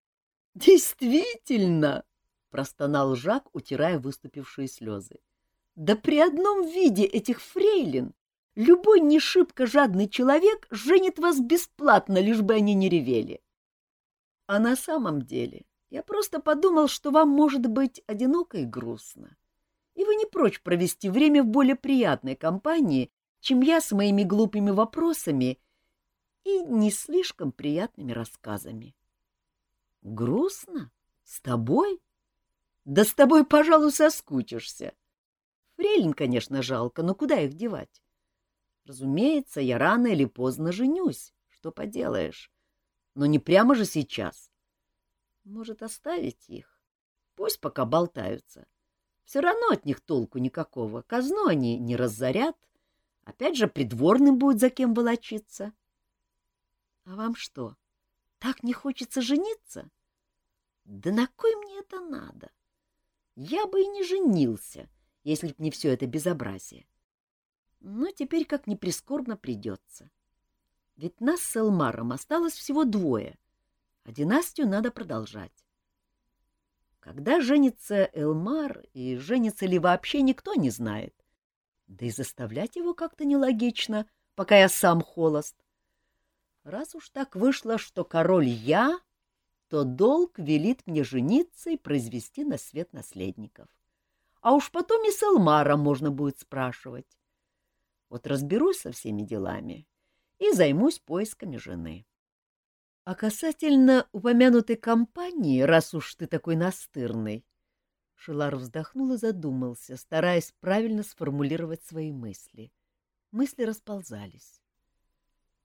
— Действительно! — простонал Жак, утирая выступившие слезы. — Да при одном виде этих фрейлин Любой не шибко жадный человек женит вас бесплатно, лишь бы они не ревели. А на самом деле я просто подумал, что вам может быть одиноко и грустно, и вы не прочь провести время в более приятной компании, чем я с моими глупыми вопросами и не слишком приятными рассказами. Грустно? С тобой? Да с тобой, пожалуй, соскучишься. Фрейлин, конечно, жалко, но куда их девать? Разумеется, я рано или поздно женюсь. Что поделаешь? Но не прямо же сейчас. Может, оставить их? Пусть пока болтаются. Все равно от них толку никакого. Казну они не разорят. Опять же, придворным будет за кем волочиться. А вам что, так не хочется жениться? Да на кой мне это надо? Я бы и не женился, если б не все это безобразие. Но теперь, как ни прискорбно, придется. Ведь нас с Элмаром осталось всего двое, а династию надо продолжать. Когда женится Элмар, и женится ли вообще, никто не знает. Да и заставлять его как-то нелогично, пока я сам холост. Раз уж так вышло, что король я, то долг велит мне жениться и произвести на свет наследников. А уж потом и с Элмара можно будет спрашивать. Вот разберусь со всеми делами и займусь поисками жены. А касательно упомянутой компании, раз уж ты такой настырный, Шилар вздохнул и задумался, стараясь правильно сформулировать свои мысли. Мысли расползались.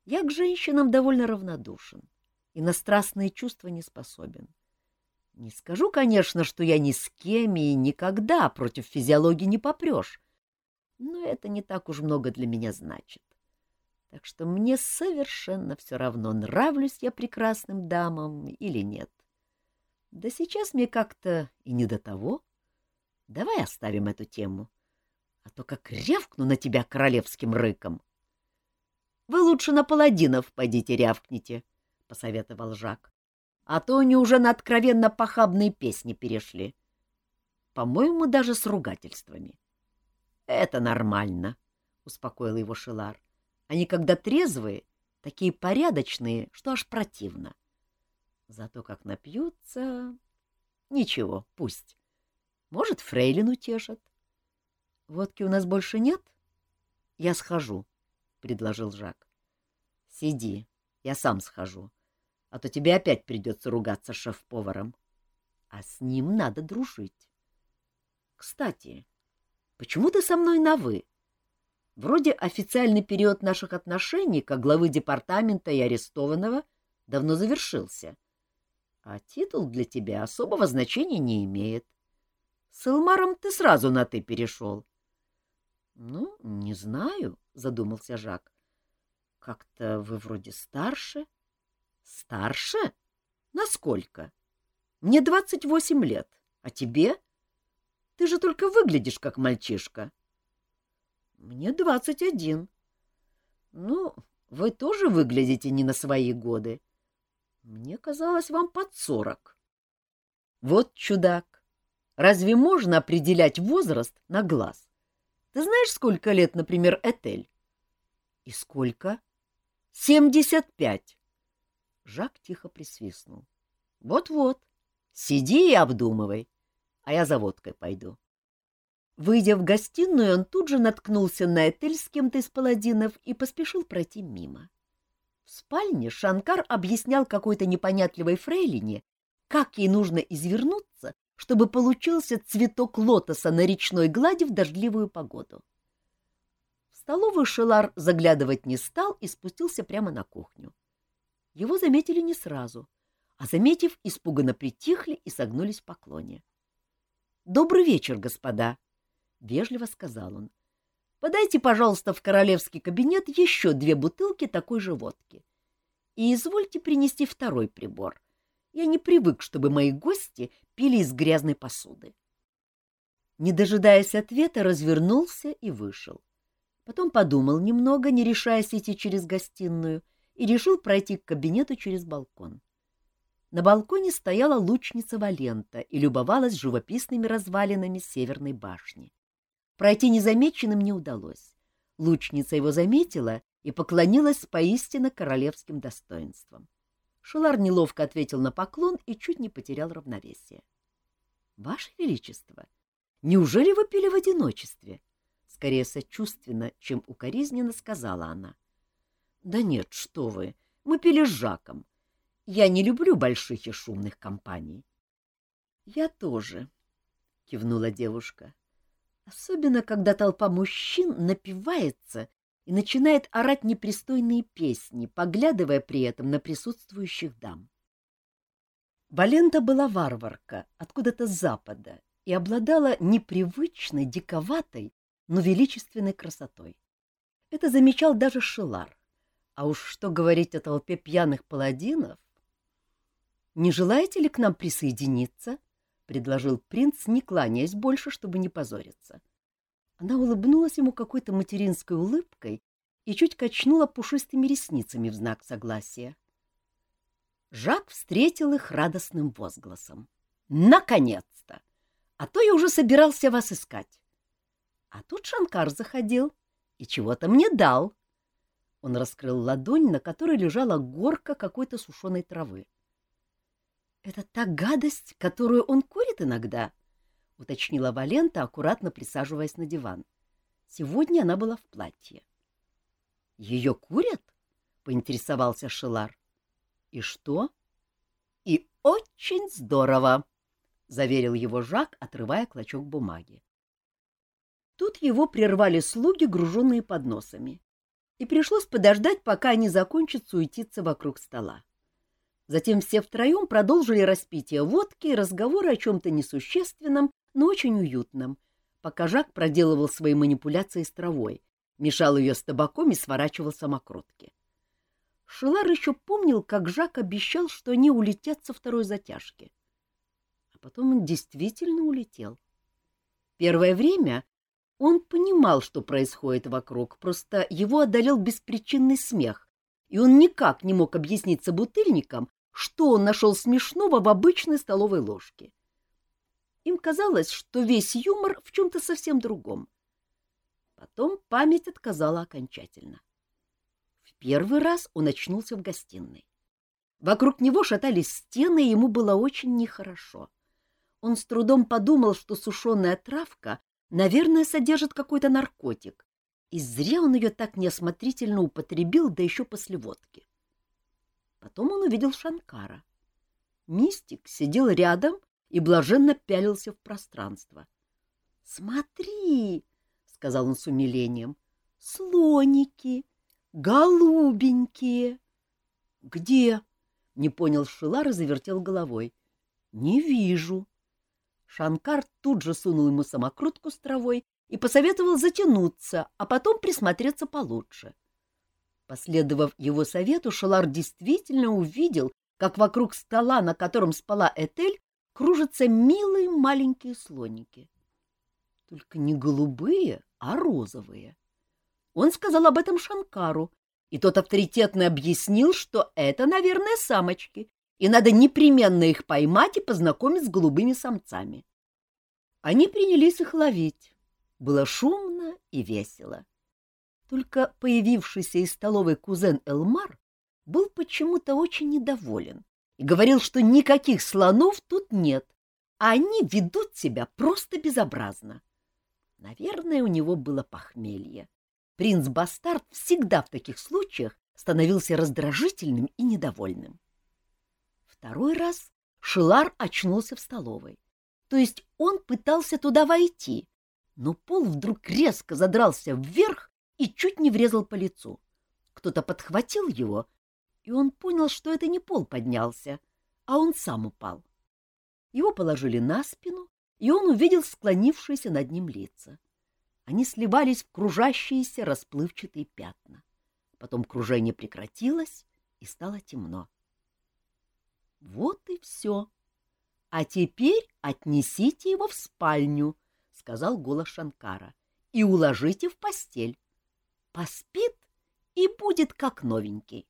Я к женщинам довольно равнодушен и на страстные чувства не способен. Не скажу, конечно, что я ни с кем и никогда против физиологии не попрешь, но это не так уж много для меня значит. Так что мне совершенно все равно, нравлюсь я прекрасным дамам или нет. Да сейчас мне как-то и не до того. Давай оставим эту тему, а то как рявкну на тебя королевским рыком. — Вы лучше на паладинов пойдите рявкните, — посоветовал Жак. — А то они уже на откровенно похабные песни перешли. По-моему, даже с ругательствами. — Это нормально, — успокоил его Шилар. — Они, когда трезвые, такие порядочные, что аж противно. Зато как напьются... Ничего, пусть. Может, фрейлин утешат. — Водки у нас больше нет? — Я схожу, — предложил Жак. — Сиди, я сам схожу, а то тебе опять придется ругаться шеф-поваром. А с ним надо дружить. Кстати, почему ты со мной на «вы»? Вроде официальный период наших отношений, как главы департамента и арестованного, давно завершился. А титул для тебя особого значения не имеет. — с Элмаром ты сразу на «ты» перешел. — Ну, не знаю, — задумался Жак. — Как-то вы вроде старше. — Старше? Насколько? Мне двадцать восемь лет, а тебе? Ты же только выглядишь как мальчишка. — Мне двадцать один. — Ну, вы тоже выглядите не на свои годы. Мне казалось, вам под сорок. — Вот чудак! Разве можно определять возраст на глаз? Ты знаешь, сколько лет, например, Этель? — И сколько? — Семьдесят пять. Жак тихо присвистнул. Вот — Вот-вот. Сиди и обдумывай, а я за водкой пойду. Выйдя в гостиную, он тут же наткнулся на Этель с кем-то из паладинов и поспешил пройти мимо. В спальне Шанкар объяснял какой-то непонятливой фрейлине, как ей нужно извернуться, чтобы получился цветок лотоса на речной глади в дождливую погоду. В столовую Шелар заглядывать не стал и спустился прямо на кухню. Его заметили не сразу, а, заметив, испуганно притихли и согнулись в поклоне. — Добрый вечер, господа! — вежливо сказал он. — Подайте, пожалуйста, в королевский кабинет еще две бутылки такой же водки. И извольте принести второй прибор — я не привык, чтобы мои гости пили из грязной посуды. Не дожидаясь ответа, развернулся и вышел. Потом подумал немного, не решаясь идти через гостиную, и решил пройти к кабинету через балкон. На балконе стояла лучница Валента и любовалась живописными развалинами северной башни. Пройти незамеченным не удалось. Лучница его заметила и поклонилась поистине королевским достоинством. Шелар неловко ответил на поклон и чуть не потерял равновесие. — Ваше Величество, неужели вы пили в одиночестве? Скорее сочувственно, чем укоризненно сказала она. — Да нет, что вы, мы пили с Жаком. Я не люблю больших и шумных компаний. — Я тоже, — кивнула девушка. — Особенно, когда толпа мужчин напивается и начинает орать непристойные песни, поглядывая при этом на присутствующих дам. Валента была варварка, откуда-то с запада, и обладала непривычной, диковатой, но величественной красотой. Это замечал даже Шилар. А уж что говорить о толпе пьяных паладинов? «Не желаете ли к нам присоединиться?» — предложил принц, не кланяясь больше, чтобы не позориться. Она улыбнулась ему какой-то материнской улыбкой и чуть качнула пушистыми ресницами в знак согласия. Жак встретил их радостным возгласом. Наконец-то! А то я уже собирался вас искать. А тут Шанкар заходил и чего-то мне дал. Он раскрыл ладонь, на которой лежала горка какой-то сушеной травы. — Это та гадость, которую он курит иногда? — уточнила Валента, аккуратно присаживаясь на диван. Сегодня она была в платье. — Ее курят? — поинтересовался Шилар. — И что? — И очень здорово! — заверил его Жак, отрывая клочок бумаги. Тут его прервали слуги, груженные подносами, и пришлось подождать, пока они закончат суетиться вокруг стола. Затем все втроем продолжили распитие водки и разговоры о чем-то несущественном, но очень уютном, пока Жак проделывал свои манипуляции с травой, мешал ее с табаком и сворачивал самокрутки. Шилар еще помнил, как Жак обещал, что они улетят со второй затяжки. А потом он действительно улетел. Первое время он понимал, что происходит вокруг, просто его одолел беспричинный смех, и он никак не мог объяснить собутыльникам, что он нашел смешного в обычной столовой ложке. Им казалось, что весь юмор в чем-то совсем другом. Потом память отказала окончательно. В первый раз он очнулся в гостиной. Вокруг него шатались стены, и ему было очень нехорошо. Он с трудом подумал, что сушеная травка, наверное, содержит какой-то наркотик, и зря он ее так неосмотрительно употребил, да еще после водки. Потом он увидел Шанкара. Мистик сидел рядом и блаженно пялился в пространство. — Смотри, — сказал он с умилением, — слоники, голубенькие. — Где? — не понял Шилар и завертел головой. — Не вижу. Шанкар тут же сунул ему самокрутку с травой и посоветовал затянуться, а потом присмотреться получше. — Последовав его совету, Шалар действительно увидел, как вокруг стола, на котором спала Этель, кружатся милые маленькие слоники. Только не голубые, а розовые. Он сказал об этом Шанкару, и тот авторитетно объяснил, что это, наверное, самочки, и надо непременно их поймать и познакомить с голубыми самцами. Они принялись их ловить. Было шумно и весело. Только появившийся из столовой кузен Элмар был почему-то очень недоволен и говорил, что никаких слонов тут нет, а они ведут себя просто безобразно. Наверное, у него было похмелье. Принц-бастард всегда в таких случаях становился раздражительным и недовольным. Второй раз Шилар очнулся в столовой. То есть он пытался туда войти, но пол вдруг резко задрался вверх, и чуть не врезал по лицу. Кто-то подхватил его, и он понял, что это не пол поднялся, а он сам упал. Его положили на спину, и он увидел склонившиеся над ним лица. Они сливались в кружащиеся расплывчатые пятна. Потом кружение прекратилось, и стало темно. Вот и все. А теперь отнесите его в спальню, — сказал голос Шанкара, — и уложите в постель. Поспит и будет как новенький.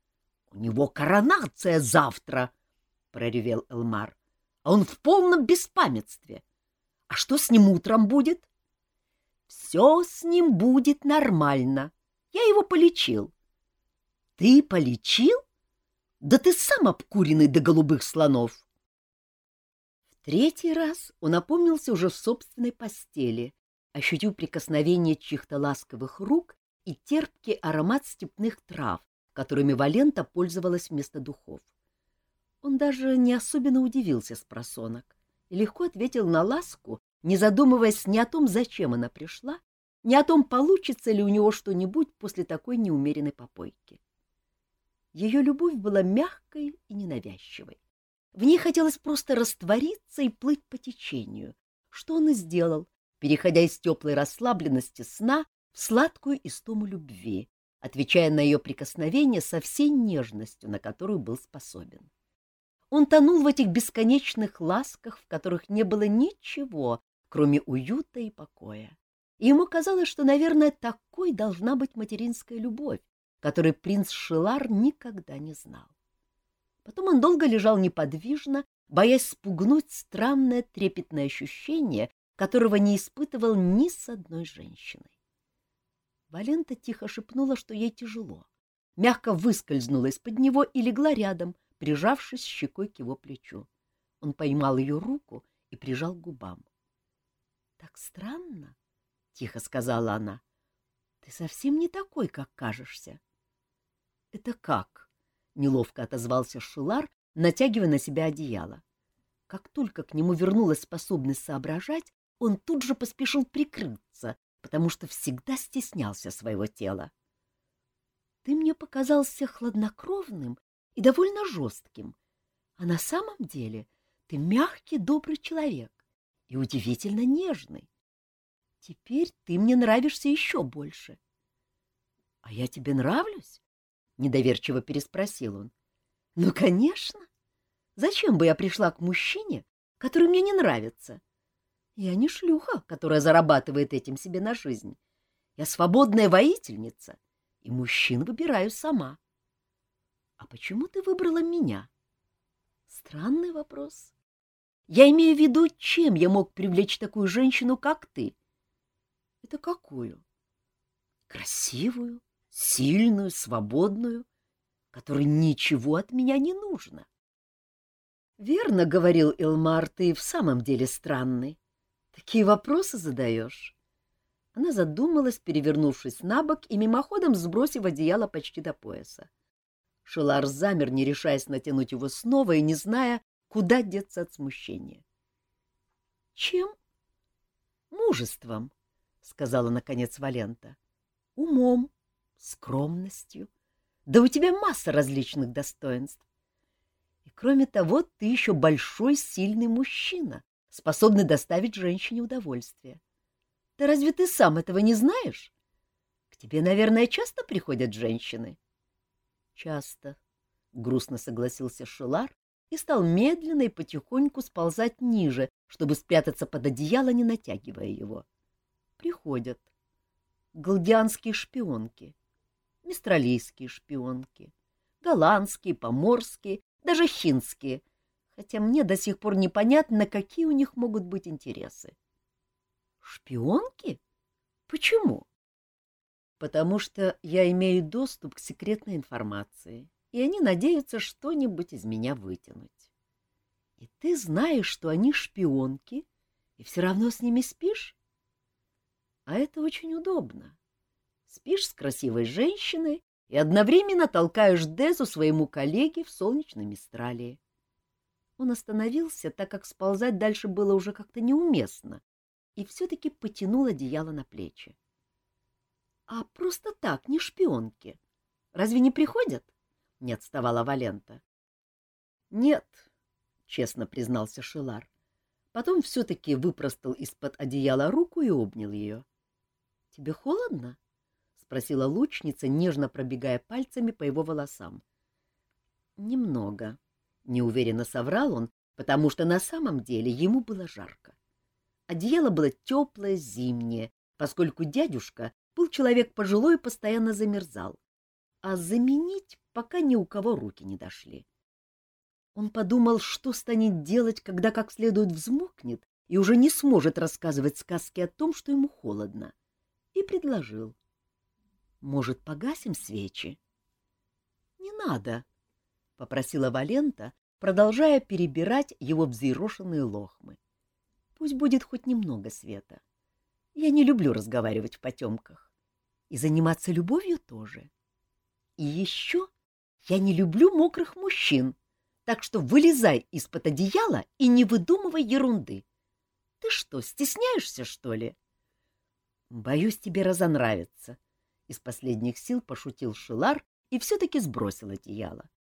— У него коронация завтра, — проревел Элмар, — а он в полном беспамятстве. А что с ним утром будет? — Все с ним будет нормально. Я его полечил. — Ты полечил? Да ты сам обкуренный до голубых слонов. В третий раз он опомнился уже в собственной постели, ощутил прикосновение чьих-то ласковых рук и терпкий аромат степных трав, которыми Валента пользовалась вместо духов. Он даже не особенно удивился с просонок и легко ответил на ласку, не задумываясь ни о том, зачем она пришла, ни о том, получится ли у него что-нибудь после такой неумеренной попойки. Ее любовь была мягкой и ненавязчивой. В ней хотелось просто раствориться и плыть по течению, что он и сделал, переходя из теплой расслабленности сна в сладкую истому любви, отвечая на ее прикосновение со всей нежностью, на которую был способен. Он тонул в этих бесконечных ласках, в которых не было ничего, кроме уюта и покоя. И ему казалось, что, наверное, такой должна быть материнская любовь, которой принц Шилар никогда не знал. Потом он долго лежал неподвижно, боясь спугнуть странное трепетное ощущение, которого не испытывал ни с одной женщиной. Валента тихо шепнула, что ей тяжело, мягко выскользнула из-под него и легла рядом, прижавшись щекой к его плечу. Он поймал ее руку и прижал к губам. — Так странно, — тихо сказала она. — Ты совсем не такой, как кажешься. — Это как? — неловко отозвался Шулар, натягивая на себя одеяло. Как только к нему вернулась способность соображать, он тут же поспешил прикрыться, потому что всегда стеснялся своего тела. — Ты мне показался хладнокровным и довольно жестким, а на самом деле ты мягкий, добрый человек и удивительно нежный. Теперь ты мне нравишься еще больше. — А я тебе нравлюсь? — недоверчиво переспросил он. — Ну, конечно. Зачем бы я пришла к мужчине, который мне не нравится? Я не шлюха, которая зарабатывает этим себе на жизнь. Я свободная воительница, и мужчин выбираю сама. А почему ты выбрала меня? Странный вопрос. Я имею в виду, чем я мог привлечь такую женщину, как ты? Это какую? Красивую, сильную, свободную, которой ничего от меня не нужно. Верно, — говорил Илмар, — ты в самом деле странный. Такие вопросы задаешь. Она задумалась, перевернувшись на бок и мимоходом сбросив одеяло почти до пояса. Шелар замер, не решаясь натянуть его снова и не зная, куда деться от смущения. — Чем? — Мужеством, — сказала, наконец, Валента. — Умом, скромностью. Да у тебя масса различных достоинств. И кроме того, ты еще большой сильный мужчина, способный доставить женщине удовольствие. Да разве ты сам этого не знаешь? К тебе, наверное, часто приходят женщины? — Часто, — грустно согласился Шилар и стал медленно и потихоньку сползать ниже, чтобы спрятаться под одеяло, не натягивая его. Приходят. Галдианские шпионки, мистралийские шпионки, голландские, поморские даже хинские, хотя мне до сих пор непонятно, какие у них могут быть интересы. Шпионки? Почему? Потому что я имею доступ к секретной информации, и они надеются что-нибудь из меня вытянуть. И ты знаешь, что они шпионки, и все равно с ними спишь? А это очень удобно. Спишь с красивой женщиной, и одновременно толкаешь Дезу своему коллеге в солнечной Мистралии. Он остановился, так как сползать дальше было уже как-то неуместно, и все-таки потянул одеяло на плечи. — А просто так, не шпионки. Разве не приходят? — не отставала Валента. — Нет, — честно признался Шилар. Потом все-таки выпростал из-под одеяла руку и обнял ее. — Тебе холодно? — спросила лучница, нежно пробегая пальцами по его волосам. Немного, неуверенно соврал он, потому что на самом деле ему было жарко. Одеяло было теплое, зимнее, поскольку дядюшка был человек пожилой и постоянно замерзал, а заменить пока ни у кого руки не дошли. Он подумал, что станет делать, когда как следует взмокнет и уже не сможет рассказывать сказки о том, что ему холодно, и предложил. Может, погасим свечи? — Не надо, — попросила Валента, продолжая перебирать его взъерошенные лохмы. — Пусть будет хоть немного света. Я не люблю разговаривать в потемках. И заниматься любовью тоже. И еще я не люблю мокрых мужчин, так что вылезай из-под одеяла и не выдумывай ерунды. Ты что, стесняешься, что ли? — Боюсь, тебе разонравится, — из последних сил пошутил Шилар и все-таки сбросил одеяло. —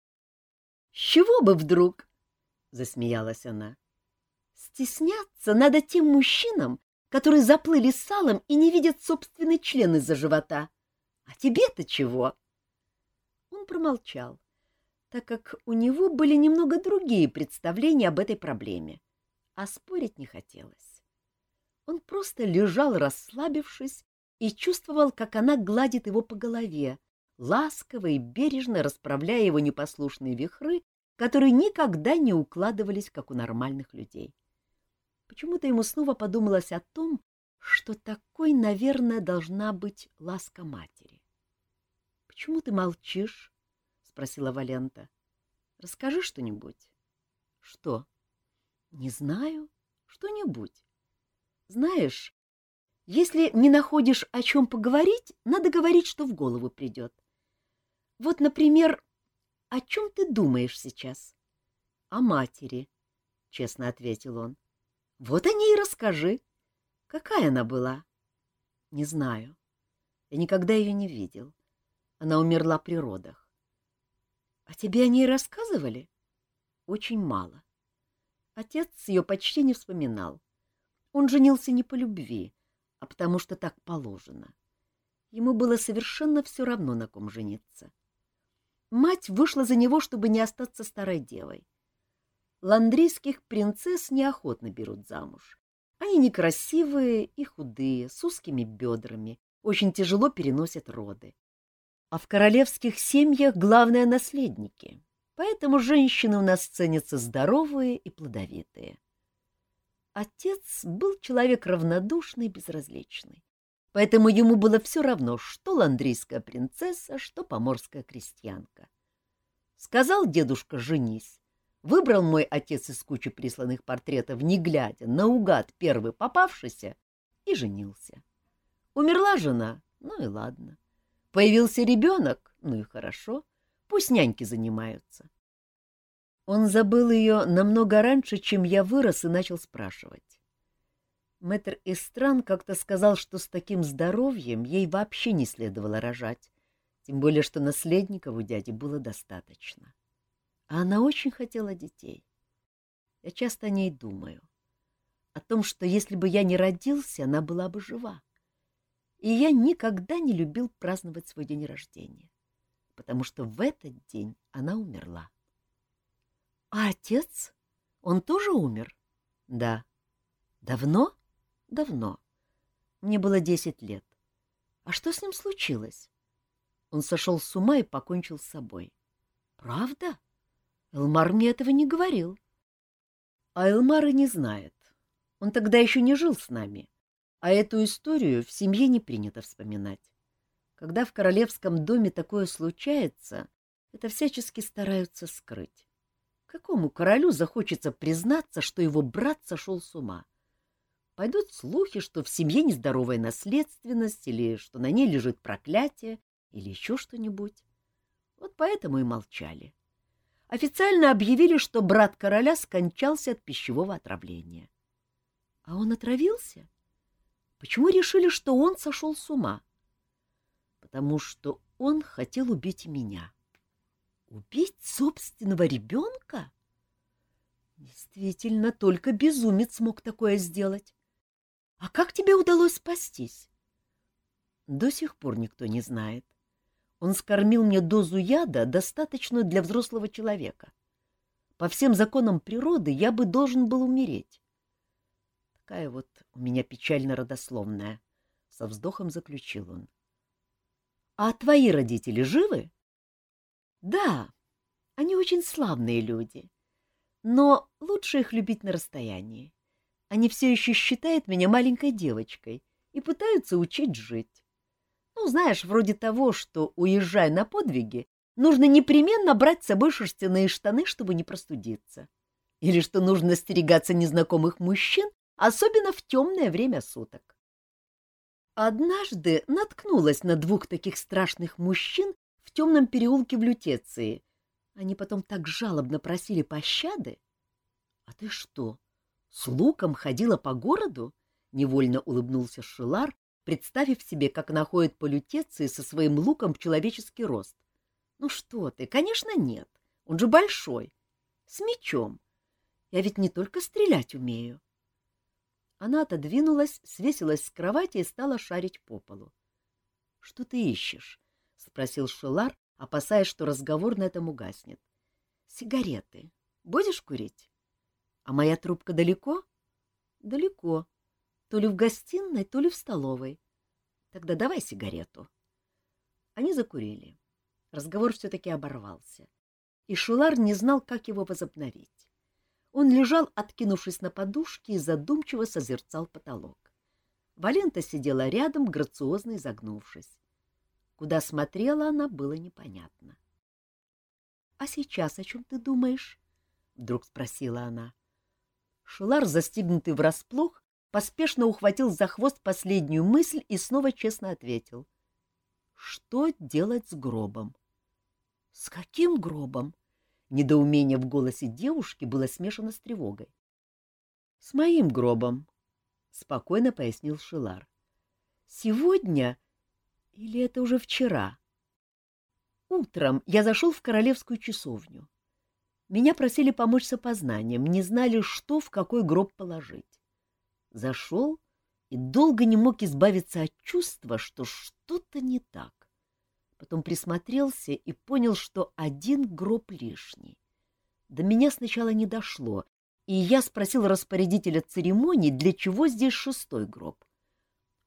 С чего бы вдруг? — засмеялась она. — Стесняться надо тем мужчинам, которые заплыли салом и не видят собственный член из-за живота. А тебе-то чего? Он промолчал, так как у него были немного другие представления об этой проблеме, а спорить не хотелось. Он просто лежал, расслабившись, и чувствовал, как она гладит его по голове, ласково и бережно расправляя его непослушные вихры которые никогда не укладывались, как у нормальных людей. Почему-то ему снова подумалось о том, что такой, наверное, должна быть ласка матери. — Почему ты молчишь? — спросила Валента. — Расскажи что-нибудь. — Что? — Не знаю. Что-нибудь. Знаешь, если не находишь о чем поговорить, надо говорить, что в голову придет. Вот, например, о чем ты думаешь сейчас? — О матери, — честно ответил он. — Вот о ней расскажи. Какая она была? — Не знаю. Я никогда ее не видел. Она умерла при родах. — А тебе о ней рассказывали? — Очень мало. Отец ее почти не вспоминал. Он женился не по любви, а потому что так положено. Ему было совершенно все равно, на ком жениться. Мать вышла за него, чтобы не остаться старой девой. Ландрийских принцесс неохотно берут замуж. Они некрасивые и худые, с узкими бедрами, очень тяжело переносят роды. А в королевских семьях главное — наследники, поэтому женщины у нас ценятся здоровые и плодовитые. Отец был человек равнодушный и безразличный, поэтому ему было все равно, что ландрийская принцесса, что поморская крестьянка. Сказал дедушка «женись», Выбрал мой отец из кучи присланных портретов, не глядя, наугад первый попавшийся, и женился. Умерла жена, ну и ладно. Появился ребенок, ну и хорошо, пусть няньки занимаются. Он забыл ее намного раньше, чем я вырос и начал спрашивать. Мэтр Истран как-то сказал, что с таким здоровьем ей вообще не следовало рожать, тем более что наследников у дяди было достаточно. — а она очень хотела детей. Я часто о ней думаю. О том, что если бы я не родился, она была бы жива. И я никогда не любил праздновать свой день рождения, потому что в этот день она умерла. — А отец? Он тоже умер? — Да. — Давно? — Давно. Мне было десять лет. А что с ним случилось? Он сошел с ума и покончил с собой. — Правда? — Элмар мне этого не говорил. А Элмар и не знает. Он тогда еще не жил с нами, а эту историю в семье не принято вспоминать. Когда в королевском доме такое случается, это всячески стараются скрыть. Какому королю захочется признаться, что его брат сошел с ума? Пойдут слухи, что в семье нездоровая наследственность, или что на ней лежит проклятие, или еще что-нибудь. Вот поэтому и молчали. — официально объявили, что брат короля скончался от пищевого отравления. А он отравился? Почему решили, что он сошел с ума? Потому что он хотел убить меня. Убить собственного ребенка? Действительно, только безумец мог такое сделать. А как тебе удалось спастись? До сих пор никто не знает. Он скормил мне дозу яда, достаточную для взрослого человека. По всем законам природы я бы должен был умереть. Такая вот у меня печально родословная, — со вздохом заключил он. — А твои родители живы? — Да, они очень славные люди, но лучше их любить на расстоянии. Они все еще считают меня маленькой девочкой и пытаются учить жить. Ну, знаешь, вроде того, что, уезжая на подвиги, нужно непременно брать с собой шерстяные штаны, чтобы не простудиться. Или что нужно остерегаться незнакомых мужчин, особенно в темное время суток. Однажды наткнулась на двух таких страшных мужчин в темном переулке в Лютеции. Они потом так жалобно просили пощады. — А ты что, с луком ходила по городу? — невольно улыбнулся Шилар, представив себе, как находит по со своим луком в человеческий рост. Ну что ты, конечно, нет. Он же большой. С мечом. Я ведь не только стрелять умею. Она отодвинулась, свесилась с кровати и стала шарить по полу. — Что ты ищешь? — спросил Шелар, опасаясь, что разговор на этом угаснет. — Сигареты. Будешь курить? — А моя трубка далеко? — Далеко. То ли в гостиной, то ли в столовой. Тогда давай сигарету. Они закурили. Разговор все-таки оборвался. и Шулар не знал, как его возобновить. Он лежал, откинувшись на подушке, и задумчиво созерцал потолок. Валента сидела рядом, грациозно изогнувшись. Куда смотрела она, было непонятно. — А сейчас о чем ты думаешь? — вдруг спросила она. Шулар, застигнутый врасплох, поспешно ухватил за хвост последнюю мысль и снова честно ответил. — Что делать с гробом? — С каким гробом? Недоумение в голосе девушки было смешано с тревогой. — С моим гробом, — спокойно пояснил Шилар. — Сегодня или это уже вчера? Утром я зашел в королевскую часовню. Меня просили помочь с опознанием, не знали, что в какой гроб положить. Зашел и долго не мог избавиться от чувства, что что-то не так. Потом присмотрелся и понял, что один гроб лишний. До меня сначала не дошло, и я спросил распорядителя церемонии, для чего здесь шестой гроб.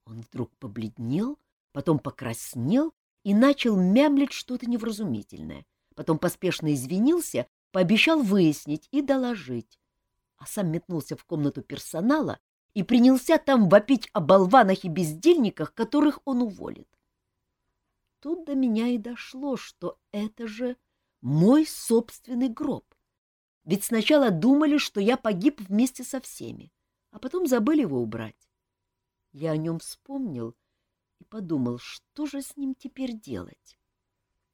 Он вдруг побледнел, потом покраснел и начал мямлить что-то невразумительное. Потом поспешно извинился, пообещал выяснить и доложить. А сам метнулся в комнату персонала и принялся там вопить о болванах и бездельниках, которых он уволит тут до меня и дошло, что это же мой собственный гроб. Ведь сначала думали, что я погиб вместе со всеми, а потом забыли его убрать. Я о нем вспомнил и подумал, что же с ним теперь делать.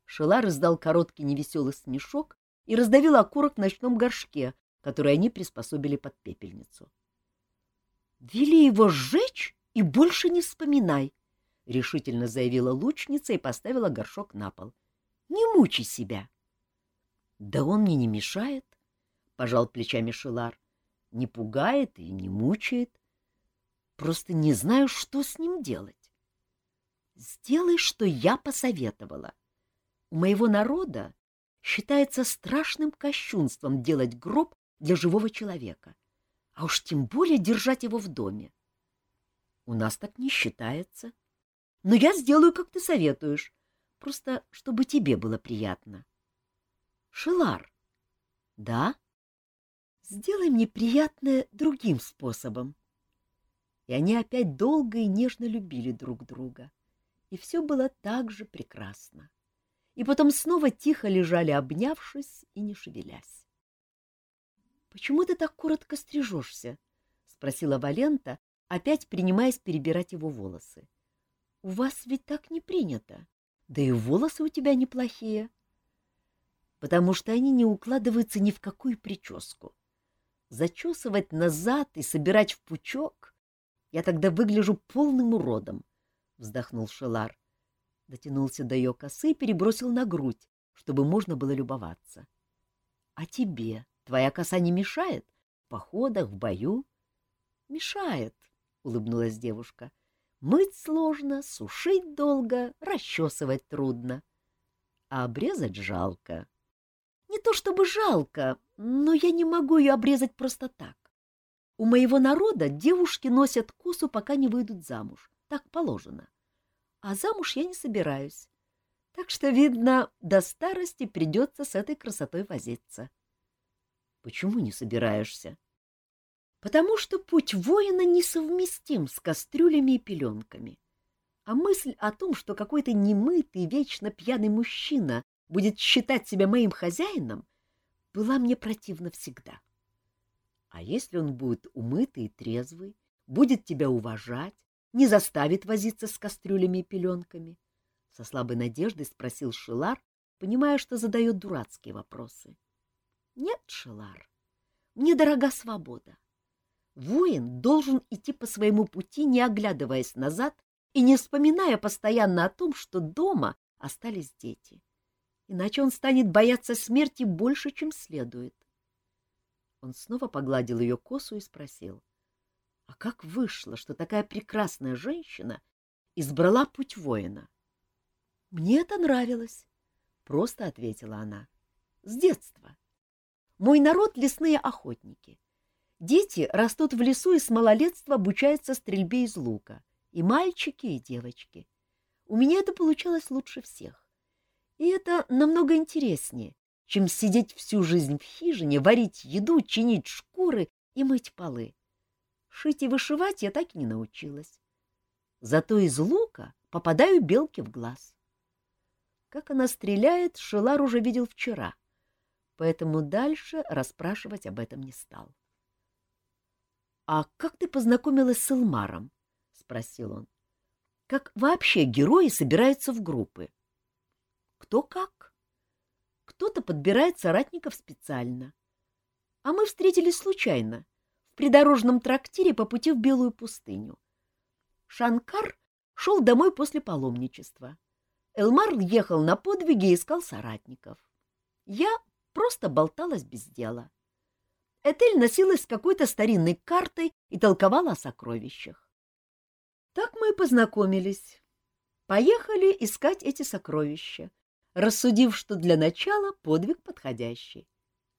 Шелар издал короткий невеселый смешок и раздавил окурок в ночном горшке, который они приспособили под пепельницу. — Вели его сжечь и больше не вспоминай, — решительно заявила лучница и поставила горшок на пол. — Не мучай себя. — Да он мне не мешает, — пожал плечами Шилар. — Не пугает и не мучает. Просто не знаю, что с ним делать. — Сделай, что я посоветовала. У моего народа считается страшным кощунством делать гроб для живого человека, а уж тем более держать его в доме. У нас так не считается. — но я сделаю, как ты советуешь, просто чтобы тебе было приятно. Шилар. Да? Сделай мне приятное другим способом. И они опять долго и нежно любили друг друга. И все было так же прекрасно. И потом снова тихо лежали, обнявшись и не шевелясь. — Почему ты так коротко стрижешься? — спросила Валента, опять принимаясь перебирать его волосы. У вас ведь так не принято. Да и волосы у тебя неплохие. Потому что они не укладываются ни в какую прическу. Зачесывать назад и собирать в пучок я тогда выгляжу полным уродом, — вздохнул Шелар. Дотянулся до ее косы и перебросил на грудь, чтобы можно было любоваться. — А тебе твоя коса не мешает? В походах, в бою? — Мешает, — улыбнулась девушка. — Мыть сложно, сушить долго, расчесывать трудно. А обрезать жалко. Не то чтобы жалко, но я не могу ее обрезать просто так. У моего народа девушки носят косу, пока не выйдут замуж. Так положено. А замуж я не собираюсь. Так что, видно, до старости придется с этой красотой возиться. — Почему не собираешься? потому что путь воина несовместим с кастрюлями и пеленками. А мысль о том, что какой-то немытый, вечно пьяный мужчина будет считать себя моим хозяином, была мне противна всегда. А если он будет умытый и трезвый, будет тебя уважать, не заставит возиться с кастрюлями и пеленками? Со слабой надеждой спросил Шилар, понимая, что задает дурацкие вопросы. — Нет, Шилар, мне дорога свобода. Воин должен идти по своему пути, не оглядываясь назад и не вспоминая постоянно о том, что дома остались дети. Иначе он станет бояться смерти больше, чем следует. Он снова погладил ее косу и спросил, а как вышло, что такая прекрасная женщина избрала путь воина? — Мне это нравилось, — просто ответила она. — С детства. Мой народ — лесные охотники. Дети растут в лесу и с малолетства обучаются стрельбе из лука. И мальчики, и девочки. У меня это получалось лучше всех. И это намного интереснее, чем сидеть всю жизнь в хижине, варить еду, чинить шкуры и мыть полы. Шить и вышивать я так и не научилась. Зато из лука попадаю белке в глаз. Как она стреляет, Шелар уже видел вчера, поэтому дальше расспрашивать об этом не стал. — А как ты познакомилась с Элмаром? — спросил он. — Как вообще герои собираются в группы? — Кто как? Кто-то подбирает соратников специально. А мы встретились случайно, в придорожном трактире по пути в Белую пустыню. Шанкар шел домой после паломничества. Элмар ехал на подвиги и искал соратников. Я просто болталась без дела. Этель носилась с какой-то старинной картой и толковала о сокровищах. Так мы и познакомились. Поехали искать эти сокровища, рассудив, что для начала подвиг подходящий.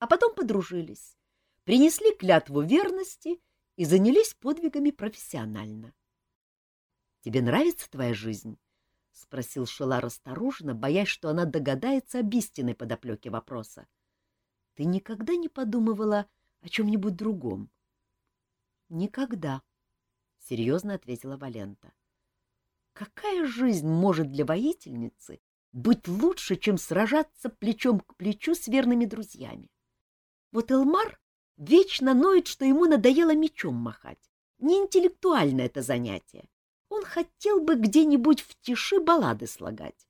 А потом подружились, принесли клятву верности и занялись подвигами профессионально. — Тебе нравится твоя жизнь? — спросил Шелар осторожно, боясь, что она догадается об истинной подоплеке вопроса. — Ты никогда не подумывала о чем-нибудь другом? — Никогда, — серьезно ответила Валента. — Какая жизнь может для воительницы быть лучше, чем сражаться плечом к плечу с верными друзьями? Вот Элмар вечно ноет, что ему надоело мечом махать. Не интеллектуальное это занятие он хотел бы где-нибудь в тиши баллады слагать.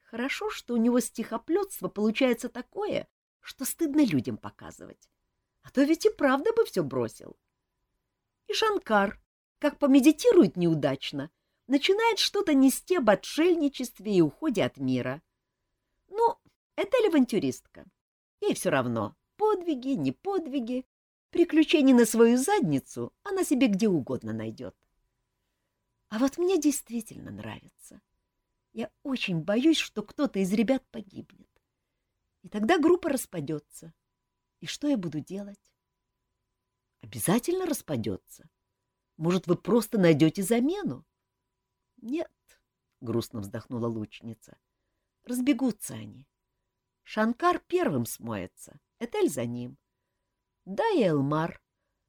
Хорошо, что у него стихоплетство получается такое, что стыдно людям показывать. А то ведь и правда бы все бросил. И Шанкар, как помедитирует неудачно, начинает что-то нести об отшельничестве и уходе от мира. Ну, это авантюристка. Ей все равно, подвиги, не подвиги, приключений на свою задницу она себе где угодно найдет. А вот мне действительно нравится. Я очень боюсь, что кто-то из ребят погибнет. И тогда группа распадется. И что я буду делать? Обязательно распадется. Может, вы просто найдете замену? Нет, — грустно вздохнула лучница. Разбегутся они. Шанкар первым смоется, Этель за ним. Да и Элмар,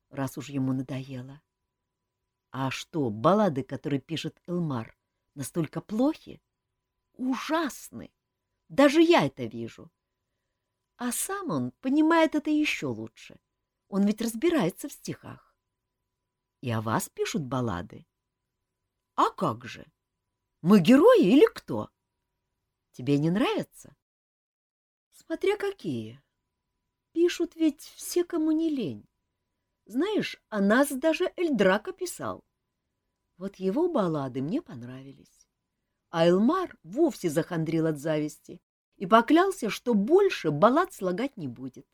раз уж ему надоело. А что, баллады, которые пишет Элмар, настолько плохи? Ужасны! Даже я это вижу. А сам он понимает это еще лучше. Он ведь разбирается в стихах. И о вас пишут баллады. А как же? Мы герои или кто? Тебе не нравится? Смотря какие. Пишут ведь все, кому не лень. Знаешь, о нас даже Эльдрака писал. Вот его баллады мне понравились. А Элмар вовсе захандрил от зависти и поклялся, что больше баллад слагать не будет.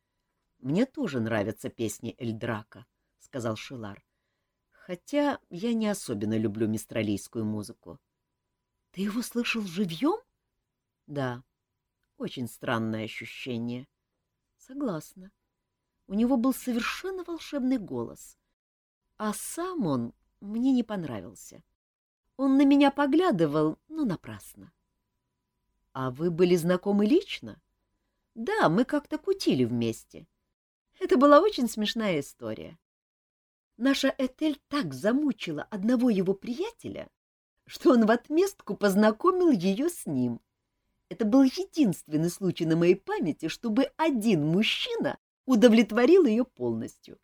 — Мне тоже нравятся песни Эльдрака, — сказал Шилар. — Хотя я не особенно люблю мистралийскую музыку. — Ты его слышал живьем? — Да. Очень странное ощущение. — Согласна. У него был совершенно волшебный голос. А сам он мне не понравился. Он на меня поглядывал, но напрасно. — А вы были знакомы лично? — Да, мы как-то кутили вместе. Это была очень смешная история. Наша Этель так замучила одного его приятеля, что он в отместку познакомил ее с ним. Это был единственный случай на моей памяти, чтобы один мужчина удовлетворил ее полностью.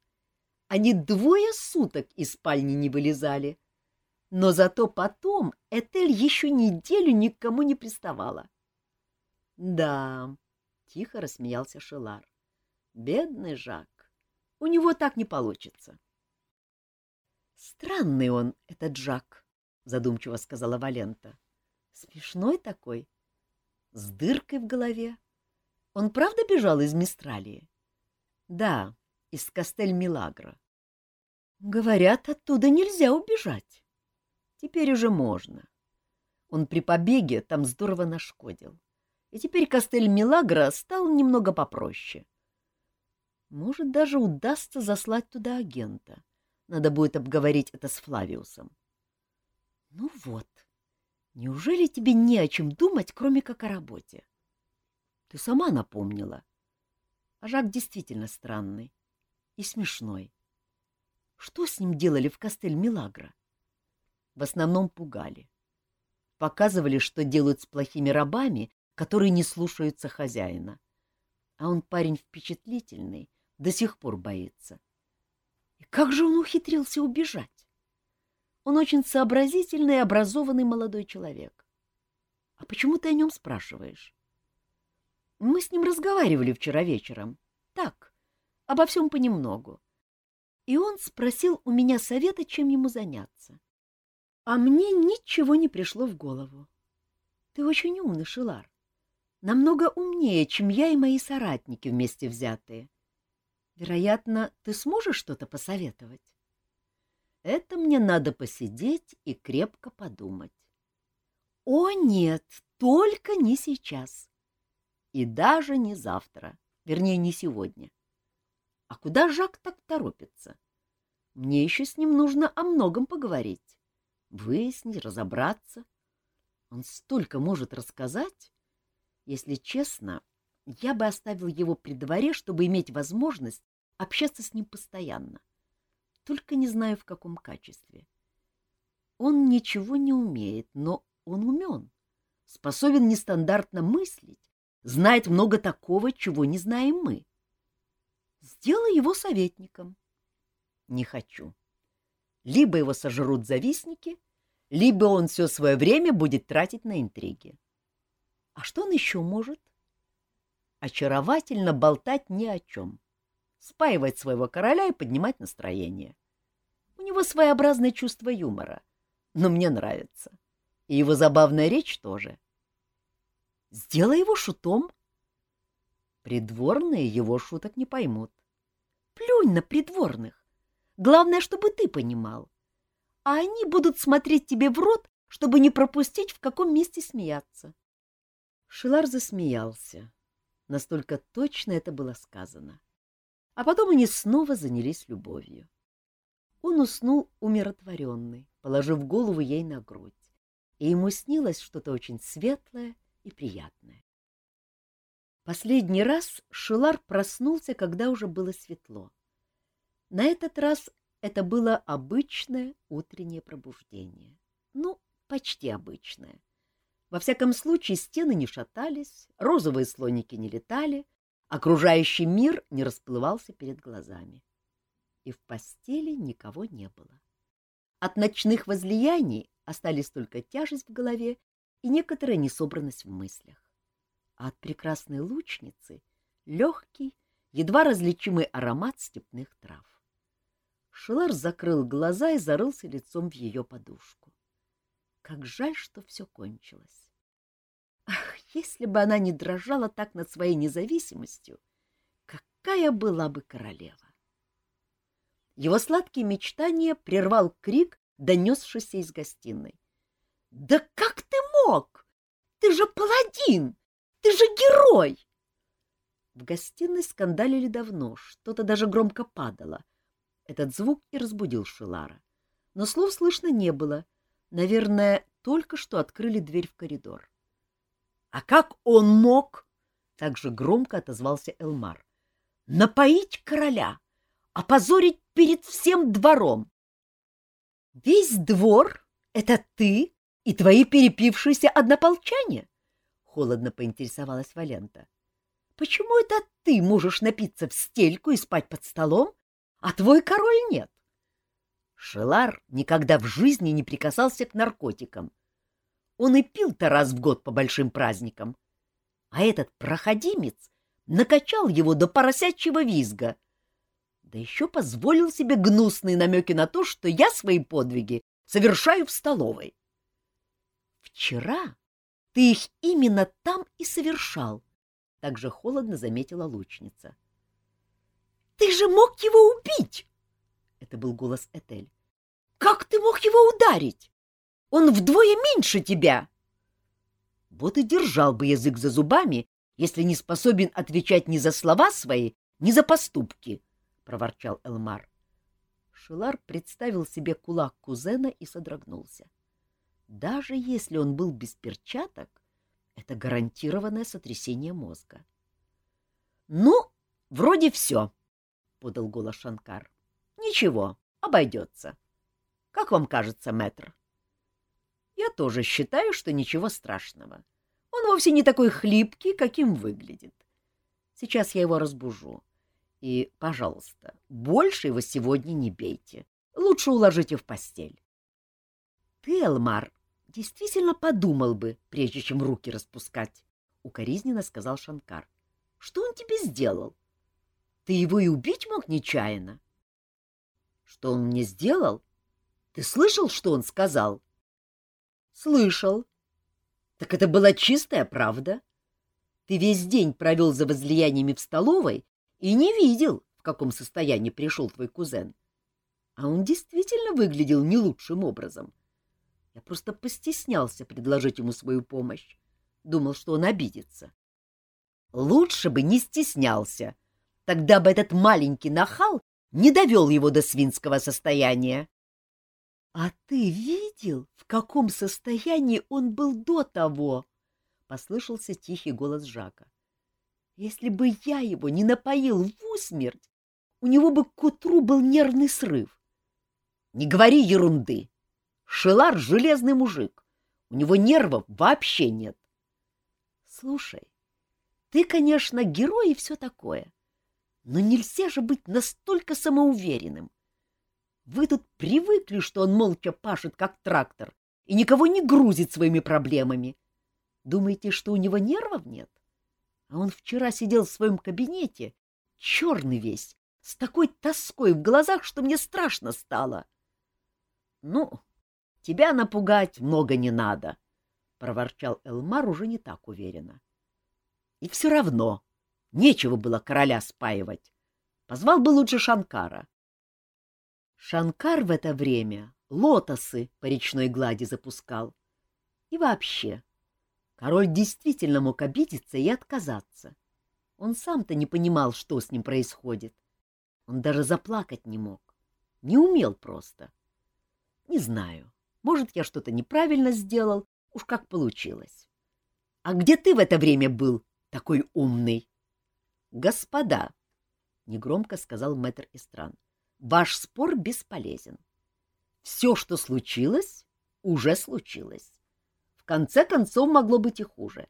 Они двое суток из спальни не вылезали. Но зато потом Этель еще неделю никому не приставала. — Да, — тихо рассмеялся Шелар. — Бедный Жак. У него так не получится. — Странный он, этот Жак, — задумчиво сказала Валента. — Смешной такой, с дыркой в голове. Он правда бежал из Мистралии? Да, из Кастель-Милагро. Говорят, оттуда нельзя убежать. Теперь уже можно. Он при побеге там здорово нашкодил. И теперь Кастель-Милагро стал немного попроще. Может, даже удастся заслать туда агента. Надо будет обговорить это с Флавиусом. Ну вот, неужели тебе не о чем думать, кроме как о работе? Ты сама напомнила. А Жак действительно странный и смешной. Что с ним делали в Кастель-Милагро? В основном пугали. Показывали, что делают с плохими рабами, которые не слушаются хозяина. А он парень впечатлительный, до сих пор боится. И как же он ухитрился убежать? Он очень сообразительный и образованный молодой человек. А почему ты о нем спрашиваешь? Мы с ним разговаривали вчера вечером. Так, обо всем понемногу. И он спросил у меня совета, чем ему заняться. А мне ничего не пришло в голову. Ты очень умный, Шилар. Намного умнее, чем я и мои соратники вместе взятые. Вероятно, ты сможешь что-то посоветовать? Это мне надо посидеть и крепко подумать. О, нет, только не сейчас. И даже не завтра, вернее, не сегодня. А куда Жак так торопится? Мне еще с ним нужно о многом поговорить, выяснить, разобраться. Он столько может рассказать. Если честно, я бы оставил его при дворе, чтобы иметь возможность общаться с ним постоянно. Только не знаю, в каком качестве. Он ничего не умеет, но он умен, способен нестандартно мыслить, знает много такого, чего не знаем мы. Сделай его советником. Не хочу. Либо его сожрут завистники, либо он все свое время будет тратить на интриги. А что он еще может? Очаровательно болтать ни о чем. Спаивать своего короля и поднимать настроение. У него своеобразное чувство юмора, но мне нравится. И его забавная речь тоже. Сделай его шутом. Придворные его шуток не поймут. Плюнь на придворных. Главное, чтобы ты понимал. А они будут смотреть тебе в рот, чтобы не пропустить, в каком месте смеяться. Шилар засмеялся. Настолько точно это было сказано. А потом они снова занялись любовью. Он уснул умиротворенный, положив голову ей на грудь, и ему снилось что-то очень светлое и приятное. Последний раз Шилар проснулся, когда уже было светло. На этот раз это было обычное утреннее пробуждение. Ну, почти обычное. Во всяком случае, стены не шатались, розовые слоники не летали, окружающий мир не расплывался перед глазами. И в постели никого не было. От ночных возлияний остались только тяжесть в голове и некоторая несобранность в мыслях. А от прекрасной лучницы легкий, едва различимый аромат степных трав. Шелар закрыл глаза и зарылся лицом в ее подушку. Как жаль, что все кончилось. Если бы она не дрожала так над своей независимостью, какая была бы королева! Его сладкие мечтания прервал крик, донесшийся из гостиной. — Да как ты мог? Ты же паладин! Ты же герой! В гостиной скандалили давно, что-то даже громко падало. Этот звук и разбудил Шилара. Но слов слышно не было. Наверное, только что открыли дверь в коридор. — А как он мог? — так же громко отозвался Элмар. — Напоить короля, опозорить перед всем двором. — Весь двор — это ты и твои перепившиеся однополчане? — холодно поинтересовалась Валента. — Почему это ты можешь напиться в стельку и спать под столом, а твой король нет? Шелар никогда в жизни не прикасался к наркотикам. Он и пил-то раз в год по большим праздникам. А этот проходимец накачал его до поросячьего визга. Да еще позволил себе гнусные намеки на то, что я свои подвиги совершаю в столовой. Вчера ты их именно там и совершал, — так же холодно заметила лучница. — Ты же мог его убить! — это был голос Этель. — Как ты мог его ударить? Он вдвое меньше тебя! Вот и держал бы язык за зубами, если не способен отвечать ни за слова свои, ни за поступки, — проворчал Элмар. Шилар представил себе кулак кузена и содрогнулся. Даже если он был без перчаток, Это гарантированное сотрясение мозга. — Ну, вроде все, — подал голос Шанкар. — Ничего, обойдется. Как вам кажется, мэтр? — Я тоже считаю, что ничего страшного. Он вовсе не такой хлипкий, каким выглядит. Сейчас я его разбужу. И, пожалуйста, больше его сегодня не бейте. Лучше уложите в постель. Ты, Элмар, действительно подумал бы, прежде чем руки распускать, — укоризненно сказал Шанкар. — Что он тебе сделал? Ты его и убить мог нечаянно. — Что он мне сделал? Ты слышал, что он сказал? — Слышал. Так это была чистая правда. Ты весь день провел за возлияниями в столовой и не видел, в каком состоянии пришел твой кузен. А он действительно выглядел не лучшим образом. Я просто постеснялся предложить ему свою помощь. Думал, что он обидится. Лучше бы не стеснялся. Тогда бы этот маленький нахал не довел его до свинского состояния. — А ты видел, в каком состоянии он был до того? — послышался тихий голос Жака. — Если бы я его не напоил в усмерть, у него бы к утру был нервный срыв. — Не говори ерунды! Шелар — железный мужик. У него нервов вообще нет. Слушай, ты, конечно, герой и все такое, но нельзя же быть настолько самоуверенным. Вы тут привыкли, что он молча пашет, как трактор, и никого не грузит своими проблемами. Думаете, что у него нервов нет? А он вчера сидел в своем кабинете, черный весь, с такой тоской в глазах, что мне страшно стало. Ну, Тебя напугать много не надо, — проворчал Элмар уже не так уверенно. И все равно нечего было короля спаивать. Позвал бы лучше Шанкара. Шанкар в это время лотосы по речной глади запускал. И вообще, король действительно мог обидеться и отказаться. Он сам-то не понимал, что с ним происходит. Он даже заплакать не мог. Не умел просто. Не знаю. Может, я что-то неправильно сделал, уж как получилось. А где ты в это время был, такой умный? — Господа, — негромко сказал мэтр Истран, — ваш спор бесполезен. Все, что случилось, уже случилось. В конце концов, могло быть и хуже.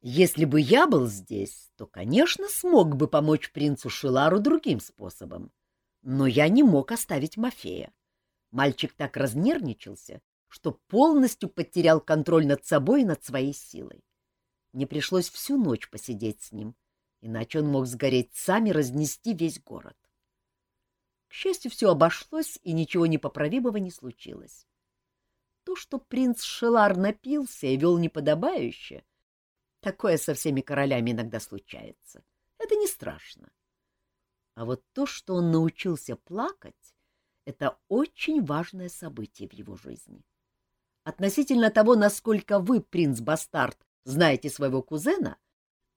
Если бы я был здесь, то, конечно, смог бы помочь принцу Шилару другим способом. Но я не мог оставить Мафея. Мальчик так разнервничался, что полностью потерял контроль над собой и над своей силой. Мне пришлось всю ночь посидеть с ним, иначе он мог сгореть сам и разнести весь город. К счастью, все обошлось, и ничего непоправимого не случилось. То, что принц Шелар напился и вел неподобающе, такое со всеми королями иногда случается. Это не страшно. А вот то, что он научился плакать, это очень важное событие в его жизни. Относительно того, насколько вы, принц-бастард, знаете своего кузена,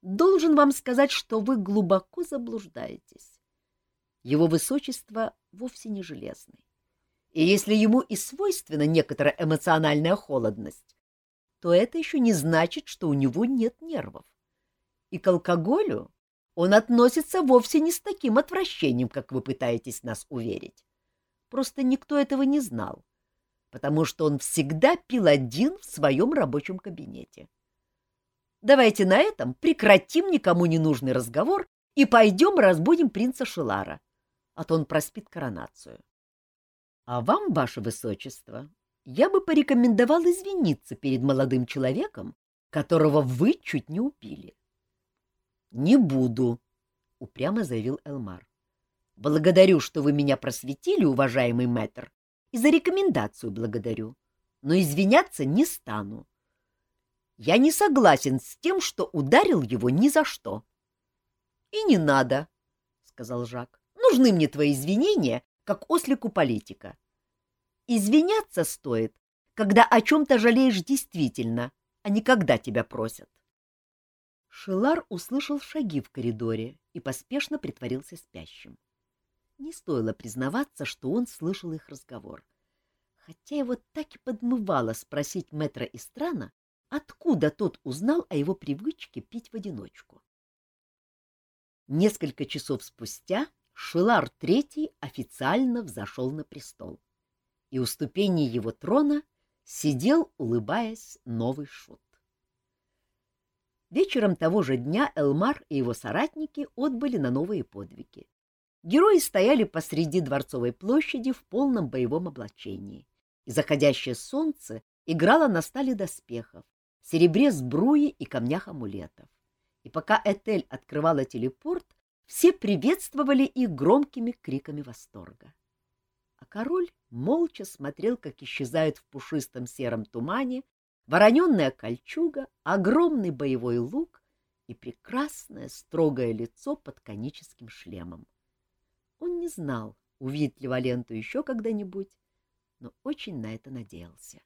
должен вам сказать, что вы глубоко заблуждаетесь. Его высочество вовсе не железный. И если ему и свойственна некоторая эмоциональная холодность, то это еще не значит, что у него нет нервов. И к алкоголю он относится вовсе не с таким отвращением, как вы пытаетесь нас уверить. Просто никто этого не знал, потому что он всегда пил один в своем рабочем кабинете. Давайте на этом прекратим никому не нужный разговор и пойдем разбудим принца Шилара, а то он проспит коронацию. А вам, ваше высочество, я бы порекомендовал извиниться перед молодым человеком, которого вы чуть не убили. — Не буду, — упрямо заявил Элмар. Благодарю, что вы меня просветили, уважаемый мэтр, и за рекомендацию благодарю, но извиняться не стану. Я не согласен с тем, что ударил его ни за что. — И не надо, — сказал Жак. — Нужны мне твои извинения, как ослику политика. Извиняться стоит, когда о чем-то жалеешь действительно, а не когда тебя просят. Шелар услышал шаги в коридоре и поспешно притворился спящим. Не стоило признаваться, что он слышал их разговор. Хотя его так и подмывало спросить мэтра Истрана, откуда тот узнал о его привычке пить в одиночку. Несколько часов спустя Шилар III официально взошел на престол, и у ступеней его трона сидел, улыбаясь, новый шут. Вечером того же дня Элмар и его соратники отбыли на новые подвиги. Герои стояли посреди дворцовой площади в полном боевом облачении, и заходящее солнце играло на стали доспехов, серебре сбруи и камнях амулетов. И пока Этель открывала телепорт, все приветствовали их громкими криками восторга. А король молча смотрел, как исчезают в пушистом сером тумане вороненная кольчуга, огромный боевой лук и прекрасное строгое лицо под коническим шлемом. Он не знал, увидит ли Валенту еще когда-нибудь, но очень на это надеялся.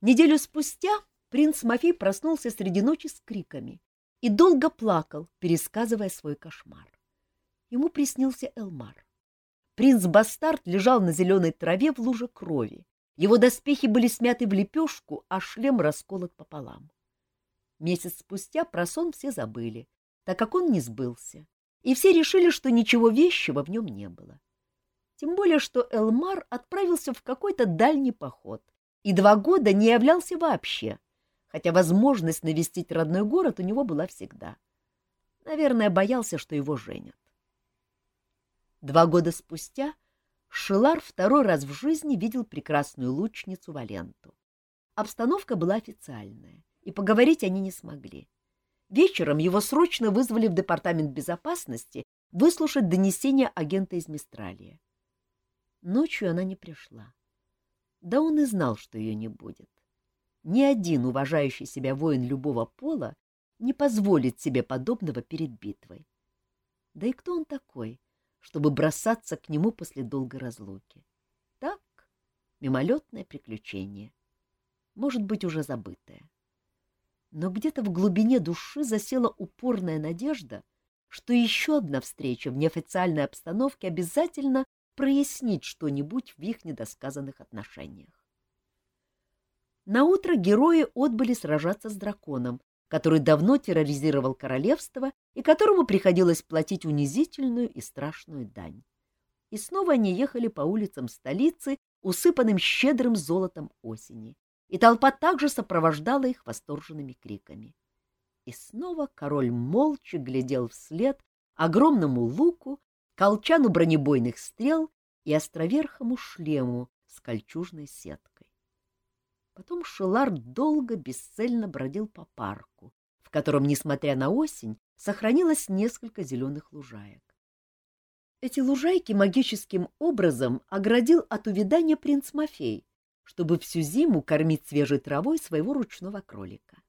Неделю спустя принц Мафей проснулся среди ночи с криками и долго плакал, пересказывая свой кошмар. Ему приснился Элмар. Принц-бастард лежал на зеленой траве в луже крови. Его доспехи были смяты в лепешку, а шлем расколот пополам. Месяц спустя про сон все забыли, так как он не сбылся, и все решили, что ничего вещего в нем не было. Тем более, что Элмар отправился в какой-то дальний поход и два года не являлся вообще, хотя возможность навестить родной город у него была всегда. Наверное, боялся, что его женят. Два года спустя Шилар второй раз в жизни видел прекрасную лучницу Валенту. Обстановка была официальная, и поговорить они не смогли. Вечером его срочно вызвали в департамент безопасности выслушать донесение агента из Мистралия. Ночью она не пришла. Да он и знал, что ее не будет. Ни один уважающий себя воин любого пола не позволит себе подобного перед битвой. Да и кто он такой, чтобы бросаться к нему после долгой разлуки? Так, мимолетное приключение, может быть, уже забытое. Но где-то в глубине души засела упорная надежда, что еще одна встреча в неофициальной обстановке обязательно прояснит что-нибудь в их недосказанных отношениях. На утро герои отбыли сражаться с драконом, который давно терроризировал королевство и которому приходилось платить унизительную и страшную дань. И снова они ехали по улицам столицы, усыпанным щедрым золотом осени, и толпа также сопровождала их восторженными криками. И снова король молча глядел вслед огромному луку, колчану бронебойных стрел и островерхому шлему с кольчужной сеткой. Потом Шелар долго бесцельно бродил по парку, в котором, несмотря на осень, сохранилось несколько зеленых лужаек. Эти лужайки магическим образом оградил от увядания принц Мафей, чтобы всю зиму кормить свежей травой своего ручного кролика.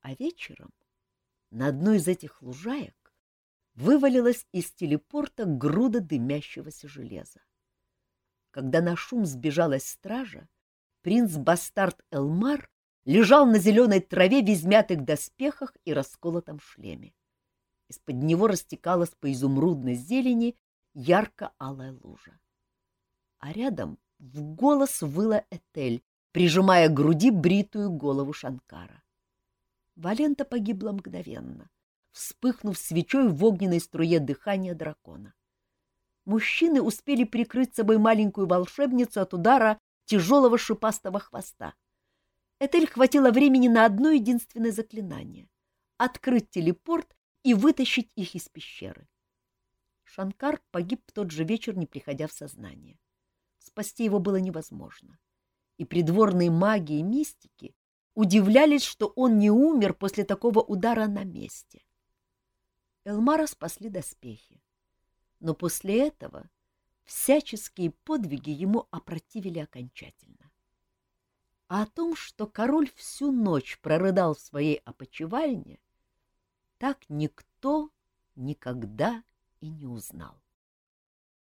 А вечером на одной из этих лужаек вывалилась из телепорта груда дымящегося железа. Когда на шум сбежалась стража, принц-бастард Элмар лежал на зеленой траве в измятых доспехах и расколотом шлеме. Из-под него растекалась по изумрудной зелени ярко-алая лужа. А рядом в голос выла Этель, прижимая к груди бритую голову Шанкара. Валента погибла мгновенно, вспыхнув свечой в огненной струе дыхания дракона. Мужчины успели прикрыть собой маленькую волшебницу от удара тяжелого шипастого хвоста. Этель хватило времени на одно единственное заклинание — открыть телепорт и вытащить их из пещеры. Шанкар погиб в тот же вечер, не приходя в сознание. Спасти его было невозможно. И придворные маги и мистики удивлялись, что он не умер после такого удара на месте. Элмара спасли доспехи. Но после этого всяческие подвиги ему опротивили окончательно. А о том, что король всю ночь прорыдал в своей опочивальне, так никто никогда и не узнал.